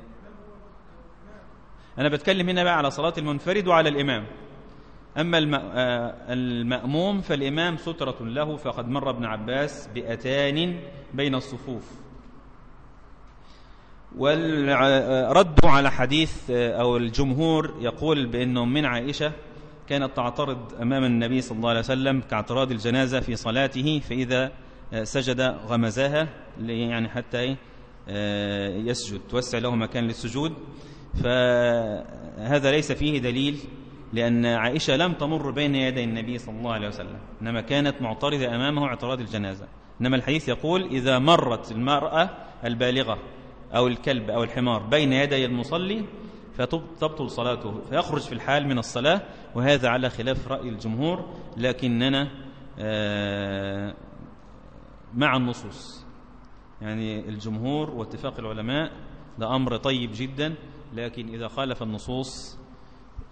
أنا بتكلم هنا بقى على صلاة المنفرد وعلى الإمام. أما آه، المأموم فالإمام سترة له فقد مر ابن عباس بأتان بين الصفوف. والرد على حديث آه، أو الجمهور يقول بأنه من عائشة كانت تعترض أمام النبي صلى الله عليه وسلم كاعتراض الجنازة في صلاته فإذا سجد غمزاها يعني حتى يسجد توسع له مكان للسجود. فهذا ليس فيه دليل لأن عائشة لم تمر بين يدي النبي صلى الله عليه وسلم إنما كانت معترضة أمامه اعتراض الجنازة. إنما الحديث يقول إذا مرت المرأة البالغة أو الكلب أو الحمار بين يدي المصلي فتبطل صلاته فيخرج في الحال من الصلاة وهذا على خلاف رأي الجمهور لكننا آه، مع النصوص. يعني الجمهور واتفاق العلماء ده أمر طيب جدا لكن إذا خالف النصوص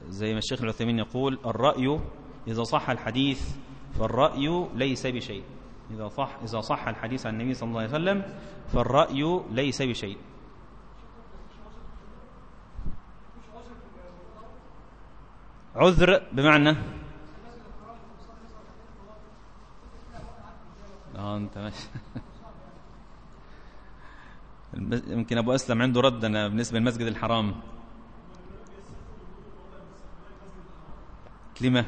زي ما الشيخ العثيمين يقول الرأي إذا صح الحديث فالرأي ليس بشيء. إذا صح, إذا صح الحديث عن النبي صلى الله عليه وسلم فالرأي ليس بشيء. عذر بمعنى؟ آه أنت ماشي. (laughs) يمكن أبو أسلم عنده رد أنا بالنسبة للمسجد الحرام. كلمة.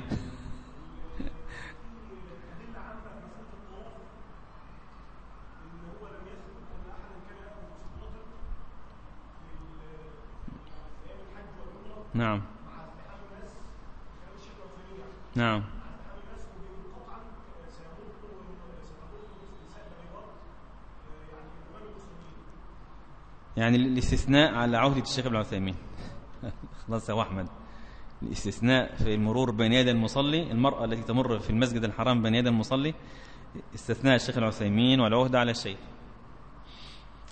نعم. نعم. يعني الاستثناء على عهدة الشيخ ابن عثيمين. (laughs) خلاص يا أحمد. الاستثناء في المرور بين يدي المصلي المرأة التي تمر في المسجد الحرام بين يدي المصلي استثناء الشيخ العثيمين والعهدة على الشيخ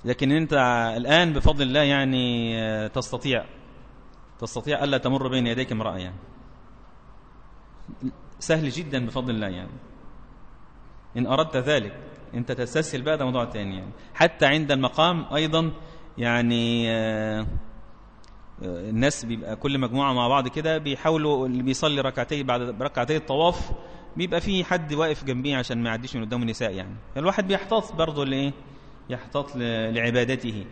لكن أنت الآن بفضل الله يعني تستطيع تستطيع ألا تمر بين يديك امرأة يعني. سهل جدا بفضل الله يعني. إن أردت ذلك أنت تستسهل بقى ده موضوع تاني يعني. حتى عند المقام أيضا يعني آه، الناس بيبقى كل مجموعة مع بعض كده بيحاولوا اللي بيصلي ركعتين بعد ركعتين الطواف بيبقى في حد واقف جنبيه عشان ما يعديش من قدام النساء يعني. الواحد بيحتاط برضه لإيه؟ يحتاط لعبادته.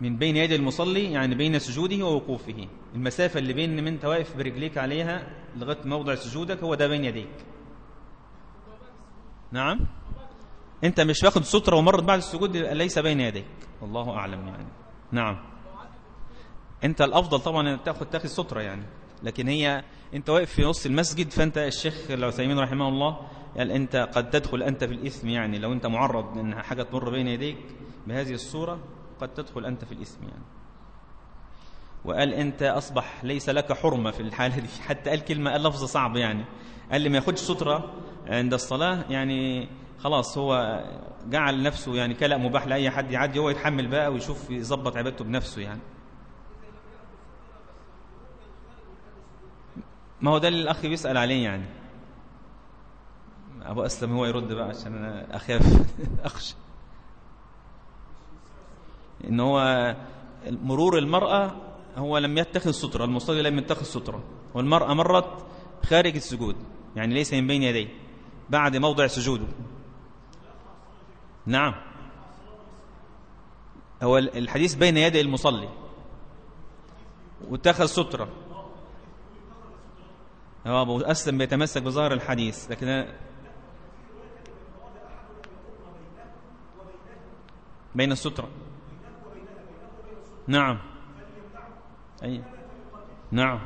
من بين يدي المصلي يعني بين سجوده ووقوفه. المسافة اللي بين من انت واقف برجليك عليها لغاية موضع سجودك هو ده بين يديك. نعم؟ انت مش واخد سترة ومرت بعد السجود ليس بين يديك. والله أعلم يعني. نعم. انت الأفضل طبعا تاخد تاخد سترة يعني. لكن هي انت واقف في نص المسجد فأنت الشيخ العثيمين رحمه الله قال أنت قد تدخل أنت في الإثم يعني. لو أنت معرض إن حاجة تمر بين يديك بهذه الصورة قد تدخل أنت في الإثم يعني. وقال أنت أصبح ليس لك حرمة في الحالة دي. (laughs) حتى قال كلمة قال لفظ صعب يعني. قال لي ما ياخدش سترة عند الصلاة يعني خلاص هو جعل نفسه يعني كلأ مباح لأي حد يعدي هو يتحمل بقى ويشوف يظبط عبادته بنفسه يعني. ما هو ده اللي الأخ بيسأل عليه يعني. أبو أسلم هو يرد بقى عشان أنا أخاف. (laughs) أخشى إن هو مرور المرأة هو لم يتخذ سترة المصلي لم يتخذ سترة. والمرأة مرت خارج السجود يعني ليس من بين يديه بعد موضع سجوده. نعم. هو الحديث بين يدي المصلي. واتخذ سترة. هو أبو أسلم بيتمسك بظاهر الحديث لكن بين السترة. نعم. أي. نعم.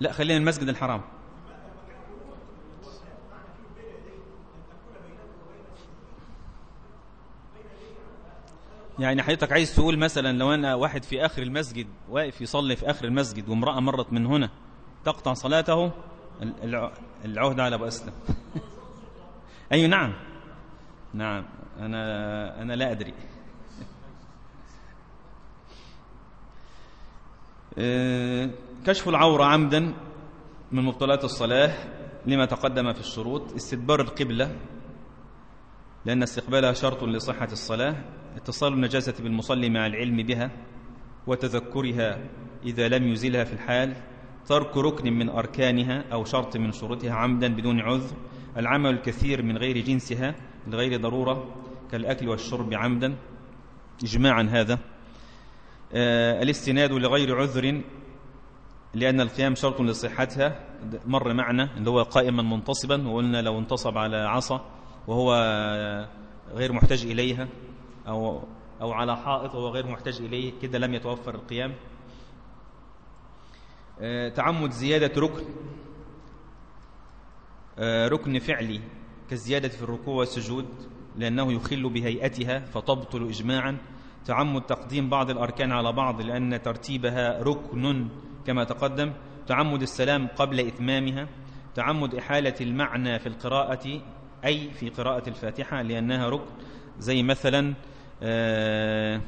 لا خلينا المسجد الحرام. يعني حضرتك عايز تقول مثلا لو أنا واحد في آخر المسجد واقف يصلي في آخر المسجد وامرأة مرت من هنا تقطع صلاته؟ العهد على أبو أسلم. (laughs) أي نعم. نعم. أنا, أنا لا أدري. (laughs) آه، كشف العورة عمدا من مبطلات الصلاة لما تقدم في الشروط استدبار القبلة لأن استقبالها شرط لصحة الصلاة اتصال النجاسة بالمصلي مع العلم بها وتذكرها إذا لم يزلها في الحال ترك ركن من أركانها أو شرط من شروطها عمدا بدون عذر العمل الكثير من غير جنسها لغير ضرورة كالأكل والشرب عمدا. إجماعا هذا. آه، الاستناد لغير عذر لأن القيام شرط لصحتها. مر معنا اللي هو قائما منتصبا وقلنا لو انتصب على عصا وهو غير محتاج إليها أو, أو على حائط وهو غير محتاج إليه كده لم يتوفر القيام. آه، تعمد زيادة ركن آه، ركن فعلي كالزيادة في الركوع والسجود لأنه يخل بهيئتها فتبطل إجماعا. تعمد تقديم بعض الأركان على بعض لأن ترتيبها ركن كما تقدم تعمد السلام قبل إتمامها تعمد إحالة المعنى في القراءة أي في قراءة الفاتحة لأنها ركن. زي مثلا آه،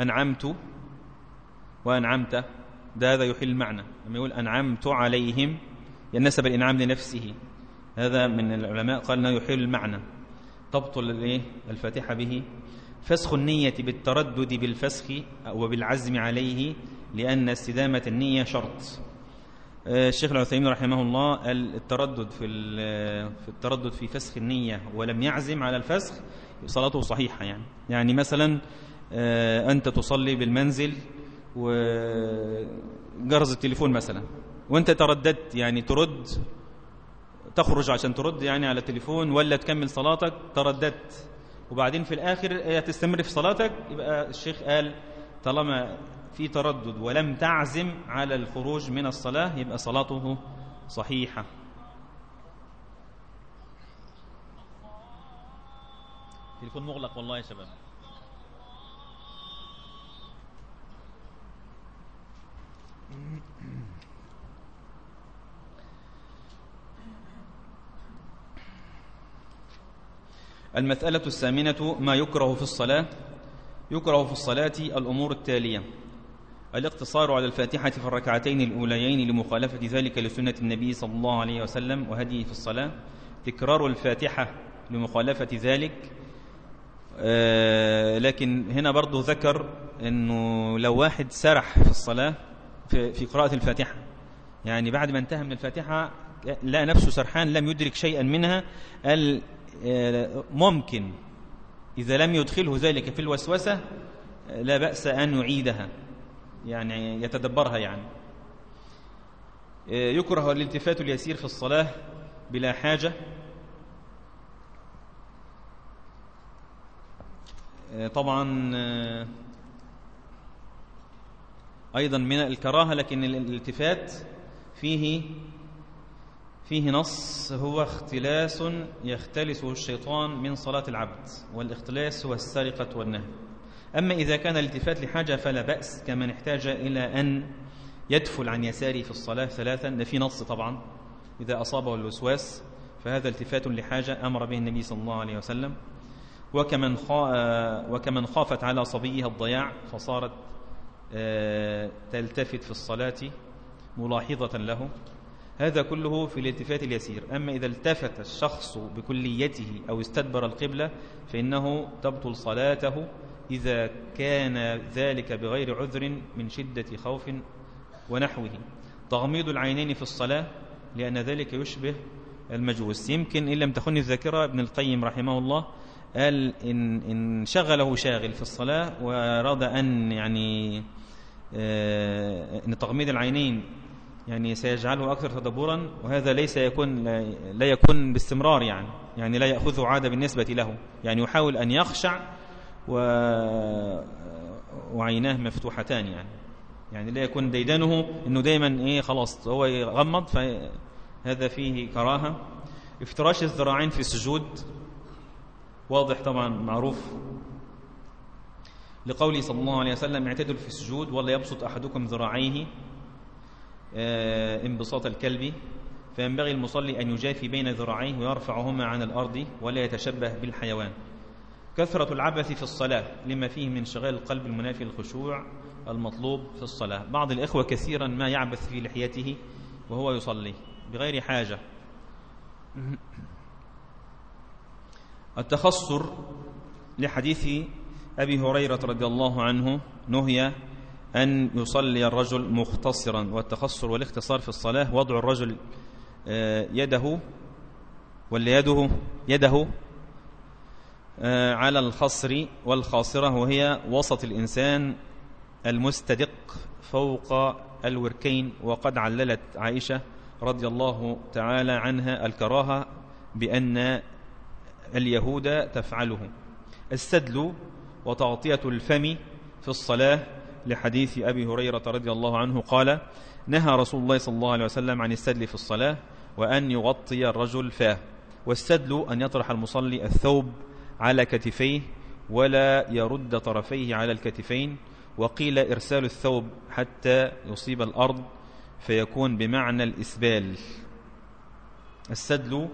أنعمت وأنعمت ده هذا يحل المعنى. لما يقول أنعمت عليهم ينسب الإنعام لنفسه. هذا من العلماء قال أنه يحل المعنى. تبطل الفاتحة به. فسخ النية بالتردد بالفسخ وبالعزم عليه لأن استدامة النية شرط. آه، الشيخ العثيمين رحمه الله التردد في في التردد في فسخ النية ولم يعزم على الفسخ صلاته صحيحة يعني. يعني مثلا آه، أنت تصلي بالمنزل وجرز التليفون مثلا وأنت ترددت يعني ترد تخرج عشان ترد يعني على التليفون ولا تكمل صلاتك ترددت. وبعدين في الآخر تستمر في صلاتك يبقى الشيخ قال طالما في تردد ولم تعزم على الخروج من الصلاة يبقى صلاته صحيحة. تليفون مغلق والله يا شباب. المسألة الثامنة ما يكره في الصلاة؟ يكره في الصلاة الأمور التالية. الاقتصار على الفاتحة في الركعتين الأوليين لمخالفة ذلك لسنة النبي صلى الله عليه وسلم وهديه في الصلاة. تكرار الفاتحة لمخالفة ذلك آه لكن هنا برضو ذكر أنه لو واحد سرح في الصلاة في, في قراءة الفاتحة يعني بعد ما انتهى من الفاتحة لا نفسه سرحان لم يدرك شيئا منها قال آه، ممكن إذا لم يدخله ذلك في الوسوسة لا بأس أن يعيدها. يعني يتدبرها يعني. آه، يكره الالتفات اليسير في الصلاة بلا حاجة. آه، طبعا أيضا من الكراهة لكن الالتفات فيه فيه نص هو اختلاس يختلسه الشيطان من صلاة العبد والإختلاس هو السرقة والنهي. أما إذا كان الالتفات لحاجة فلا بأس كمن احتاج إلى أن يدفل عن يساره في الصلاة ثلاثا. ده في نص طبعا إذا أصابه الوسواس فهذا التفات لحاجة أمر به النبي صلى الله عليه وسلم. وكمن, وكمن خافت على صبيها الضياع فصارت آه، تلتفت في الصلاة ملاحظة له. هذا كله في الالتفات اليسير. أما إذا التفت الشخص بكليته أو استدبر القبلة فإنه تبطل صلاته إذا كان ذلك بغير عذر من شدة خوف ونحوه. تغميض العينين في الصلاة لأن ذلك يشبه المجوس. يمكن إن لم تخن الذاكرة ابن القيم رحمه الله قال إن, إن شغله شاغل في الصلاة وأراد أن يعني آه، أن تغميض العينين يعني سيجعله أكثر تدبرا وهذا ليس يكون لا يكون باستمرار يعني. يعني لا يأخذه عادة بالنسبة له. يعني يحاول أن يخشع. وعيناه مفتوحتان يعني. يعني لا يكون ديدنه إنه دايما إيه خلاص هو يغمض فهذا فيه كراهة. افتراش الذراعين في السجود واضح طبعا معروف. لقوله صلى الله عليه وسلم اعتدل في السجود ولا يبسط أحدكم ذراعيه آه، انبساط الكلب. فينبغي المصلي أن يجافي بين ذراعيه ويرفعهما عن الأرض ولا يتشبه بالحيوان. كثرة العبث في الصلاة لما فيه من شغال القلب المنافي للخشوع المطلوب في الصلاة. بعض الإخوة كثيرا ما يعبث في لحيته وهو يصلي بغير حاجة. التخصر لحديث أبي هريرة رضي الله عنه نهي أن يصلي الرجل مختصرا والتخصر والاختصار في الصلاة وضع الرجل آه، يده ولا يده يده على الخصر والخاصرة وهي وسط الإنسان المستدق فوق الوركين. وقد عللت عائشة رضي الله تعالى عنها الكراهة بأن اليهود تفعله. السدل وتغطية الفم في الصلاة لحديث أبي هريرة رضي الله عنه قال نهى رسول الله صلى الله عليه وسلم عن السدل في الصلاة وأن يغطي الرجل فاه. والسدل أن يطرح المصلي الثوب على كتفيه ولا يرد طرفيه على الكتفين. وقيل إرسال الثوب حتى يصيب الأرض فيكون بمعنى الإسبال. السدل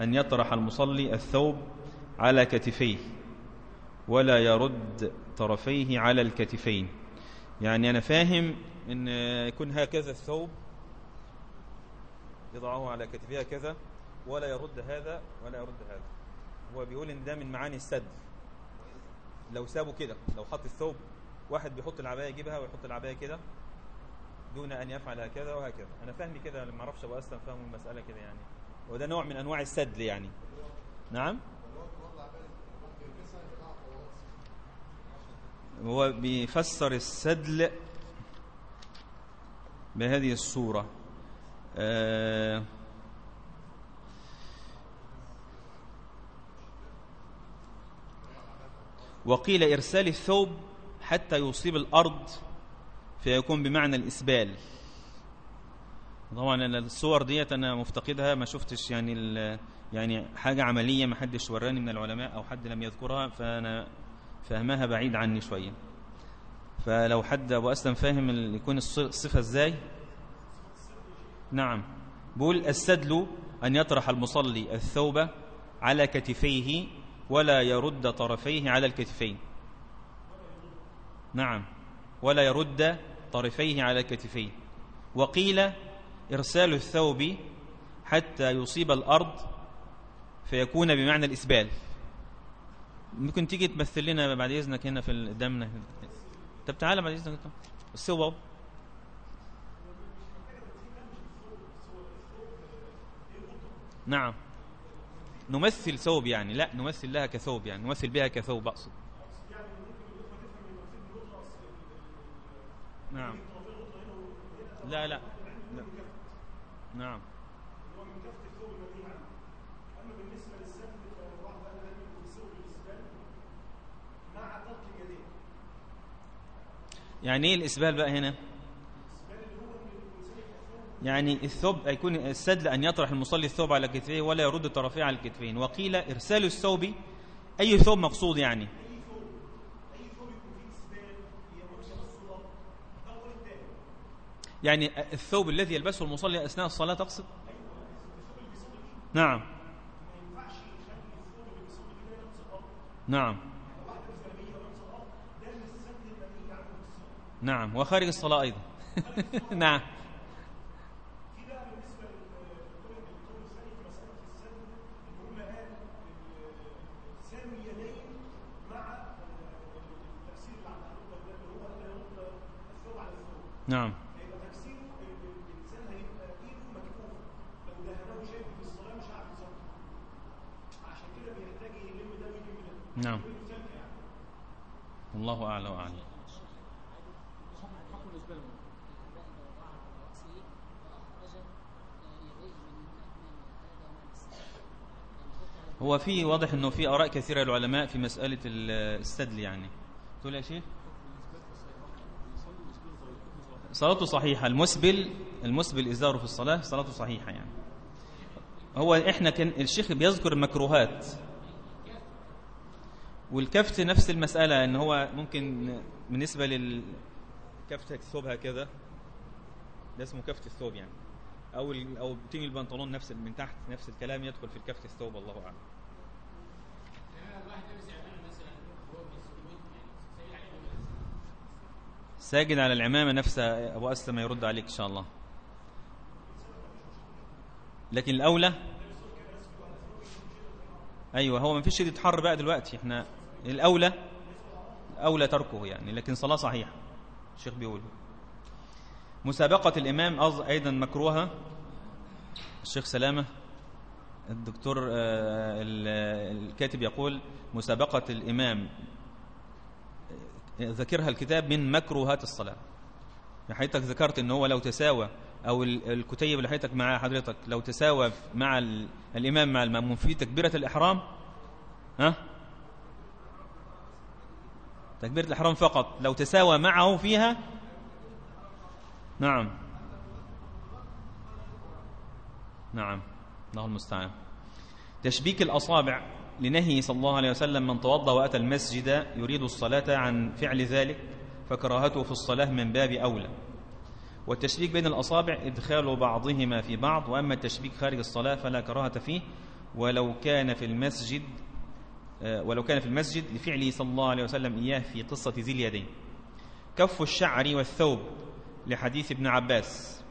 أن يطرح المصلي الثوب على كتفيه ولا يرد طرفيه على الكتفين. يعني أنا فاهم أن يكون هكذا الثوب يضعه على كتفيه كذا ولا يرد هذا ولا يرد هذا. هو بيقول إن ده من معاني السد. لو سابه كده لو حط الثوب واحد بيحط العباية يجيبها ويحط العباية كده دون أن يفعل هكذا وهكذا. أنا فهمي كده ما أعرفش أبو أسلم فهم المسألة كده يعني. وده نوع من أنواع السدل يعني. نعم؟ هو بيفسر السدل بهذه الصورة. آه وقيل إرسال الثوب حتى يصيب الأرض فيكون بمعنى الإسبال. طبعا الصور ديت أنا مفتقدها ما شفتش يعني يعني حاجة عملية ما حدش وراني من العلماء أو حد لم يذكرها فأنا فهمها بعيد عني شوية. فلو حد أبو أسلم فاهم يكون الصفة إزاي؟ نعم. بقول السدل أن يطرح المصلي الثوب على كتفيه ولا يرد طرفيه على الكتفين. نعم. ولا يرد طرفيه على الكتفين. وقيل إرسال الثوب حتى يصيب الأرض فيكون بمعنى الإسبال. ممكن تيجي تمثل لنا بعد إذنك هنا في قدامنا طب تعالى بعد إذنك. السوى نعم. نمثل ثوب يعني لا نمثل لها كثوب يعني نمثل بها كثوب أقصد. نعم. لا لا. نعم. يعني إيه الإسبال بقى هنا؟ يعني الثوب يكون السدل أن يطرح المصلي الثوب على كتفيه ولا يرد طرفيه على الكتفين. وقيل إرسال الثوب أي ثوب مقصود يعني؟ يعني الثوب الذي يلبسه المصلي أثناء الصلاة تقصد؟ نعم. نعم. نعم. وخارج الصلاة أيضا. (laughs) نعم. نعم. نعم. الله أعلى وأعلم هو في واضح إنه في آراء كثيرة للعلماء في مسألة السدل يعني. تقول يا شيخ؟ صلاته صحيحة. المسبل المسبل إزاره في الصلاة صلاته صحيحة يعني. هو إحنا كان الشيخ بيذكر المكروهات. والكفت نفس المسألة إن هو ممكن بالنسبة للكفت الثوب هكذا. ده اسمه كفت الثوب يعني. أو أو بتيجي البنطلون نفس من تحت نفس الكلام يدخل في الكفت الثوب الله أعلم. ساجد على العمامة نفسها أبو أسلم يرد عليك إن شاء الله. لكن الأولى أيوة هو ما فيش شدة حر بقى دلوقتي. إحنا الأولى أولى تركه يعني لكن صلاة صحيحة الشيخ بيقول. مسابقة الإمام أيضا مكروهة. الشيخ سلامة الدكتور آه، الكاتب يقول مسابقة الإمام ذكرها الكتاب من مكروهات الصلاة. حضرتك ذكرت إن هو لو تساوى أو الكتيب اللي حضرتك مع حضرتك لو تساوى مع الإمام مع المأموم في تكبيرة الإحرام؟ ها؟ تكبيرة الإحرام فقط. لو تساوى معه فيها؟ نعم. نعم. الله المستعان. تشبيك الأصابع. لنهي صلى الله عليه وسلم من توضى وأتى المسجد يريد الصلاة عن فعل ذلك فكراهته في الصلاة من باب أولى. والتشبيك بين الأصابع إدخال بعضهما في بعض وأما التشبيك خارج الصلاة فلا كراهة فيه. ولو كان في المسجد آه، ولو كان في المسجد لفعله صلى الله عليه وسلم إياه في قصة ذي اليدين. كف الشعر والثوب لحديث ابن عباس.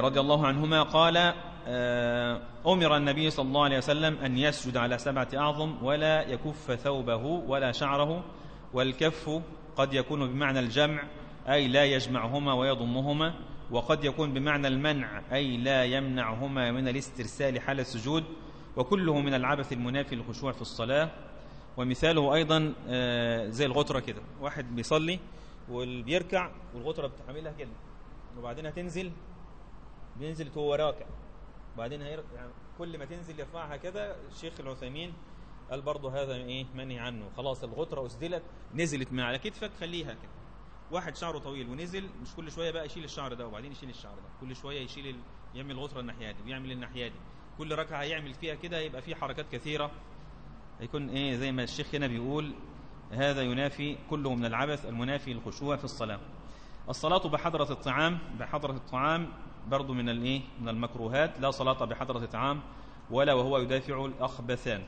رضي الله عنهما قال آه، أمر النبي صلى الله عليه وسلم أن يسجد على سبعة أعظم ولا يكف ثوبه ولا شعره والكف قد يكون بمعنى الجمع أي لا يجمعهما ويضمهما وقد يكون بمعنى المنع أي لا يمنعهما من الاسترسال حال السجود وكله من العبث المنافي للخشوع في الصلاة. ومثاله أيضا آه، زي الغطرة كده واحد بيصلي وبيركع والغطرة بتحملها كده وبعدين هتنزل بينزل هو راكع. وبعدين هير... يعني كل ما تنزل يرفعها كده الشيخ العثيمين قال برضه هذا إيه منهي عنه. خلاص الغطرة أسدلت نزلت من على كتفك خليها كده. واحد شعره طويل ونزل مش كل شوية بقى يشيل الشعر ده وبعدين يشيل الشعر ده. كل شوية يشيل ال... يعمل الغطره الناحية دي ويعمل الناحية دي. كل ركعة يعمل فيها كده يبقى في حركات كثيرة. هيكون إيه زي ما الشيخ هنا بيقول هذا ينافي كله من العبث المنافي للخشوع في الصلاة. الصلاة بحضرة الطعام بحضرة الطعام برضو من الإيه؟ من المكروهات. لا صلاة بحضرة طعام ولا وهو يدافع الأخبثان.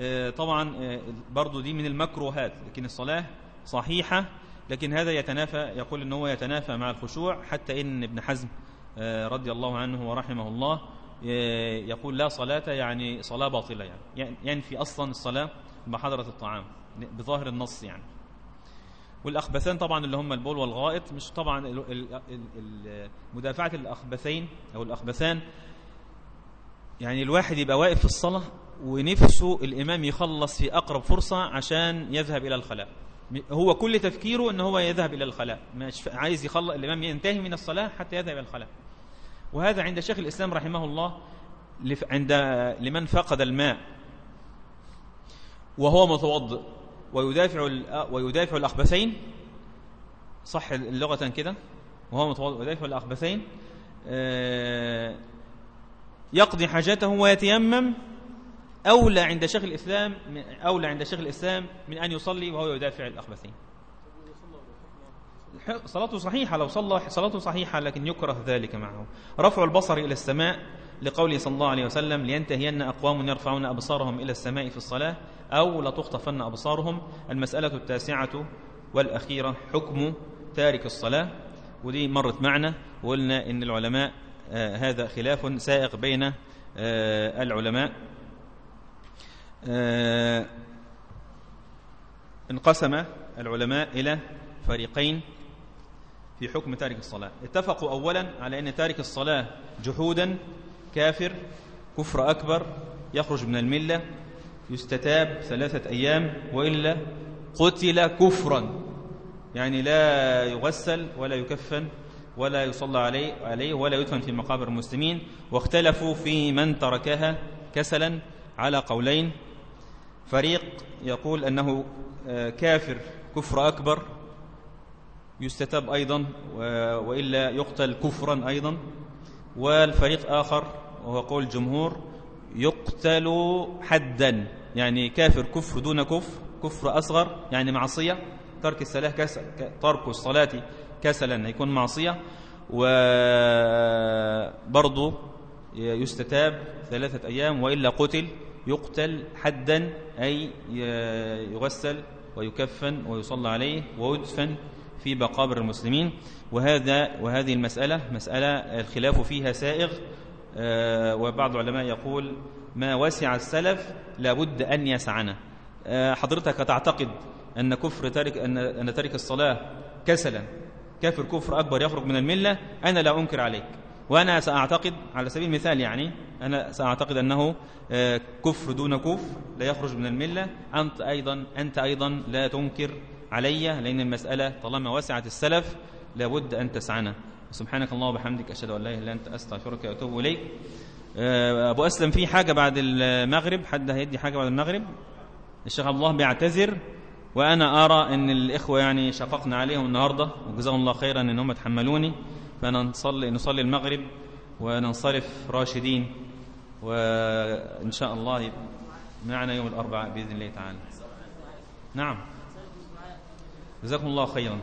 آه، طبعا آه، برضو دي من المكروهات لكن الصلاة صحيحة لكن هذا يتنافى يقول إن هو يتنافى مع الخشوع. حتى إن ابن حزم آه، رضي الله عنه ورحمه الله يقول لا صلاة يعني صلاة باطلة يعني ينفي أصلا الصلاة بحضرة الطعام بظاهر النص يعني. والأخبثان طبعا اللي هم البول والغائط مش طبعا مدافعة الأخبثين أو الأخبثان. يعني الواحد يبقى واقف في الصلاة ونفسه الإمام يخلص في أقرب فرصة عشان يذهب إلى الخلاء. هو كل تفكيره أنه هو يذهب إلى الخلاء مش عايز يخلص الإمام ينتهي من الصلاة حتى يذهب إلى الخلاء. وهذا عند شيخ الإسلام رحمه الله عند لمن فقد الماء وهو متوضئ. ويدافع ويدافع الأخبثين. صح اللغة كده؟ وهو متوضئ ويدافع الأخبثين. آه، يقضي حاجته ويتيمم. أولى عند شيخ الإسلام أولى عند شيخ الإسلام من أن يصلي وهو يدافع الأخبثين. صلاته صحيحة لو صلى صلاته صحيحة لكن يكره ذلك معه. رفع البصر إلى السماء لقوله صلى الله عليه وسلم لينتهين أقوام يرفعون أبصارهم إلى السماء في الصلاة. أو لتخطفن أبصارهم. المسألة التاسعة والأخيرة حكم تارك الصلاة. ودي مرت معنا وقلنا إن العلماء آه هذا خلاف سائق بين آه العلماء. آه انقسم العلماء إلى فريقين في حكم تارك الصلاة. اتفقوا أولا على أن تارك الصلاة جحودا كافر كفر أكبر يخرج من الملة. يستتاب ثلاثة أيام وإلا قتل كفرا. يعني لا يغسل ولا يكفن ولا يصلى عليه, عليه ولا يدفن في مقابر المسلمين. واختلفوا في من تركها كسلا على قولين. فريق يقول أنه آه، كافر كفر أكبر يستتاب أيضا وإلا يقتل كفرا أيضا. والفريق آخر وهو قول الجمهور يقتل حدا. يعني كافر كفر دون كفر كفر أصغر يعني معصية. ترك الصلاة كسل ترك الصلاة كسلا يكون معصية. وبرضه يستتاب ثلاثة أيام وإلا قتل. يقتل حدا أي يغسل ويكفن ويصلى عليه ويدفن في مقابر المسلمين. وهذا وهذه المسألة مسألة الخلاف فيها سائغ. وبعض العلماء يقول ما وسع السلف لابد أن يسعنا. آه، حضرتك تعتقد أن كفر تارك أن أن تارك الصلاة كسلا؟ كافر كفر أكبر يخرج من الملة؟ أنا لا أنكر عليك. وأنا سأعتقد على سبيل المثال يعني أنا سأعتقد أنه آه، كفر دون كفر لا يخرج من الملة. أنت أيضا, أنت أيضا لا تنكر علي لأن المسألة طالما وسعت السلف لابد أن تسعنا. سبحانك الله وبحمدك أشهد أن لا إله إلا أنت أستغفرك وأتوب إليك. آه، أبو أسلم في حاجة بعد المغرب؟ حد هيدي حاجة بعد المغرب؟ الشيخ عبد الله بيعتذر وأنا أرى أن الإخوة يعني شفقنا عليهم النهاردة وجزاهم الله خيرا أنهم تحملوني. فنصلي نصلي المغرب وننصرف راشدين وإن شاء الله معنا يوم الأربعاء بإذن الله تعالى. نعم. جزاكم الله خيرا.